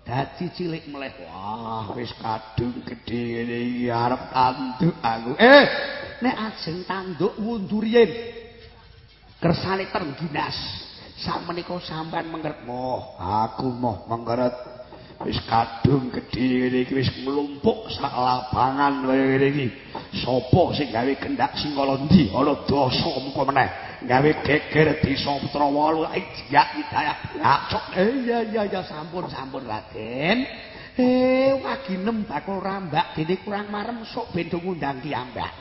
dadi cilik meleh wah wis kadung gedhe ngene iki arep tanduk aku eh nek ajeng tanduk mundur yen kersane terginas sak menika sampean mengeret. Moh aku moh mengeret. Wis kadung gedhe ngene iki wis nglumpuk sak lapangan ngene iki. Sapa sing gawe kendak sing kala ndi? Ana dosa muka meneh. Gawe geger desa Putrawalu jak hidayah blacok eh iya iya sampun sampun Raden. Eh waginem bakul rambak dene kurang marem sok ben ngundang kiambak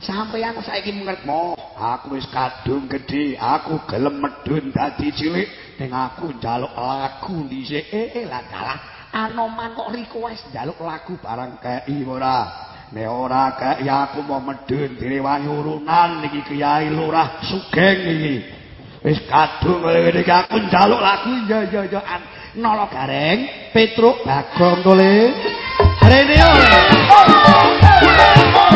sampeyan saiki ngertmo aku wis kadung gedhe aku gelem medhun dadi cilik. Ning aku njaluk lagu dhisik. Eh, eh lah dalah anoman kok request njaluk lagu barang kei ora? Nek ora kei aku mau medhun direwangi urunan niki kiai lurah sugeng iki. Wis kadung ngene iki aku njaluk lagu. Iya iya iya nolo gareng petruk bagong tole rene oleh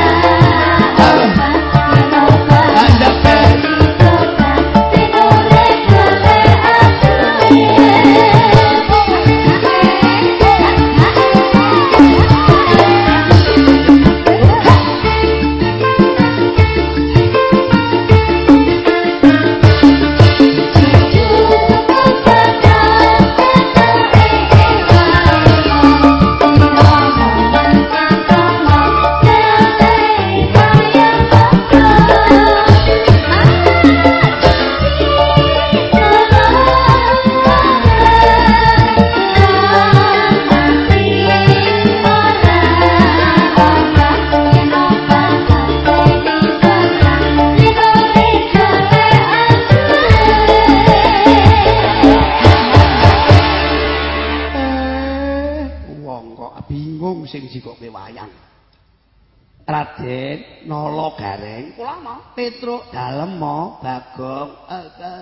Bagong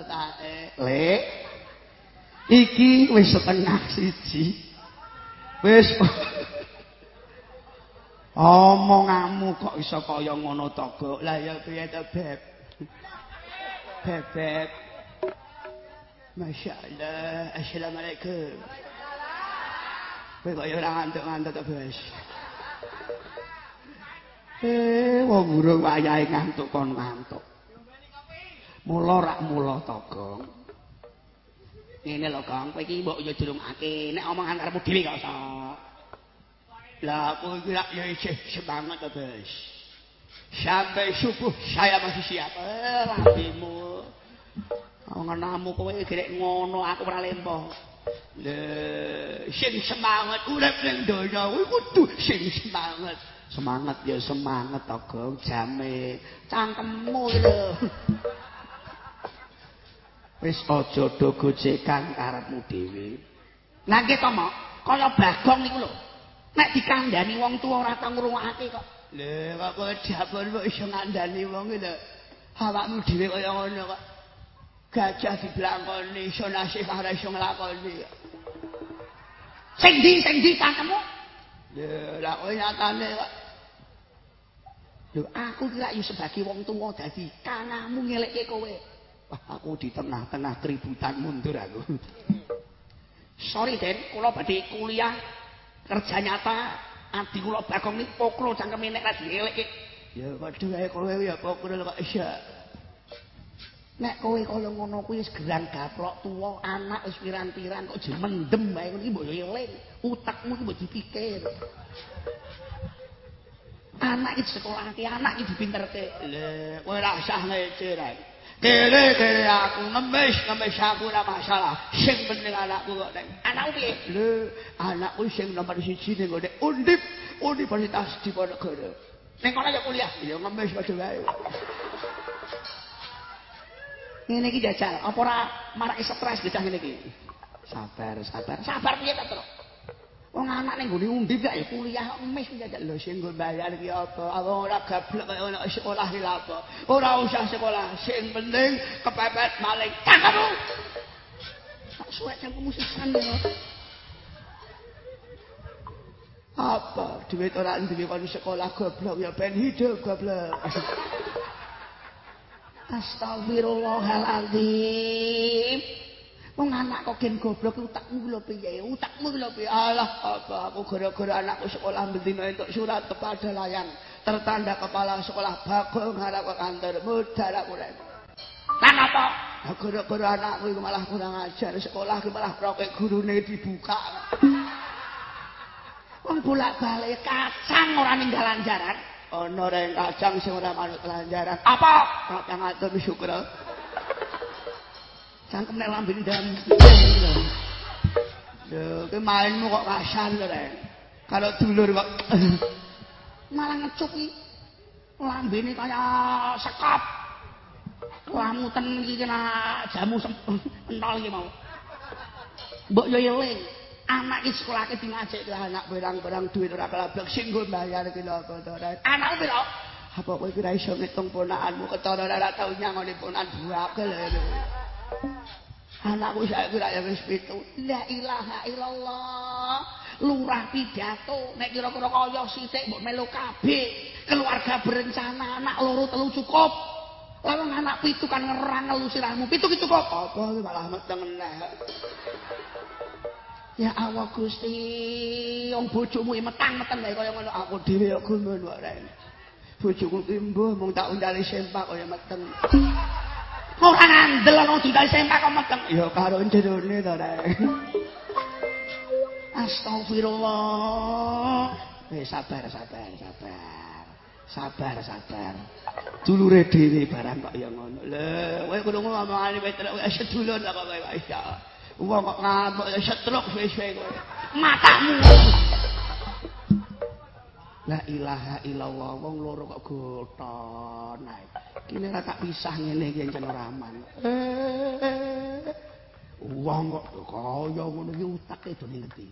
kae le iki wis setengah siji. Wis. Omonganmu kok iso kaya ngono to Gok? Lah ya piye to beb? Bebek Masya Allah Assalamualaikum. Kowe kok ya ora ngantuk-ngantuk to, Bos. Eh, wong urung wayahe ngantuk kon ngantuk. Mula rak mula to, Gong. Ngene lho, Gong, kowe iki mbok yo dirungake, nek omongan karepmu dhewe kok iso. Lah, kowe iki rak yo isih semangat to, Bos. Sampai subuh saya masih siap. Eh, rapimu. Ngonomu kowe gerek ngono, aku ora lempo. Le, sing semangat urip ning donya kuwi kudu sing semangat. Semangat ya semangat to, Gong, jame cangkemmu lho. Wis aja do gojekan karepmu dhewe. Lah nggih to, Mak, kaya Bagong niku lho. Nek dikandani wong tuwa ora tau ngrungokake kok. Lho, kok kowe jabon kok iso ngandani wong lho. Awakmu dhewe kaya ngono kok. Gajah diblangkoni iso nasih ora iso nglakoni. Sing ndi sing ndi? Lho, lah kowe nyatane kok. Lho, aku ki lak yo sebagai wong tuwa dadi kanamu ngelekke kowe. Wah, aku di tengah-tengah keributan mundur aku. Sorry, Den, kula badhe kuliah kerja nyata. Adi kula Bagong niki pokro cangkeme nek ra dielekke. Ya padha ae kowe ya pokro kok iya. Nek kowe kaya ngono kuwi wis gerang gaplok tuwa, anak wis piran-piran kok je mendem bae ngono iki mbok eling. Utekmu iki mbok dipikir. Anak iki sekolahke, anak iki dipinterke. Lha, kowe ora usah ngece ra. Kere kere aku ngemis ngemis aku ora masalah. Sing penting anakku kok nek anakku piye? Lho, anakku sing nomor siji ning ngene Undip Universitas Diponegoro. Ning kono ya kuliah. Ya ngemis padha wae. Ngene iki jajal, apa ora marake stres bocah ngene iki? Sabar, sabar. Sabar piye ta, Tru? Wong anak ning nggone undip ya kuliah emis jajal lho sing nggo bayar iki apa? Apa ora gablek kaya ana sekolah lha apa? Ora usah sekolah, sing penting kepepet maling. Cangkemmu. Tak suwek cangkemmu sisan ya. Apa? Duit ora duwe kon sekolah goblok ya ben hidup goblok. Astagfirullahaladzim. Wong anak kok gen goblok utakmu lho piye? Utakmu lho piye? Alah, apa aku gara-gara anakku sekolah bendina entuk surat kepada layang tertanda kepala sekolah bagong harap ke kantor mudar aku rek. Lan apa? Gara-gara anakku iku malah kurang ajar sekolah iki malah proke gurune dibuka. Wong bolak-balik kacang ora ninggalan jaran. Ana rek kacang sing ora manut lanjaran. Apa? Kacang atur syukur. Cangkem nek lambene ndam. Lho, ki mainmu kok kasar lho, Rek. Kalau dulur kok malah ngecup iki. Lambene kaya sekop. Lamuten iki kena jamu entol iki mau. Mbok yo eling. Anak iki sekolahke dingajek anak berang-berang duit ora kelablek sing nggo bayar iki lho to, Rek. Anak piro? Apa kowe kira iso ngitung ponakanmu ketara ora tau nyangoni ponakan buake lho. Anakku saiki ra ya wis pitu. La ilaha illallah. Lurah pidato nek kira-kira kaya sithik mbok melu kabeh. Keluarga berencana anak loro telu cukup. Lalu anak pitu kan ngerang ngelu sirahmu. Pitu ki cukup. Apa malah meteng. Ya Allah Gusti, wong bojomu metang-meteng kaya ngono aku dhewe kok gumun wae. Bojoku ki mbuh mung tak undali sempak kaya meteng. Ora ngandel ana dudal sempak kok meteng. Ya karo jerone to, Rek. Astagfirullah. Eh sabar, sabar, sabar. Sabar, sabar. Dulure dhewe barang kok ya ngono. Lho, kowe kudu ngomongane wis terus wis sedulur kok kowe ya. Wong kok ngamuk ya setruk wis-wis kowe. Matamu. La ilaha illallah wong loro kok goton ae. Kene ra tak pisah ngene iki encen ora aman. Eh, Wong kok kaya ngono iki utake do ngerti.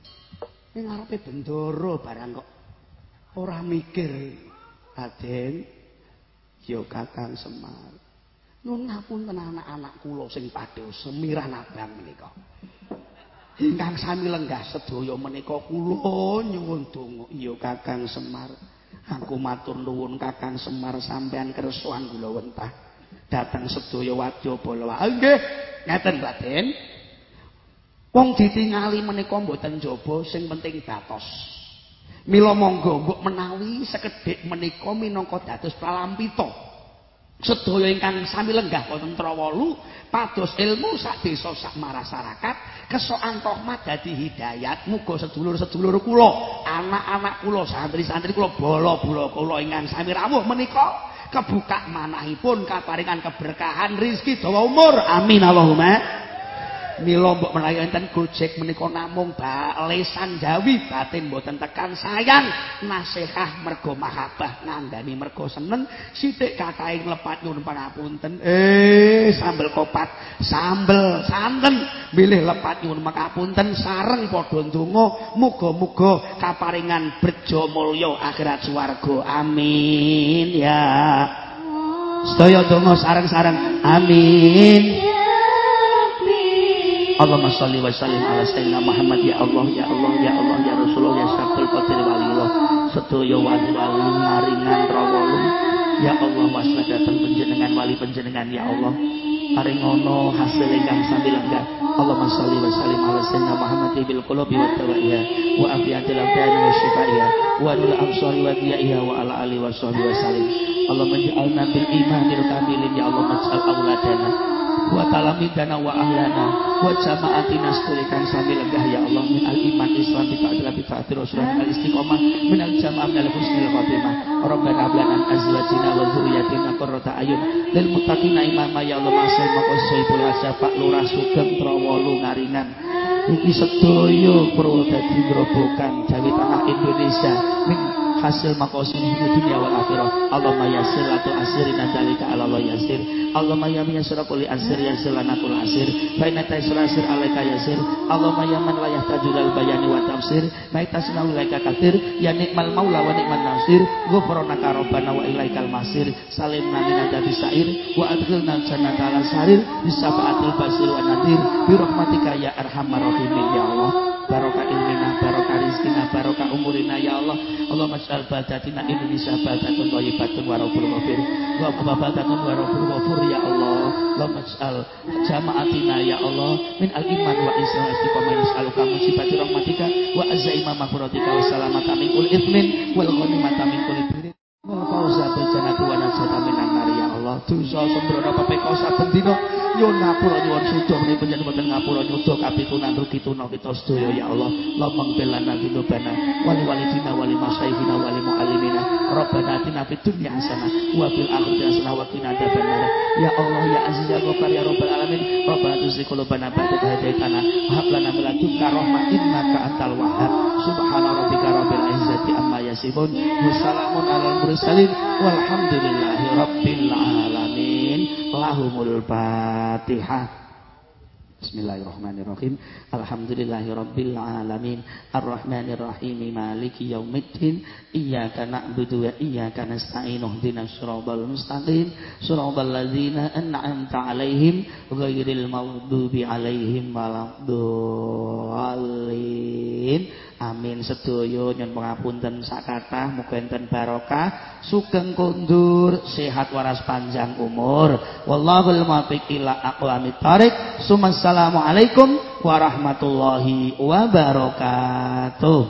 Ning ngarepe bendoro barang kok ora mikir. Aden yo Kakang Semar. Nun ngapunten anak-anak kula sing padha semirah abang menika. Ingkang sami lenggah sedaya menika kula nyuwun donga iya Kakang Semar. Aku matur nuwun Kakang Semar sampean kersuan kula wentah. Dateng sedaya wadya bala. Ah, Nggih, ngeten Raden. Wong ditingali menika mboten jaba sing penting datos. Mila monggo mbok menawi sekedhik menika minangka dados pralampita. Sedaya ingkang sami lenggah wonten Trawolu pados ilmu sak desa sak masyarakat kesokan rahmat dadi hidayat. Muga sedulur-sedulur kula anak-anak kula santri-santri kula bola-bola kula ingkang sami rawuh menika kebuka manahipun kaparingan keberkahan rizki dawa umur. Amin Allahumma Mila mbok menawi enten Gojek menika namung balesan Jawi batin mboten tekan sayang. Nasihah mergo mahabbah ngandani mergo seneng. Sithik katahe lepat nyuwun pangapunten. Eh sambel kopat. Sambel santen. Milih lepat nyuwun pangapunten. Sareng padha ndonga. Muga-muga kaparingan brejo mulya akhirat swarga. Amin. Ya. Sedaya donga sareng-sareng. Amin Allahumma salli wa sallim ala sayyidina Muhammad. Ya Allah ya Allah ya Allah ya Rasulullah ya Syafil Qadir walillah sedaya wali-wali maringan rawolum ya Allah wasna dateng panjenengan wali panjenengan ya Allah. Paring ngono hasil ingkang sami lenggah Allahumma salli wa sallim ala sayyidina Muhammad bil qulubi wa tawaiya wa afiyatil abdan wa shifaiha wa lil absari wa diyaiha wa ala alihi wa sahbihi wa sallim. Allahumma ja'alna bil imanil kamilin ya Allah maj'al auladana wa talamidana wa ahlana. Wa jama'atina setulikan sami lenggah ya Allah min al iman islam bi ta'dila bi ta'dir rasulullah al istiqomah min al jama'ah min al husnil khatimah rabbana ablana azwajina wa dzurriyyatina qurrata ayun. Lil muttaqina imama ya Allah masih maqasaibul asyafa lurah sugeng trawolu ngaringan iki sedaya pro dadi grobokan Jawi tanah Indonesia. Min hasil makosin hidup dunia wal akhirah. Allahumma yasir atau asirin dalika ala Allah yasir Allahumma ya yasir kulli asir yasir lana kul asir. Fa inna asir alaika yasir Allahumma ya man la al bayani wa tafsir. Fa tasna ilaika kathir. Ya nikmal maula wa nikman nasir. Ghufranaka rabbana wa ilaikal masir. Salimna min adabi sa'ir wa adkhilna jannata al sarir. Bisafaatil basir wa nadir. Bi rahmatika ya arhamar rahimin ya Allah. Barokah ilmina barokah rizkina barokah umurina ya Allah. Allah mas'al badatina Indonesia. Badatun thayyibatun wa rabbul ghafir wa badatun wa rabbul ghafur ya Allah Allah mas'al jamaatina ya Allah min al iman wa islam istiqomah nas'aluka musibati rahmatika wa azaima maghfiratika wa salamata min ithmin wal ghanimata min kulli fawza bil jannati wa najata minan ya Allah? Dosa sembrono pepeko saben dina. Nyuwun ngapura nyuwun suda menika panjenengan ngapura nyuda kapitunan rugi tuna kita sedaya ya Allah. Lamang belana dinobana wali walidina wali masyaihina wali muallimina. Rabbana atina fid dunya hasanah wa fil akhirati hasanah wa qina adzabannar. Ya Allah ya aziz ya ghafar ya rabbal alamin. Rabbana tuzigh qulubana ba'da idh hadaytana wa hab lana min ladunka rahmah innaka antal wahhab. Subhana yasifun. Wa salamun alal mursalin. Walhamdulillahi rabbil alamin. Lahumul fatihah. Bismillahirrahmanirrahim. Alhamdulillahi Rabbil Alamin. Ar-Rahmanirrahim. Maliki Yaumiddin. Iyaka na'budu wa iyaka nasta'in. Uhdinas suratal mustaqim. Suratal ladzina an'amta alaihim Ghairil maghdubi alaihim Waladdallin Amin. Sedaya nyuwun pangapunten sakatah muga enten barokah. Sugeng kondur sehat waras panjang umur. Wallahul muwaffiq ila aqwamit thariq warahmatullahi wabarakatuh